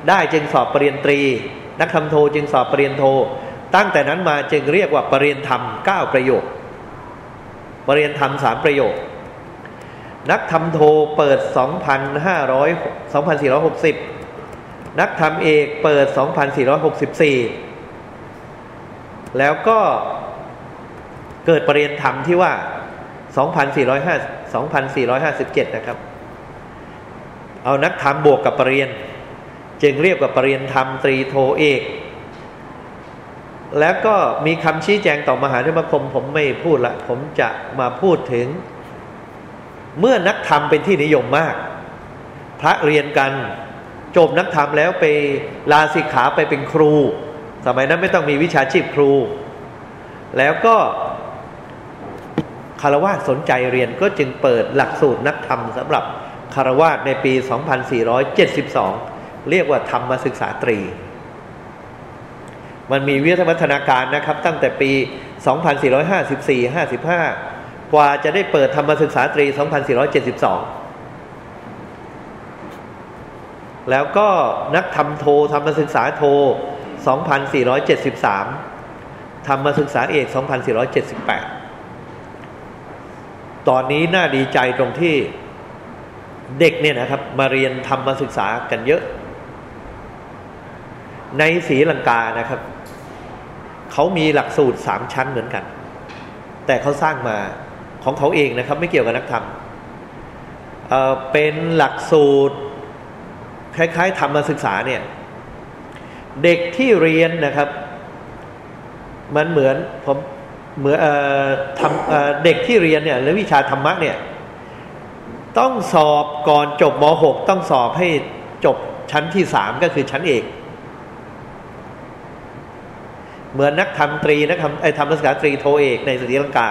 ได้จึงสอบปรริญญาตรี นักธรรมโทจึงสอบปรริญญโท ตั้งแต่นั้นมาจึงเรียกว่าปรริญธรรมเก้าประโยคปรริญธรรมสามประโยค นักธรรมโทเปิด 2,500 2,460 นักธรรมเอกเปิด 2,464 แล้วก็เกิดปรริญธรรมที่ว่า 2,405 2,457 นะครับ เอานักธรรมบวกกับปรริญญา จึงเรียกว่าปรริญญธรรมตรีโทเอก แล้วก็มีคำชี้แจงต่อมหาธรรมคมผมไม่พูดละ ผมจะมาพูดถึง เมื่อนักธรรมเป็นที่นิยมมาก พระเรียนกันจบนักธรรมแล้วไปลาสิกขาไปเป็นครู สมัยนั้นไม่ต้องมีวิชาชีพครู แล้วก็คารวะสนใจเรียนก็จึงเปิดหลักสูตรนักธรรมสำหรับคารวะในปี 2472 เรียกว่าธรรมศึกษาตรี มันมีวิวัฒนาการนะครับ ตั้งแต่ปี 2454-55 กว่าจะได้เปิดธรรมศึกษาตรี 2472 แล้วก็นักธรรมโทธรรมศึกษาโท 2473 ธรรมศึกษาเอก 2478 ตอนนี้น่าดีใจตรงที่เด็กเนี่ยนะครับมาเรียนธรรมศึกษากันเยอะ ในศรีลังกานะครับ เขามีหลักสูตรสามชั้นเหมือนกัน แต่เขาสร้างมาของเขาเองนะครับ ไม่เกี่ยวกับนักธรรมเเป็นหลักสูตร คล้าย ๆธรรมศึกษาเนี่ย เด็กที่เรียนนะครับ มันเหมือนผมเหมือนทำเด็กที่เรียนเนี่ยหรือวิชาธรรมะเนี่ย ต้องสอบก่อนจบม .6 ต้องสอบให้จบชั้นที่สามก็คือชั้นเอก เหมือนนักธรรมตรีนักธรรมไอธรรมศึกษาตรีโทเอกในสรีลังกา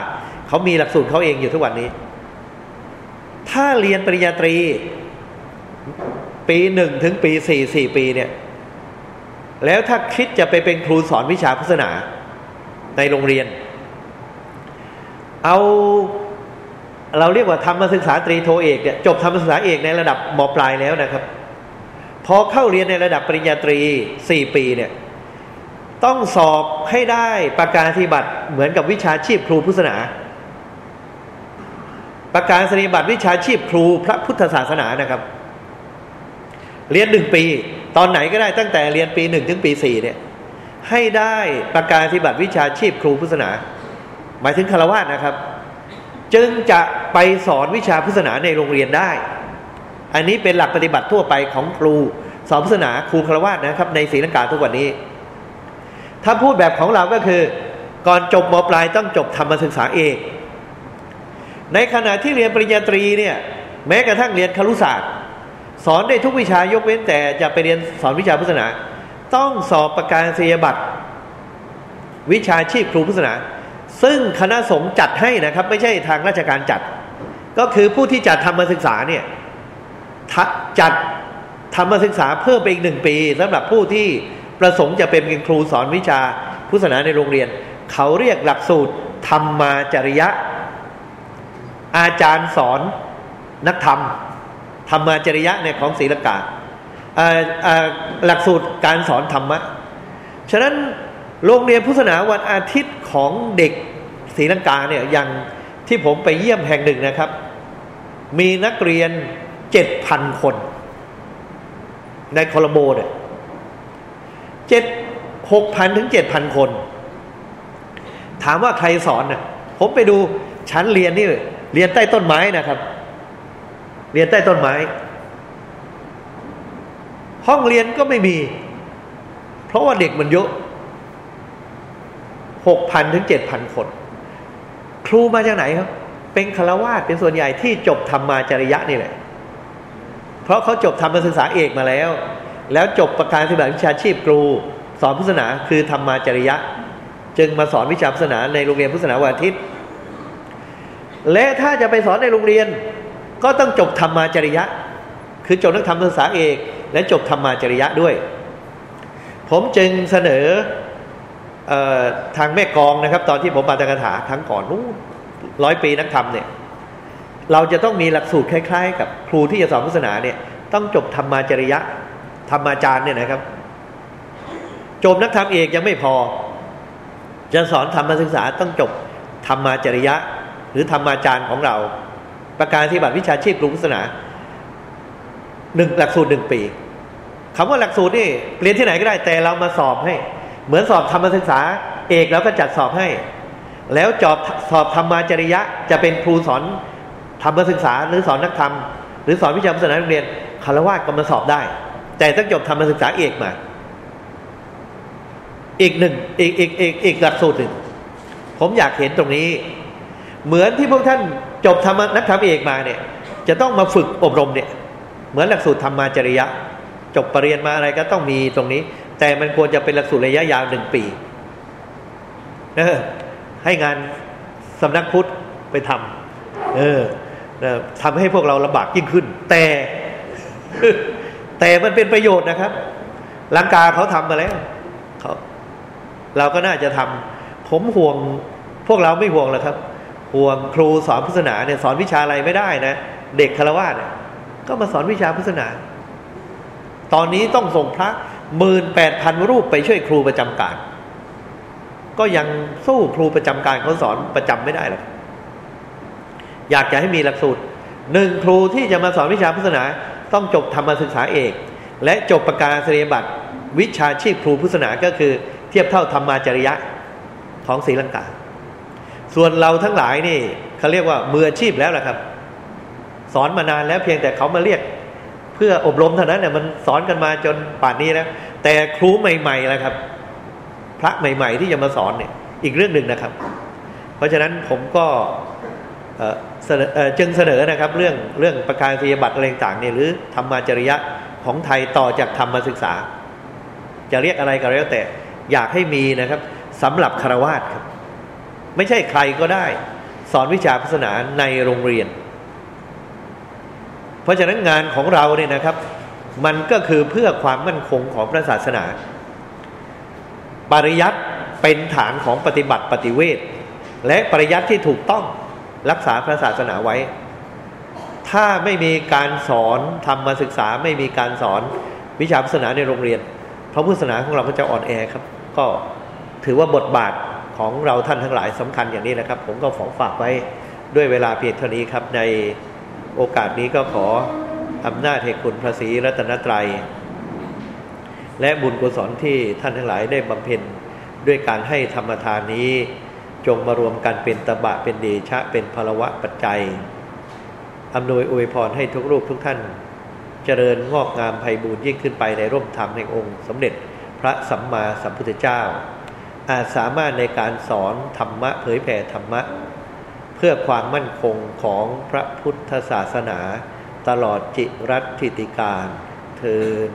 เขามีหลักสูตรเขาเองอยู่ทุกวันนี้ ถ้าเรียนปริญญาตรี ปีหนึ่งถึงปีสี่สี่ปีเนี่ย แล้วถ้าคิดจะไปเป็นครูสอนวิชาพุทธศาสนาในโรงเรียน เอาเราเรียกว่าธรรมศึกษาตรีโทเอกเนี่ยจบธรรมศึกษาเอกในระดับมปลายแล้วนะครับ พอเข้าเรียนในระดับปริญญาตรีสี่ปีเนี่ย ต้องสอบให้ได้ประกาศนีบัตรเหมือนกับวิชาชีพครูพุทธศาสนา ประกาศนีบัตรวิชาชีพครูพระพุทธศาสนานะครับ เรียนหนึ่งปี ตอนไหนก็ได้ตั้งแต่เรียนปีหนึ่งถึงปีสี่เนี่ย ให้ได้ประกาศนีบัตรวิชาชีพครูพุทธศาสนา หมายถึงคารวะนะครับ จึงจะไปสอนวิชาพุทธศาสนาในโรงเรียนได้ อันนี้เป็นหลักปฏิบัติทั่วไปของครูสอนพุทธศาสนาครูคารวะนะครับ ในศรีลังกาทุกวันนี้ ถ้าพูดแบบของเราก็คือ ก่อนจบมปลายต้องจบธรรมศึกษาเอกในขณะที่เรียนปริญญาตรีเนี่ย แม้กระทั่งเรียนครุศาสตร์ สอนได้ทุกวิชายกเว้นแต่จะไปเรียนสอนวิชาพุทธศาสนา ต้องสอบประกาศนียบัตร วิชาชีพครูพุทธศาสนา ซึ่งคณะสงฆ์จัดให้นะครับ ไม่ใช่ทางราชการจัด ก็คือผู้ที่จัดธรรมศึกษาเนี่ยจัดธรรมศึกษาเพิ่มไปอีกหนึ่งปีสำหรับผู้ที่ ประสงค์จะเป็นครูสอนวิชาพุทธศาสนาในโรงเรียน เขาเรียกหลักสูตรธรรมาจริยะ อาจารย์สอนนักธรรมธรรมาจริยะในของศีลกาหลักสูตรการสอนธรรมะ ฉะนั้นโรงเรียนพุทธศาสนาวันอาทิตย์ของเด็กศรีลังกาเนี่ยอย่างที่ผมไปเยี่ยมแห่งหนึ่งนะครับ มีนักเรียนเจ็ดพันคน ในโคลโบเนี่ย เจ็ดหกพันถึงเจ็ดพันคน ถามว่าใครสอนน่ะ ผมไปดูชั้นเรียนนี่เรียนใต้ต้นไม้นะครับ เรียนใต้ต้นไม้ ห้องเรียนก็ไม่มี เพราะว่าเด็กมันเยอะหกพันถึงเจ็ดพันคน ครูมาจากไหนครับ เป็นคารวาสเป็นส่วนใหญ่ที่จบธรรมาจริยะนี่แหละ เพราะเขาจบธรรมศึกษาเอกมาแล้ว แล้วจบประการศึกษาวิชาชีพครู สอนพุทธศาสนาคือธรรมาจริยะ จึงมาสอนวิชาพุทธศาสนาในโรงเรียนพุทธศาสนาวันอาทิตย์ และถ้าจะไปสอนในโรงเรียน ก็ต้องจบธรรมาจริยะ คือจบนักธรรมศึกษาเอกและจบธรรมาจริยะด้วย ผมจึงเสนออทางแม่กองนะครับ ตอนที่ผมปาตกถาครั้งก่อนนู้ร้อยปีนักธรรมเนี่ยเราจะต้องมีหลักสูตรคล้าย ๆ กับครูที่จะสอนพุทธศาสนาเนี่ยต้องจบธรรมาจริยะ ธรรมอาจารย์เนี่ยนะครับ จบนักธรรมเอกยังไม่พอ จะสอนธรรมศึกษาต้องจบธรรมาจริยะ หรือธรรมาจารย์ของเรา ประการที่บัตรวิชาชีพครูพุทธศาสนาหนึ่งหลักสูตรหนึ่งปีคำว่าหลักสูตรนี่เรียนที่ไหนก็ได้แต่เรามาสอบให้ เหมือนสอบธรรมศึกษา เอกแล้วก็จัดสอบให้ แล้วจอบสอบธรรมาจริยะ จะเป็นครูสอนธรรมศึกษาหรือสอนนักธรรม หรือสอนวิชาศาสนาโรงเรียนคารวะก็มาสอบได้ แต่ต้องจบธรรมศึกษาเอกมา อีกหนึ่งอีกอีกอีกอีกหลักสูตรหนึ่งผมอยากเห็นตรงนี้ เหมือนที่พวกท่านจบธรรมนักธรรมเอกมาเนี่ย จะต้องมาฝึกอบรมเนี่ย เหมือนหลักสูตรธรรมาจริยะ จบปรริญญามาอะไรก็ต้องมีตรงนี้ แต่มันควรจะเป็นหลักสูตรระยะยาวหนึ่งปีนะให้งานสำนักพุทธไปทำเออทำให้พวกเราลำบากยิ่งขึ้น แต่ แต่มันเป็นประโยชน์นะครับลังกาเขาทำมาแล้วเขาเราก็น่าจะทำผมห่วงพวกเราไม่ห่วงหรอกครับ ห่วงครูสอนพุทธศาสนาเนี่ยสอนวิชาอะไรไม่ได้นะเด็กคารวะเนี่ยก็มาสอนวิชาพุทธศาสนา ตอนนี้ต้องส่งพระหมื่นแปดพันรูปไปช่วยครูประจำการ ก็ยังสู้ครูประจำการเขาสอนประจำไม่ได้หรอกอยากจะให้มีหลักสูตรหนึ่งครูที่จะมาสอนวิชาพุทธศาสนา ต้องจบธรรมศึกษาเอก และจบประกาศนียบัตรวิชาชีพครูพุทธศาสนาก็คือ เทียบเท่าธรรมาจริยะของศรีลังกา ส่วนเราทั้งหลายนี่เขาเรียกว่ามืออาชีพแล้วแหะครับ สอนมานานแล้วเพียงแต่เขามาเรียกเพื่ออบรมเท่านั้นเนี่ยมันสอนกันมาจนป่านนี้แล้ว แต่ครูใหม่ๆแล้วครับ พระใหม่ ๆ ที่จะมาสอนเนี่ย อีกเรื่องหนึ่งนะครับ เพราะฉะนั้นผมก็ จึงเสนอนะครับเรื่องเรื่องประกาศนียบัตรอะไรต่างเนี่ยหรือธรรมาจริยะของไทยต่อจากธรรมศึกษา จะเรียกอะไรก็แล้วแต่อยากให้มีนะครับสำหรับคารวาสครับ ไม่ใช่ใครก็ได้ สอนวิชาศาสนาในโรงเรียน เพราะฉะนั้นงานของเราเนี่ยนะครับ มันก็คือเพื่อความมั่นคงของพระศาสนา ปริยัติเป็นฐานของปฏิบัติปฏิเวทและปริยัติที่ถูกต้อง รักษาพระศาสนาไว้ ถ้าไม่มีการสอนธรรมศึกษาไม่มีการสอนวิชาศาสนาในโรงเรียน พระพุทธศาสนาของเราก็จะอ่อนแอครับ ก็ถือว่าบทบาทของเราท่านทั้งหลายสำคัญอย่างนี้นะครับ ผมก็ขอฝากไว้ด้วยเวลาเพียงเท่านี้ครับ ในโอกาสนี้ก็ขออำนาจเหตุคุณพระศรีรัตนตรัย และบุญกุศลที่ท่านทั้งหลายได้บำเพ็ญด้วยการให้ธรรมทานนี้ จงมารวมกันเป็นตบะเป็นเดชะเป็นพลวะปัจจัยอำนวยอวยพรให้ทุกรูปทุกท่าน เจริญงอกงามไพบูรยิ่งขึ้นไปในร่มธรรมแห่งองค์ สมเด็จพระสัมมาสัมพุทธเจ้า อาจสามารถในการสอนธรรมะเผยแผ่ธรรมะ เพื่อความมั่นคงของพระพุทธศาสนา ตลอดจิรัติติการเทิน